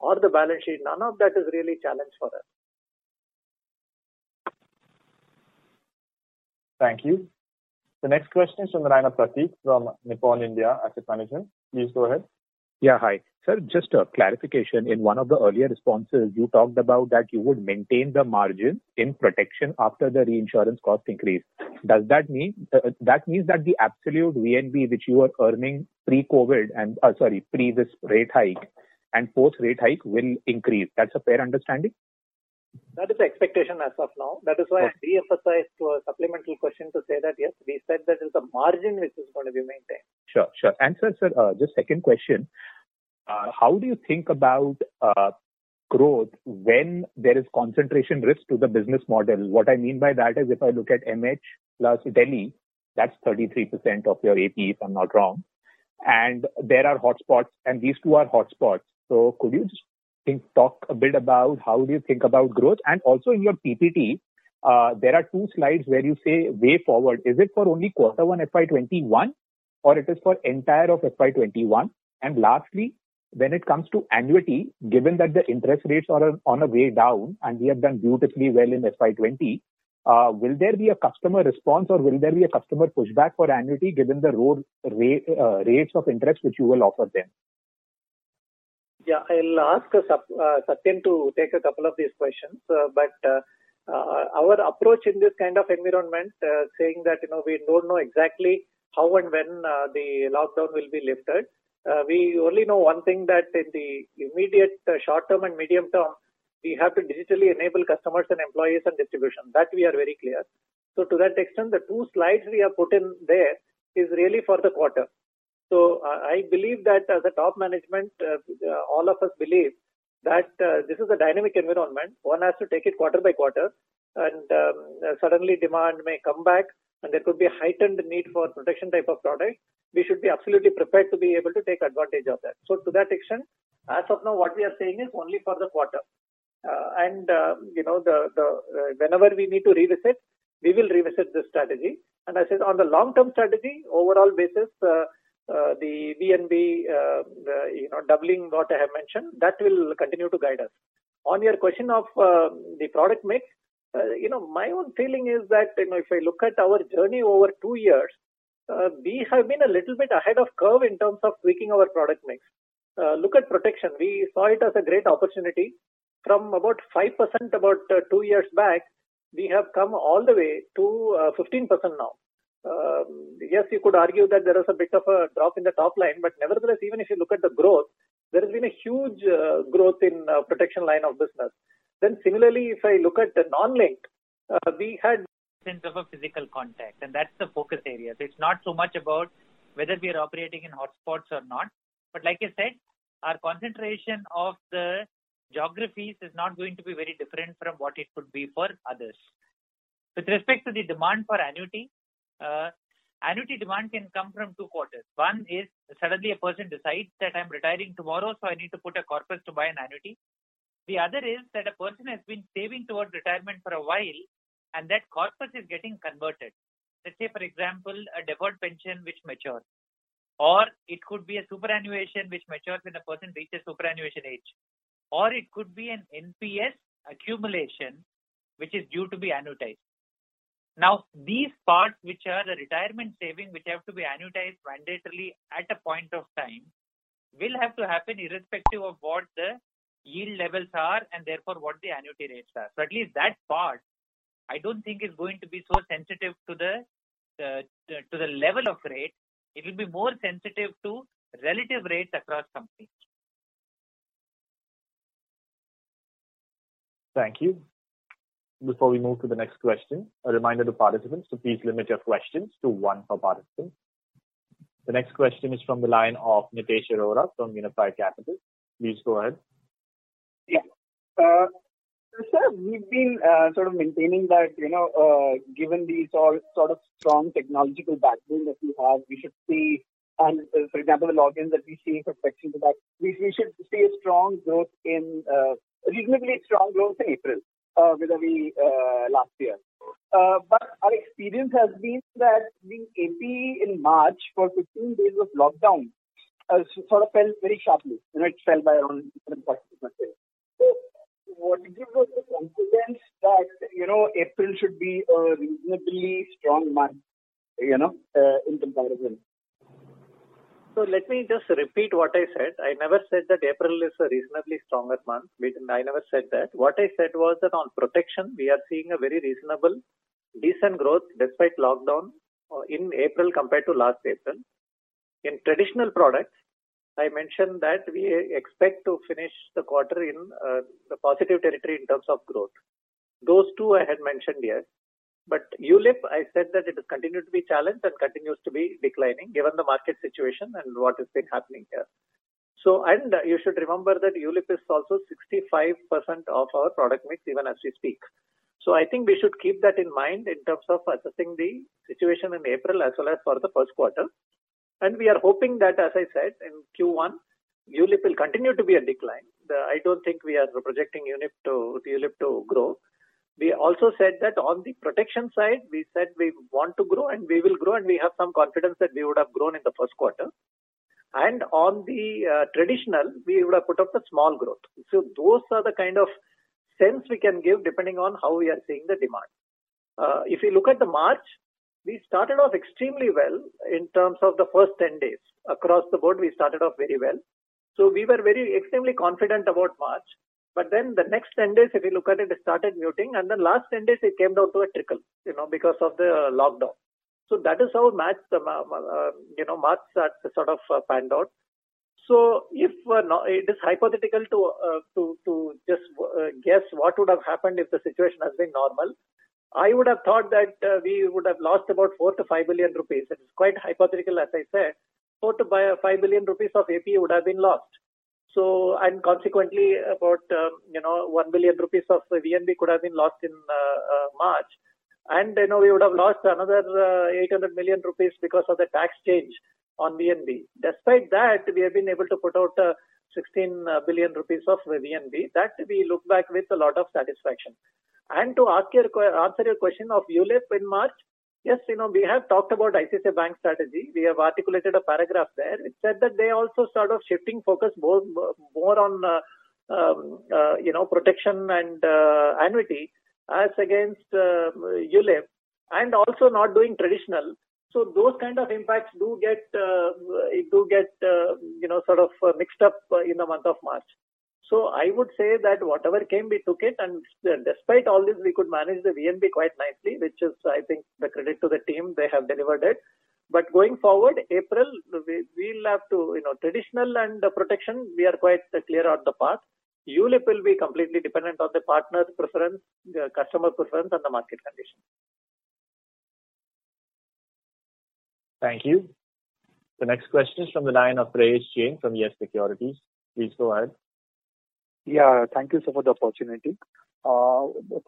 or the balance sheet, none of that is really challenge for us. Thank you. The next question is from the line of Prateek from Nippon India Asset Management. Please go ahead. Yeah, hi. Sir, just a clarification. In one of the earlier responses, you talked about that you would maintain the margin in protection after the reinsurance cost increase. Does that mean uh, that means that the absolute VNB which you were earning pre-COVID and uh, sorry pre this rate hike and post rate hike will increase? That's a fair understanding. That is the expectation as of now. That is why I re-emphasized to a supplemental question to say that yes, we said that it's the margin which is going to be maintained. Sure, sure. And sir, sir, uh, just second question. Uh, how do you think about uh, growth when there is concentration risk to the business model? What I mean by that is if I look at MH plus Delhi, that's 33% of your AP, if I'm not wrong. And there are hotspots, and these two are hotspots. So could you just think, talk a bit about how do you think about growth? And also in your PPT, uh, there are two slides where you say way forward. Is it for only quarter one FY21 or it is for entire of FY21? And lastly, when it comes to annuity, given that the interest rates are on a way down and we have done beautifully well in FY20, uh, will there be a customer response or will there be a customer pushback for annuity given the road uh, rates of interest which you will offer them? Yeah, I'll ask uh, Satyan to take a couple of these questions, uh, but uh, our approach in this kind of environment, saying that you know we don't know exactly how and when the lockdown will be lifted. We only know one thing that in the immediate short term and medium term, we have to digitally enable customers and employees and distribution. That we are very clear. So to that extent, the two slides we have put in there is really for the quarter. So I believe that as a top management, uh, uh, all of us believe that uh, this is a dynamic environment. One has to take it quarter by quarter, and um, suddenly demand may come back, and there could be a heightened need for protection type of product. We should be absolutely prepared to be able to take advantage of that. So to that extent, as of now, what we are saying is only for the quarter. Uh, and uh, you know, the the uh, whenever we need to revisit, we will revisit this strategy. And I said on the long-term strategy, overall basis, uh, the VNB, uh, you know, doubling what I have mentioned, that will continue to guide us. On your question of uh, the product mix, uh, you know, my own feeling is that you know, if I look at our journey over two years, we have been a little bit ahead of curve in terms of tweaking our product mix. Look at protection. We saw it as a great opportunity. From about 5% about two years back, we have come all the way to 15% now. Um, yes, you could argue that there is a bit of a drop in the top line, but nevertheless, even if you look at the growth, there has been a huge uh, growth in uh, protection line of business. Then similarly, if I look at the non-linked, uh, we had sense of a physical contact, and that's the focus area. So it's not so much about whether we are operating in hotspots or not, but like I said, our concentration of the geographies is not going to be very different from what it could be for others. With respect to the demand for annuity, uh, annuity demand can come from two quarters. One is suddenly a person decides that I'm retiring tomorrow, so I need to put a corpus to buy an annuity. The other is that a person has been saving towards retirement for a while and that corpus is getting converted. Let's say, for example, a deferred pension which matures, or it could be a superannuation which matures when a person reaches superannuation age, or it could be an NPS accumulation which is due to be annuitized. Now, these parts which are the retirement saving which have to be annuitized mandatorily at a point of time will have to happen irrespective of what the yield levels are and therefore what the annuity rates are. So at least that part I don't think is going to be so sensitive to the uh, to the level of rate. It will be more sensitive to relative rates across companies. Thank you. Before we move to the next question, a reminder to participants to please limit your questions to one per participant. The next question is from the line of Nitesh Arora from Unifi Capital. Please go ahead. Yeah. Uh, sir, we've been uh, sort of maintaining that, you know, uh, given the sort, sort of strong technological backbone that we have, we should see, and for example, the logins that we see for protection to that, we, we should see a strong growth in, reasonably strong growth in April uh, vis-a-vis uh, last year. Uh, but our experience has been that the AP in March for 15 days of lockdown uh, sort of fell very sharply. You know, it fell by around 40%. So, what gives us the confidence that you know April should be a reasonably strong month? You know, uh, in comparison. So let me just repeat what I said. I never said that April is a reasonably stronger month. I never said that. What I said was that on protection, we are seeing a very reasonable, decent growth despite lockdown uh, in April compared to last April. In traditional products, I mentioned that we expect to finish the quarter in uh, the positive territory in terms of growth. Those two I had mentioned here. But ULIP, I said that it has continued to be challenged and continues to be declining given the market situation and what has been happening here. So, and you should remember that ULIP is also 65% of our product mix even as we speak. So I think we should keep that in mind in terms of assessing the situation in April as well as for the first quarter. And we are hoping that, as I said, in Q1, ULIP will continue to be a decline. The, I don't think we are projecting ULIP to, ULIP to grow. We also said that on the protection side, we said we want to grow and we will grow and we have some confidence that we would have grown in the first quarter. And on the uh, traditional, we would have put up a small growth. So those are the kind of sense we can give depending on how we are seeing the demand. Uh, if you look at the March, we started off extremely well in terms of the first 10 days. Across the board, we started off very well. So we were very extremely confident about March. But then the next 10 days, if you look at it, it started muting. And then last 10 days, it came down to a trickle, you know, because of the lockdown. So that is how March, uh, uh, you know, March sort of uh, panned out. So if uh, no, it is hypothetical to uh, to to just uh, guess what would have happened if the situation has been normal, I would have thought that we would have lost about 4 to 5 billion rupees. It is quite hypothetical, as I said. 4 to 5 billion rupees of AP would have been lost. So, and consequently, about um, you know 1 billion rupees of VNB could have been lost in uh, uh, March, and you know we would have lost another uh, 800 million rupees because of the tax change on VNB. Despite that, we have been able to put out uh, 16 billion rupees of VNB. That we look back with a lot of satisfaction. And to ask your, answer your question of ULIP in March, yes, you know, we have talked about ICICI Bank strategy. We have articulated a paragraph there. It said that they also sort of shifting focus more, more on, uh, um, uh, you know, protection and uh, annuity as against uh, ULIP and also not doing traditional. So those kind of impacts do get, uh, do get, uh, you know, sort of uh, mixed up in the month of March. So I would say that whatever came, we took it, and despite all this, we could manage the VNB quite nicely, which is, I think, the credit to the team. They have delivered it. But going forward, April, we, will have to, you know, traditional and protection, we are quite clear on the path. ULIP will be completely dependent on the partner preference, the customer preference, and the market condition. Thank you. The next question is from the line of Prayesh Jain from Yes Securities. Please go ahead. Yeah, thank you, sir, for the opportunity. Uh, the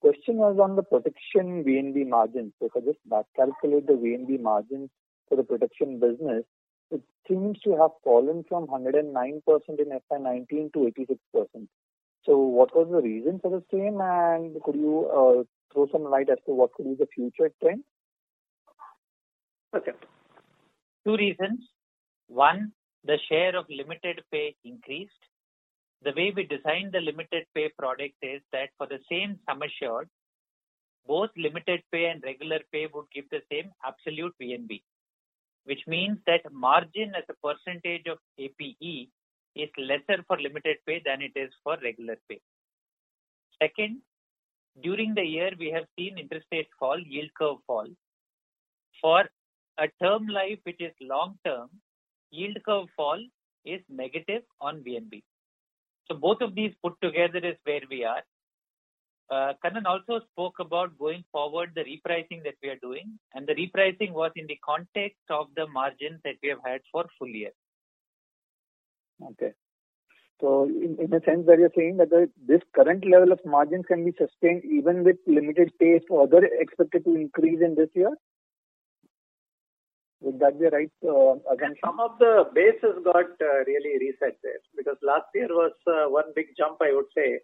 question was on the protection VNB margins. If I just back calculate the VNB margins for the protection business, it seems to have fallen from 109% in FY19 to 86%. So what was the reason for the same, and could you uh, throw some light as to what could be the future trend? Okay. Two reasons. One, the share of limited pay increased. The way we designed the limited pay product is that for the same sum assured, both limited pay and regular pay would give the same absolute VNB, which means that margin as a percentage of APE is lesser for limited pay than it is for regular pay. Second, during the year, we have seen interest rate fall, yield curve fall. For a term life which is long term, yield curve fall is negative on VNB. So both of these put together is where we are. Uh, Kannan also spoke about going forward the repricing that we are doing, and the repricing was in the context of the margins that we have had for full year. Okay. So in, in a sense that you're saying that the, this current level of margins can be sustained even with limited pay further expected to increase in this year? Would that be a right uh, assumption? Some of the base has got uh, really reset there because last year was uh, one big jump, I would say,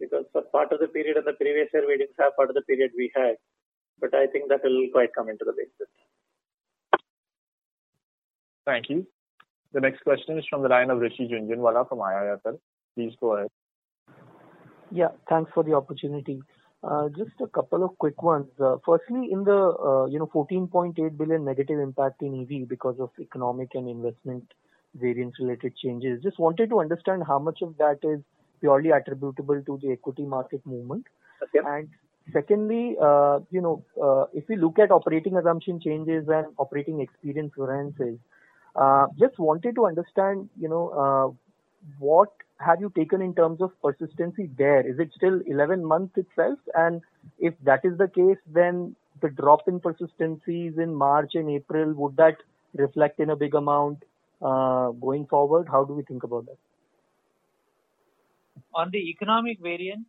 because for part of the period in the previous year we didn't have part of the period we had. But I think that will quite come into the basis. Thank you. The next question is from the line of Rishi Jhunjhunwala from IIFL. Please go ahead. Yeah, thanks for the opportunity. Uh, just a couple of quick ones. Uh, firstly, in the uh, you know 14.8 billion negative impact in EV because of economic and investment variance related changes, just wanted to understand how much of that is purely attributable to the equity market movement. Okay. And secondly, uh, you know, uh, if we look at operating assumption changes and operating experience variances, uh, just wanted to understand, you know, uh, what have you taken in terms of persistency there? Is it still 11 months itself? And if that is the case, then the drop in persistencies in March and April, would that reflect in a big amount uh, going forward? How do we think about that? On the economic variance,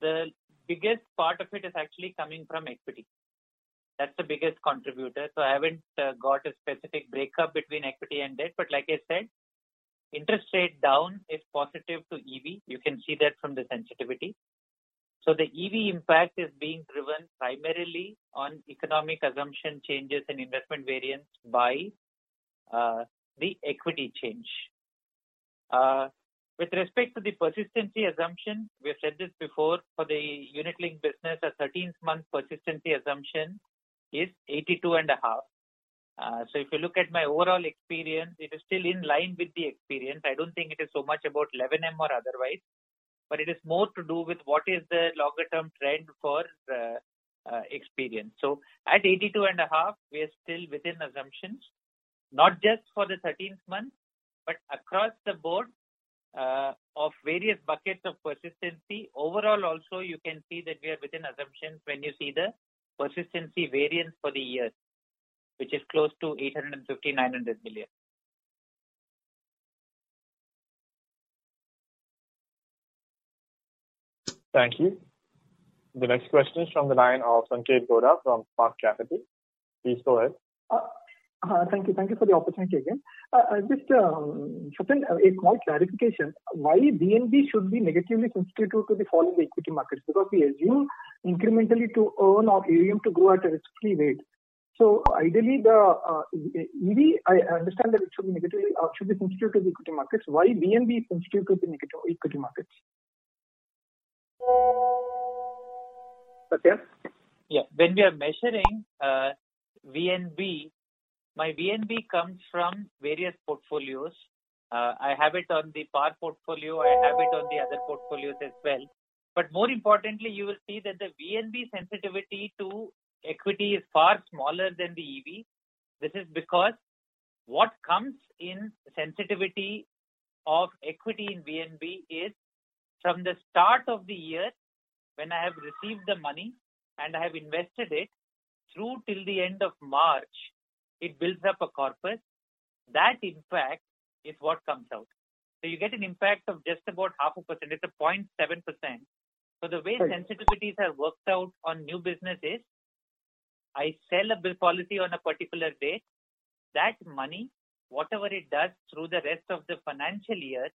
the biggest part of it is actually coming from equity. That's the biggest contributor. So I haven't uh, got a specific breakup between equity and debt, but like I said, interest rate down is positive to EV. You can see that from the sensitivity. So the EV impact is being driven primarily on economic assumption changes and investment variance by uh, the equity change. Uh, with respect to the persistency assumption, we've said this before, for the unit link business, a 13th month persistency assumption is 82 and a half. Uh, so if you look at my overall experience, it is still in line with the experience. I don't think it is so much about 11M or otherwise, but it is more to do with what is the longer term trend for uh, uh, experience. So at 82 and a half, we are still within assumptions, not just for the 13th month, but across the board uh, of various buckets of persistency. Overall, also, you can see that we are within assumptions when you see the persistency variance for the year which is close to 850 900 million. Thank you. The next question is from the line of Sanket Godha from Spark Capital. Please go ahead. Uh, uh, thank you. Thank you for the opportunity again. Uh, uh just um, Satyan, a small clarification. Why VNB should be negatively sensitive to the fall in the equity markets? Because we assume incrementally to earn or AUM to grow at a risk-free rate. So ideally, the uh, EV, I understand that it should be negatively, uh, should be sensitive to the equity markets. Why VNB is sensitive to the negative equity markets? Satya? Yeah, when we are measuring uh, VNB, my VNB comes from various portfolios. Uh, I have it on the PAR portfolio, I have it on the other portfolios as well. But more importantly, you will see that the VNB sensitivity to equity is far smaller than the EV. This is because what comes in sensitivity of equity in VNB is from the start of the year when I have received the money and I have invested it through till the end of March, it builds up a corpus. That impact is what comes out. So you get an impact of just about half a percent. It's a 0.7 percent. So the way sensitivities are worked out on new business is I sell a policy on a particular date, that money, whatever it does through the rest of the financial year,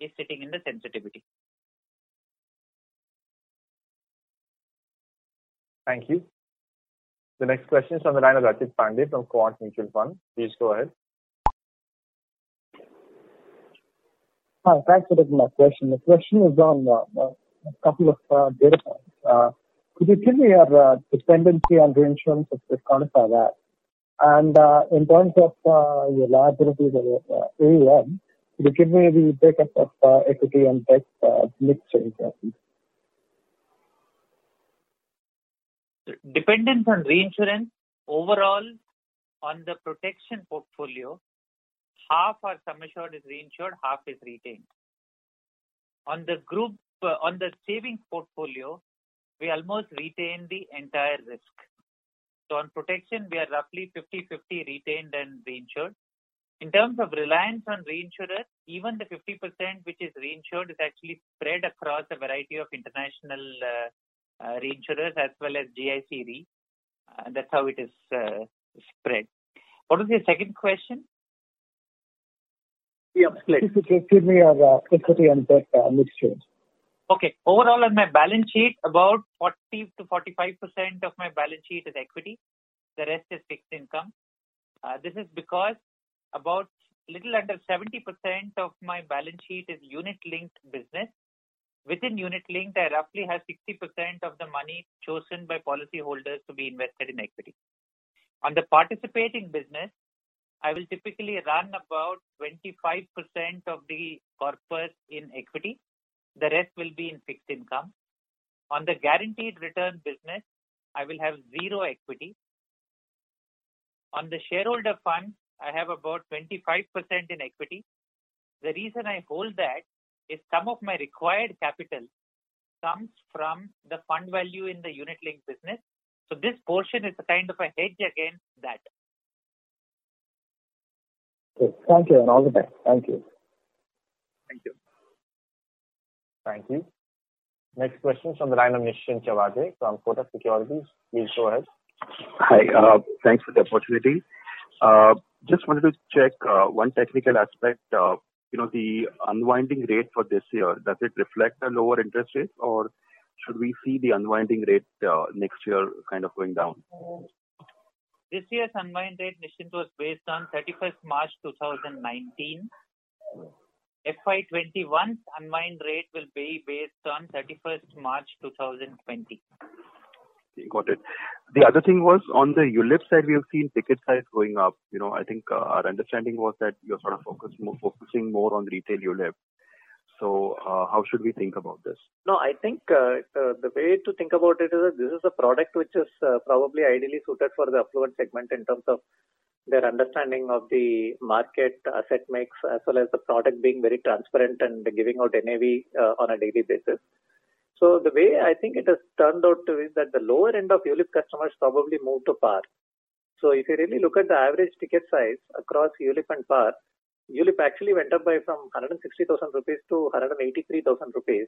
is sitting in the sensitivity. Thank you. The next question is on the line of Rajit Pandey from Quant Mutual Fund. Please go ahead. Hi, thanks for taking my question. The question is on uh, a couple of uh, data points. Uh, could you give me your uh, dependency on reinsurance, you could quantify that? And uh, in terms of uh, your liabilities or AUM, could you give me the breakup of equity and debt mix change? Dependence on reinsurance, overall on the protection portfolio, half our sum assured is reinsured, half is retained. On the group, uh, on the savings portfolio, we almost retain the entire risk. So on protection, we are roughly 50/50 retained and reinsured. In terms of reliance on reinsurers, even the 50% which is reinsured is actually spread across a variety of international uh, uh, reinsurers as well as GIC Re. Uh, that's how it is spread. What was your second question? Yeah, split. If you give me your equity and debt mix change. Okay. Overall on my balance sheet, about 40 to 45% of my balance sheet is equity. The rest is fixed income. Uh, This is because about little under 70% of my balance sheet is unit-linked business. Within unit-linked, I roughly have 60% of the money chosen by policyholders to be invested in equity. On the participating business, I will typically run about 25% of the corpus in equity. The rest will be in fixed income. On the guaranteed return business, I will have zero equity. On the shareholder fund, I have about 25% in equity. The reason I hold that is some of my required capital comes from the fund value in the unit link business. So this portion is a kind of a hedge against that. Okay. Thank you, and all the best. Thank you. Thank you. Thank you. Next question from the line of Nischint Chawathe from Kotak Securities. Please go ahead. Hi. Uh, thanks for the opportunity. Uh, just wanted to check uh, one technical aspect. You know, the unwinding rate for this year, does it reflect a lower interest rate, or should we see the unwinding rate next year kind of going down? This year's unwind rate, Nischint, was based on 31st March 2019. FY 2021's unwind rate will be based on 31st March 2020. Got it. The other thing was on the ULIP side, we have seen ticket size going up. You know, I think uh, our understanding was that you're sort of focusing more on retail ULIP. So, uh, how should we think about this? No, I think uh, uh, the way to think about it is that this is a product which is probably ideally suited for the affluent segment in terms of their understanding of the market asset mix, as well as the product being very transparent and giving out NAV uh, on a daily basis. So the way I think it has turned out to is that the lower end of ULIP customers probably move to par. So if you really look at the average ticket size across ULIP and par, ULIP actually went up by from 160,000 rupees to 183,000 rupees,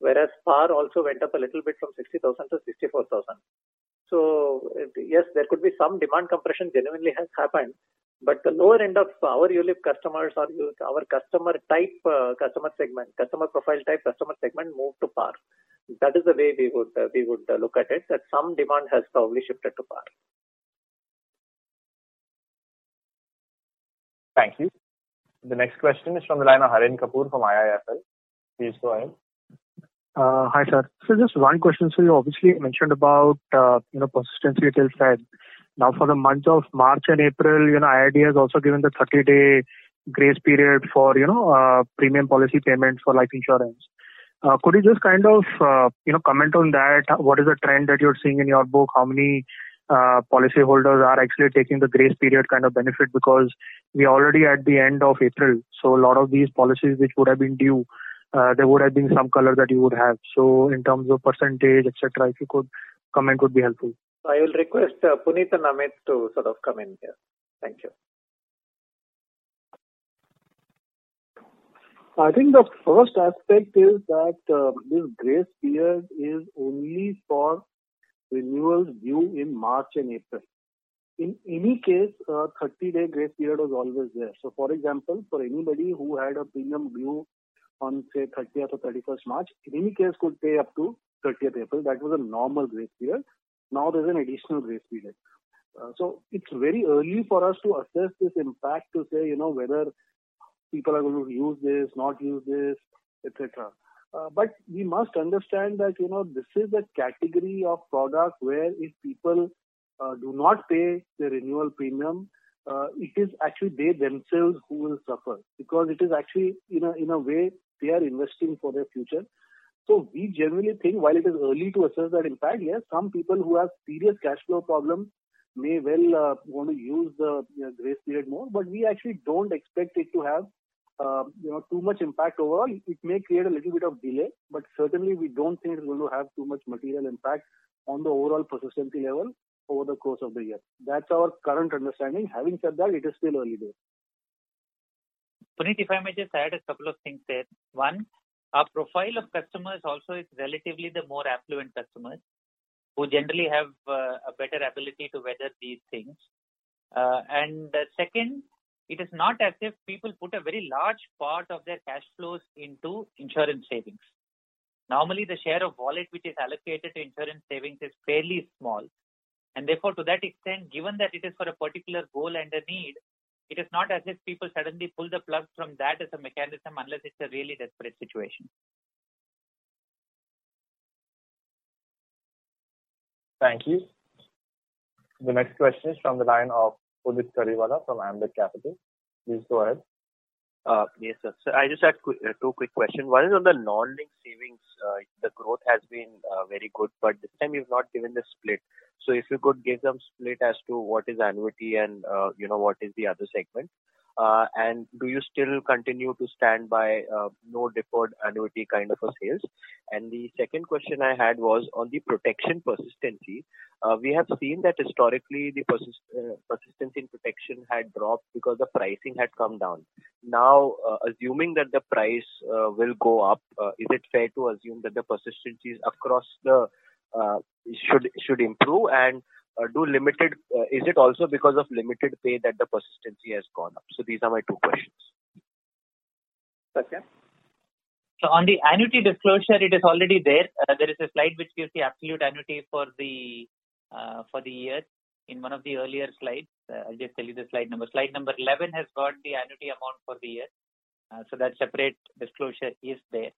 whereas par also went up a little bit from 60,000 to 64,000. So yes, there could be some demand compression genuinely has happened, but the lower end of our ULIP customers or our customer type, uh, customer segment, customer profile type customer segment moved to par. That is the way we would uh we would look at it, that some demand has probably shifted to par. Thank you. The next question is from the line of Harin Kapoor from IIFL. Please go ahead. Uh, hi, sir. So just one question. So you obviously mentioned about uh, you know, persistency till Fed. Now, for the month of March and April, you know, IRDAI has also given the 30-day grace period for you know, uh, premium policy payments for life insurance. Could you just kind of you know, comment on that? What is the trend that you're seeing in your book? How many policyholders are actually taking the grace period kind of benefit? Because We are already at the end of April, so a lot of these policies which would have been due, Uh, there would have been some color that you would have. So in terms of percentage, et cetera, if you could comment would be helpful. I will request uh, Puneet and Amit to sort of come in here. Thank you. I think the first aspect is that uh, this grace period is only for renewals due in March and April. In any case, a 30-day grace period was always there. So, for example, for anybody who had a premium due on, say, 30th or 31st March, in any case could pay up to 30th April. That was a normal grace period. Now there's an additional grace period. Uh, so it's very early for us to assess this impact to say, you know, whether people are going to use this, not use this, etc. Uh, but we must understand that, you know, this is a category of product where if people uh, do not pay the renewal premium, uh, it is actually they themselves who will suffer because it is actually in a in a way they are investing for their future. So we generally think while it is early to assess that impact, yes, some people who have serious cash flow problems may well uh, want to use the you know, grace period more, but we actually don't expect it to have uh, you know too much impact overall. It may create a little bit of delay, but certainly we don't think it's going to have too much material impact on the overall persistency level over the course of the year. That's our current understanding. Having said that, it is still early days. Puneet, if I may just add a couple of things there. One, our profile of customers also is relatively the more affluent customers who generally have uh, a better ability to weather these things. Uh, and uh, second, it is not as if people put a very large part of their cash flows into insurance savings. Normally, the share of wallet which is allocated to insurance savings is fairly small. And therefore, to that extent, given that it is for a particular goal and a need, it is not as if people suddenly pull the plug from that as a mechanism unless it's a really desperate situation. Thank you. The next question is from the line of Udit Kariwala from Ambit Capital. Please go ahead. Uh, yes, sir. So I just had uh, two quick questions. One is on the non-linked savings. Uh, the growth has been very good, but this time you've not given the split. So if you could give some split as to what is annuity and you know what is the other segment. Uh, and do you still continue to stand by uh, no deferred annuity kind of a sales? And the second question I had was on the protection persistency. Uh, we have seen that historically the persist, uh, persistency in protection had dropped because the pricing had come down. Now, uh, assuming that the price uh, will go up, is it fair to assume that the persistencies across the should should improve and uh, do limited, uh, is it also because of limited pay that the persistency has gone up? So these are my two questions. Okay. So on the annuity disclosure, it is already there. Uh, there is a slide which gives the absolute annuity for the uh, for the year. In one of the earlier slides, uh, I'll just tell you the slide number. Slide number 11 has got the annuity amount for the year. Uh, so that separate disclosure is there.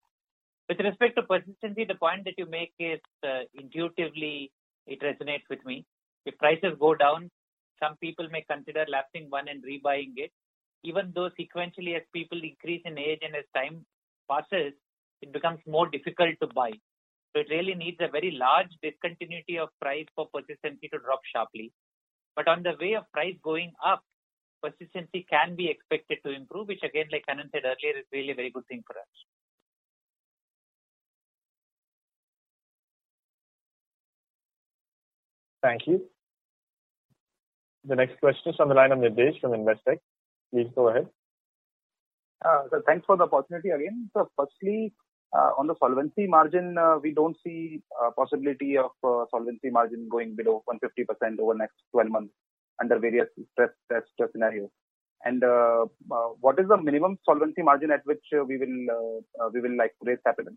With respect to persistency, the point that you make is intuitively it resonates with me. If prices go down, some people may consider lapsing one and rebuying it. Even though sequentially as people increase in age and as time passes, it becomes more difficult to buy. So it really needs a very large discontinuity of price for persistency to drop sharply. But on the way of price going up, persistency can be expected to improve, which again, like Anand said earlier, is really a very good thing for us. Thank you. The next question is from the line of Nidhesh from Investec. Please go ahead. Uh, so thanks for the opportunity again. So firstly, uh, on the solvency margin, uh, we don't see a possibility of uh, solvency margin going below 150% over next 12 months under various stress test scenarios. And uh, uh, what is the minimum solvency margin at which we will we will like raise capital?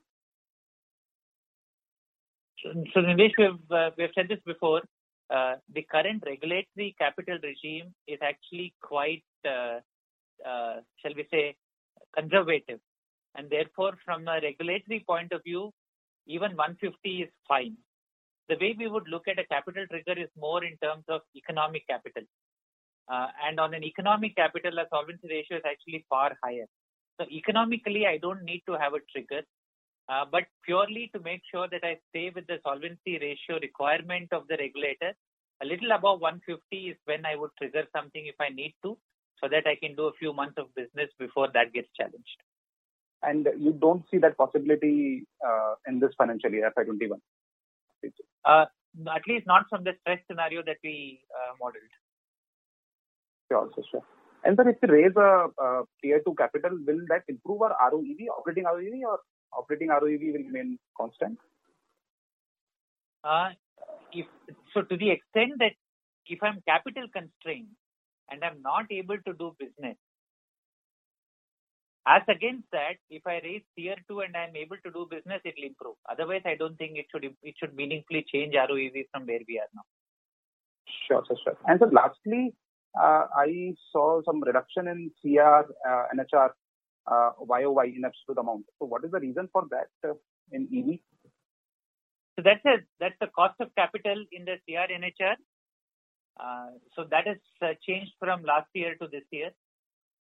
So, so Nilesh, we have we have said this before. Uh, the current regulatory capital regime is actually quite, uh, uh, shall we say, conservative. And therefore, from a regulatory point of view, even 150 is fine. The way we would look at a capital trigger is more in terms of economic capital. Uh, and on an economic capital, a solvency ratio is actually far higher. So economically, I don't need to have a trigger. Uh, but purely to make sure that I stay with the solvency ratio requirement of the regulator. A little above 150 is when I would trigger something if I need to, so that I can do a few months of business before that gets challenged. And you don't see that possibility uh, in this financial year, FY21? Uh, at least not from the stress scenario that we uh, modeled. Sure, sure, sure. And sir, if we raise a, a tier 2 capital, will that improve our ROEV, operating ROEV, or operating ROEV will remain constant? Uh, if so, to the extent that if I'm capital constrained and I'm not able to do business, As against that, if I raise tier two and I'm able to do business, it'll improve. Otherwise, I don't think it should it should meaningfully change ROEV from where we are now. Sure, sir, sure. And so lastly, uh, I saw some reduction in CR, uh, NHR, YOY in absolute amount. So what is the reason for that uh, in EV? So that's a, that's the cost of capital in the CR NHR. Uh, so that has uh, changed from last year to this year.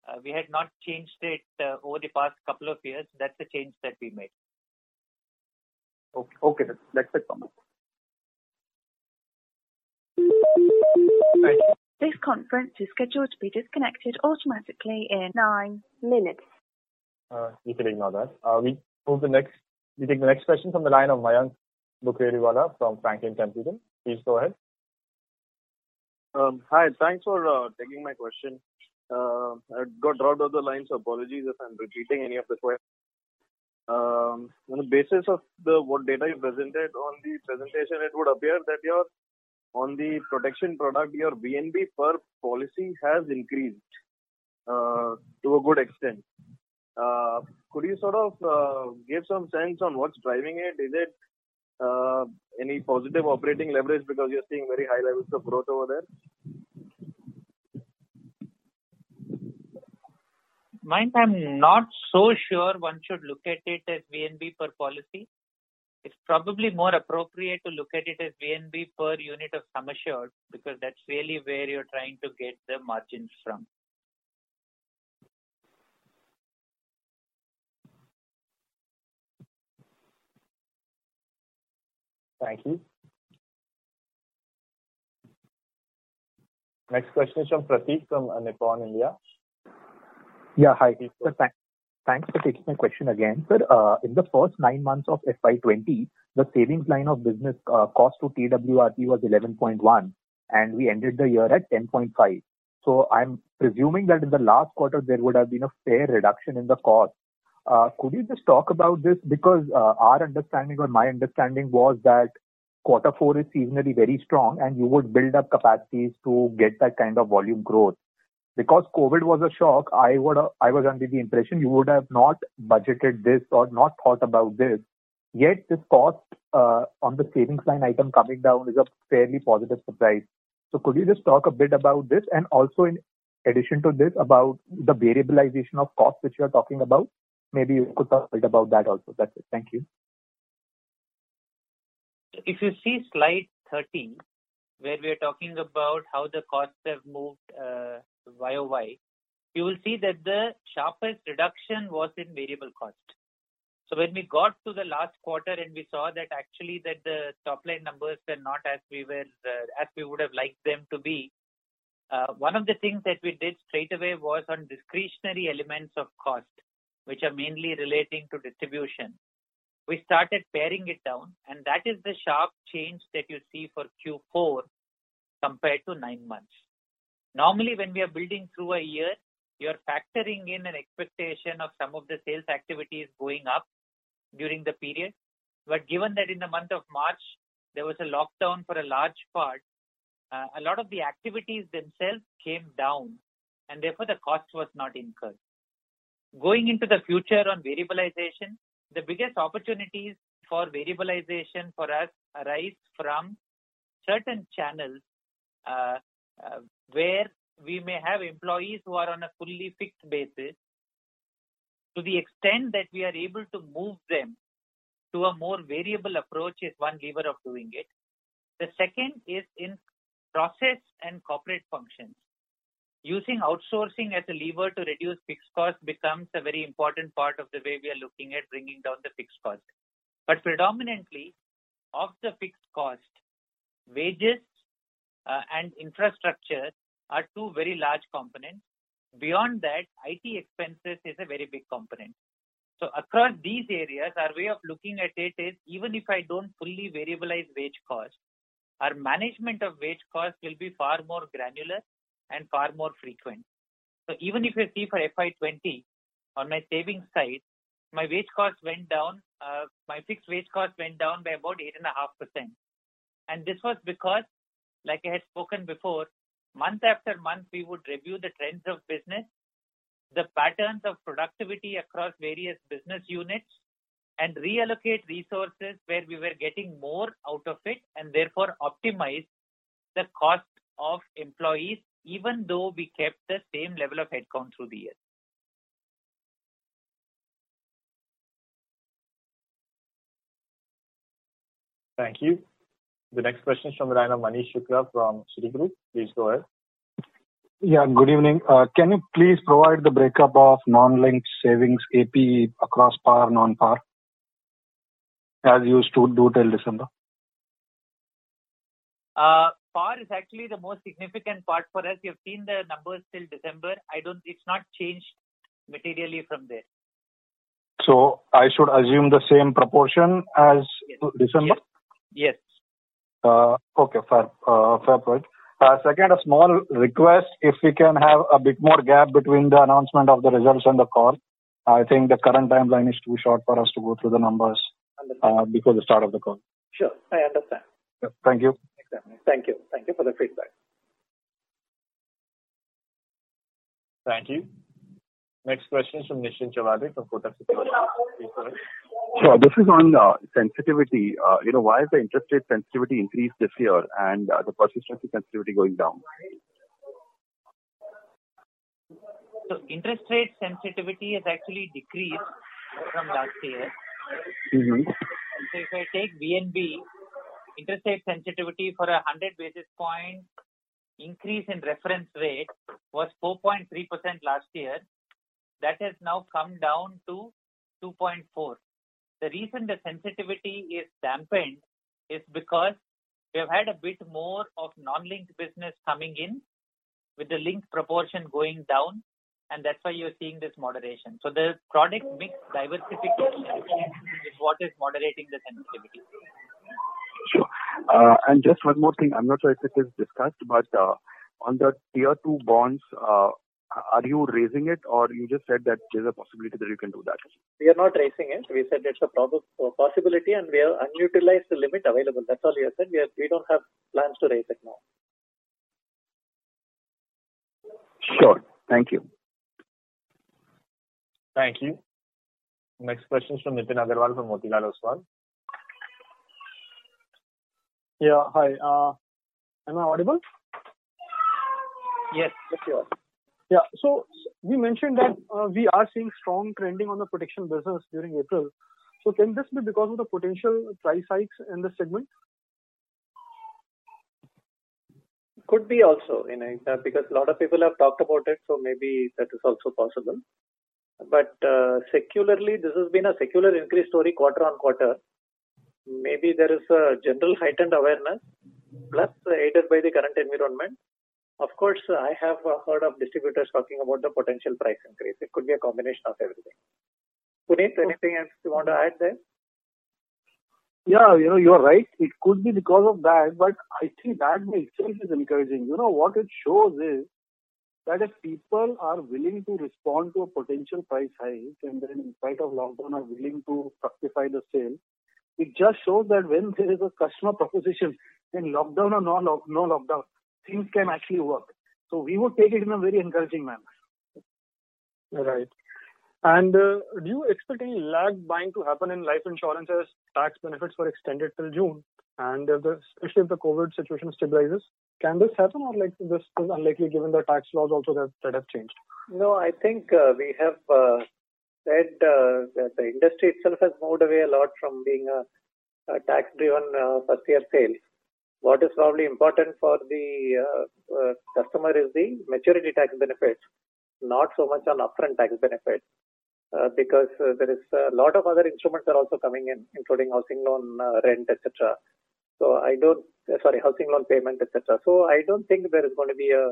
Uh, we had not changed it uh, over the past couple of years. That's the change that we made. Okay, okay, that's, that's it from This conference is scheduled to be disconnected automatically in nine minutes. Uh, you can ignore that. Uh, we move the next. We take the next question from the line of Mayank Bukrediwala from Franklin Templeton. Please go ahead. Um, hi, thanks for uh, taking my question. Uh, I got dropped off the line, so apologies if I'm repeating any of the questions. Um, on the basis of the what data you presented on the presentation, it would appear that your on the protection product, your VNB per policy has increased uh, to a good extent. Uh, could you sort of uh, give some sense on what's driving it? Is it uh, any positive operating leverage because you're seeing very high levels of growth over there? Mind, I'm not so sure one should look at it as VNB per policy. It's probably more appropriate to look at it as VNB per unit of sum assured because that's really where you're trying to get the margins from. Thank you. Next question is from Prateek from Nippon India. Yeah, hi. Sir, th- thanks for taking my question again. Sir, uh, in the first nine months of FY20, the savings line of business uh, cost to TWRP was 11.1 and we ended the year at 10.5. So I'm presuming that in the last quarter there would have been a fair reduction in the cost. Uh, could you just talk about this? Because uh, our understanding or my understanding was that quarter four is seasonally very strong and you would build up capacities to get that kind of volume growth. Because COVID was a shock, I would I was under the impression you would have not budgeted this or not thought about this. Yet this cost uh, on the savings line item coming down is a fairly positive surprise. So could you just talk a bit about this and also in addition to this about the variabilization of costs which you are talking about? Maybe you could talk a bit about that also. That's it. Thank you. If you see slide 30, where we are talking about how the costs have moved uh, YOY, you will see that the sharpest reduction was in variable cost. So when we got to the last quarter and we saw that actually that the top line numbers were not as we were uh, as we would have liked them to be, uh, one of the things that we did straight away was on discretionary elements of cost, which are mainly relating to distribution. We started paring it down, and that is the sharp change that you see for Q4 compared to nine months. Normally, when we are building through a year, you're factoring in an expectation of some of the sales activities going up during the period. But given that in the month of March, there was a lockdown for a large part, uh, a lot of the activities themselves came down, and therefore the cost was not incurred. Going into the future on variabilization, the biggest opportunities for variabilization for us arise from certain channels uh, uh, where we may have employees who are on a fully fixed basis to the extent that we are able to move them to a more variable approach is one lever of doing it. The second is in process and corporate functions. Using outsourcing as a lever to reduce fixed cost becomes a very important part of the way we are looking at bringing down the fixed cost. But predominantly, of the fixed cost, wages uh, and infrastructure are two very large components. Beyond that, IT expenses is a very big component. So across these areas, our way of looking at it is even if I don't fully variabilize wage cost, our management of wage cost will be far more granular and far more frequent. So even if you see for FY20 on my savings side, my wage cost went down, uh, my fixed wage cost went down by about 8.5%. And this was because, like I had spoken before, month after month we would review the trends of business the patterns of productivity across various business units and reallocate resources where we were getting more out of it and therefore optimize the cost of employees even though we kept the same level of headcount through the year. Thank you. The next question is from the line of Manish Shukla from Citigroup. Please go ahead. Yeah, good evening. Uh, Can you please provide the breakup of non-linked savings APE across par, non-par, as you used to do till December? Par is actually the most significant part for us. You've seen the numbers till December. I don't. It's not changed materially from there. So I should assume the same proportion as December? Yes. Uh, okay, fair uh, point. Uh, second, a small request, if we can have a bit more gap between the announcement of the results and the call. I think the current timeline is too short for us to go through the numbers before the start of the call. Sure, I understand. Thank you. Exactly. Thank you. Thank you for the feedback. Thank you. Next question is from Nischint Chawathe from Kotak Securities. Please go ahead. Sure. This is on uh, sensitivity. Uh, you know, why is the interest rate sensitivity increased this year and uh, the persistency sensitivity going down? So interest rate sensitivity has actually decreased from last year. Mm-hmm. So, if I take VNB, interest rate sensitivity for a 100 basis point increase in reference rate was 4.3% last year. That has now come down to 2.4. The reason the sensitivity is dampened is because we have had a bit more of non-linked business coming in with the linked proportion going down, and that's why you're seeing this moderation. So the product mix diversification is what is moderating the sensitivity. Sure. Uh, and just one more thing. I'm not sure if it is discussed, but uh, on the Tier 2 bonds, uh, are you raising it or you just said that there's a possibility that you can do that? We are not raising it. We said it's a possibility and we have unutilized the limit available. That's all we have said. We don't have plans to raise it now. Sure. Thank you. Thank you. Next question is from Nitin Aggarwal from Motilal Oswal. Yeah. Hi. Uh, Am I audible? Yes. Yes, you are. Yeah. So we mentioned that uh, we are seeing strong trending on the protection business during April. So can this be because of the potential price hikes in this segment? Could be also, you know, because a lot of people have talked about it, so maybe that is also possible. But uh, secularly, this has been a secular increase story quarter-on-quarter. Maybe there is a general heightened awareness, plus aided by the current environment. Of course, I have heard of distributors talking about the potential price increase. It could be a combination of everything. Puneet, anything else you want to add there? Yeah, you know, you're right. It could be because of that, but I think that itself is encouraging. You know, what it shows is that if people are willing to respond to a potential price hike and then in spite of lockdown are willing to fructify the sale, it just shows that when there is a customer proposition in lockdown or no no lockdown, things can actually work. So we would take it in a very encouraging manner. Right. And uh, do you expect any lag buying to happen in life insurance as tax benefits were extended till June, and especially if the COVID situation stabilizes? Can this happen or like this is unlikely given the tax laws also that that have changed? No, I think uh, we have uh, said uh, that the industry itself has moved away a lot from being a tax-driven uh, first-year sale. What is probably important for the uh, customer is the maturity tax benefits, not so much on upfront tax benefits. Because there is a lot of other instruments are also coming in, including housing loan rent, etc. So I don't, sorry, housing loan payment, et cetera. I don't think there is going to be a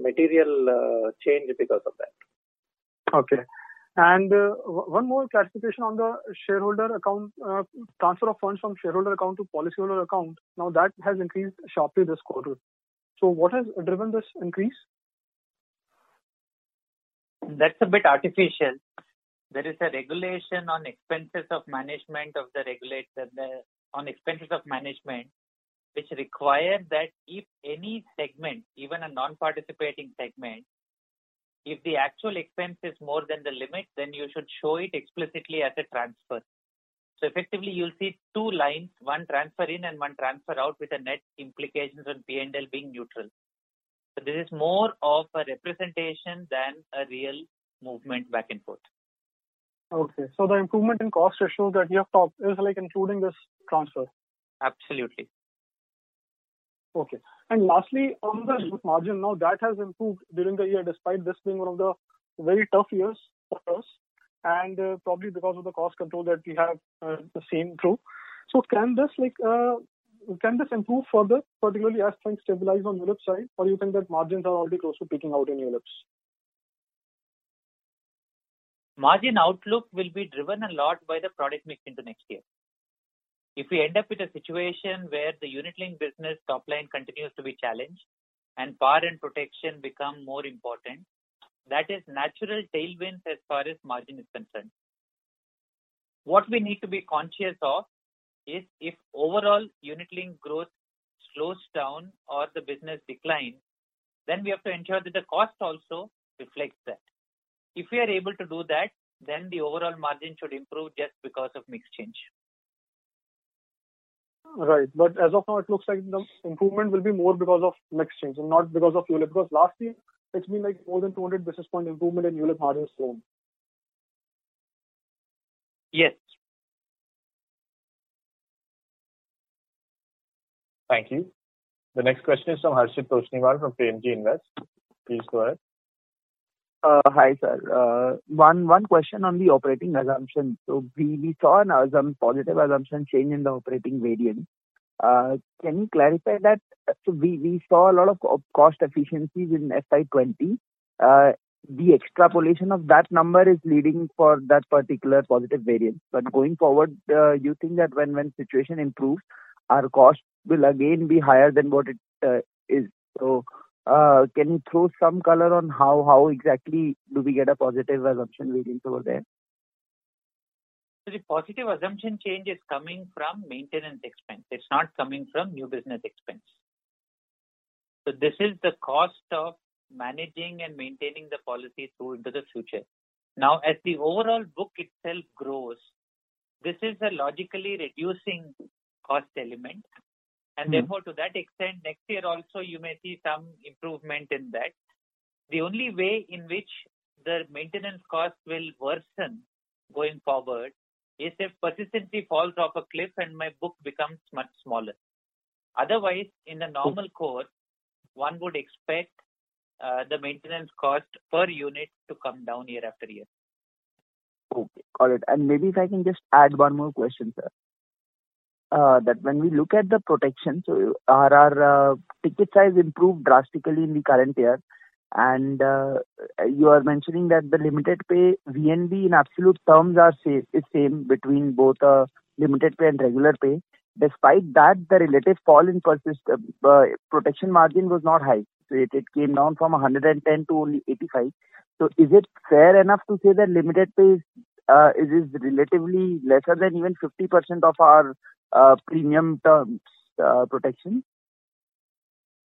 material change because of that. Okay. And one more clarification on the shareholder account, uh, transfer of funds from shareholder account to policyholder account. Now that has increased sharply this quarter. So what has driven this increase? That's a bit artificial. There is a regulation on expenses of management of the regulator the, on expenses of management, which require that if any segment, even a non-participating segment, If the actual expense is more than the limit, then you should show it explicitly as a transfer. So effectively, you'll see two lines, one transfer in and one transfer out with a net implications on P&L being neutral. So this is more of a representation than a real movement back and forth. Okay. So the improvement in cost ratio that you have talked is like including this transfer. Absolutely. Okay. And lastly, on the ULIP margin, now that has improved during the year despite this being one of the very tough years for us and uh, probably because of the cost control that we have uh, seen through. So can this like uh, can this improve further, particularly as things stabilize on ULIP side, or you think that margins are already close to peaking out in ULIPs? Margin outlook will be driven a lot by the product mix into next year. If we end up with a situation where the unit link business top line continues to be challenged and par and protection become more important, that is natural tailwinds as far as margin is concerned. What we need to be conscious of is if overall unit link growth slows down or the business declines, then we have to ensure that the cost also reflects that. If we are able to do that, then the overall margin should improve just because of mix change. Right. But as of now, it looks like the improvement will be more because of mix change and not because of ULIP. Because last year, it's been like more than 200 basis point improvement in ULIP margins alone. Yes. Thank you. The next question is from Harshit Toshniwal from Premji Invest. Please go ahead. Uh, hi, sir. Uh, one one question on the operating assumption. So we, we saw assum- positive assumption change in the operating variance. Uh, can you clarify that? So we, we saw a lot of cost efficiencies in FY20. Uh, the extrapolation of that number is leading for that particular positive variance. But going forward, you think that when when situation improves, our cost will again be higher than what it is. Uh, can you throw some color on how how exactly do we get a positive assumption variance over there? So the positive assumption change is coming from maintenance expense. It's not coming from new business expense. So this is the cost of managing and maintaining the policy through into the future. Now, as the overall book itself grows, this is a logically reducing cost element. And mm-hmm. therefore, to that extent, next year also you may see some improvement in that. The only way in which the maintenance cost will worsen going forward is if persistency falls off a cliff and my book becomes much smaller. Otherwise, in the normal course, one would expect uh, the maintenance cost per unit to come down year after year. Okay, got it. And maybe if I can just add one more question, sir. Uh, that when we look at the protection, so our, our uh, ticket size improved drastically in the current year, and uh, you are mentioning that the limited pay VNB in absolute terms are same, is same between both uh, limited pay and regular pay. Despite that, the relative fall in persist uh, protection margin was not high. So it, it came down from 110 to only 85. So is it fair enough to say that limited pay is, uh, is, is relatively lesser than even 50% of our premium terms uh, protection?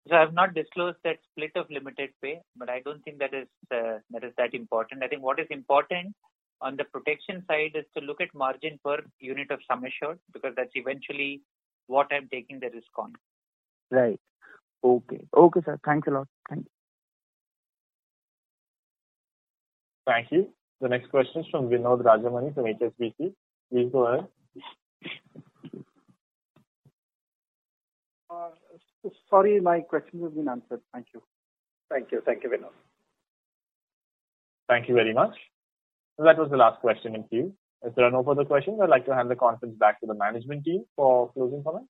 So I have not disclosed that split of limited pay, but I don't think that is uh, that is that important. I think what is important on the protection side is to look at margin per unit of sum assured because that's eventually what I'm taking the risk on. Right. Okay. Okay, sir. Thanks a lot. Thank you. Thank you. The next question is from Vinod Rajamani from HSBC. Please go ahead. Uh, sorry, my questions have been answered. Thank you. Thank you. Thank you, Vinod. Thank you very much. That was the last question in queue. If there are no further questions, I'd like to hand the conference back to the management team for closing comments.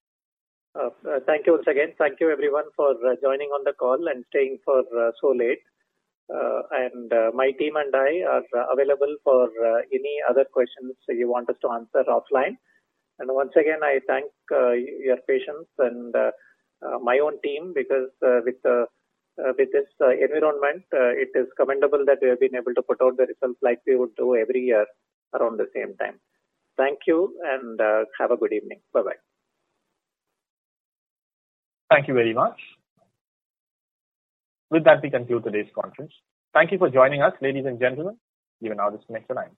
Uh, uh, thank you once again. Thank you everyone for uh, joining on the call and staying for uh, so late. Uh, and uh, my team and I are available for any other questions you want us to answer offline. And once again, I thank your patience and my own team because with uh, with this uh, environment, uh, it is commendable that we have been able to put out the results like we would do every year around the same time. Thank you and have a good evening. Bye bye. Thank you very much. With that, we conclude today's conference. Thank you for joining us, ladies and gentlemen. You may now disconnect your lines.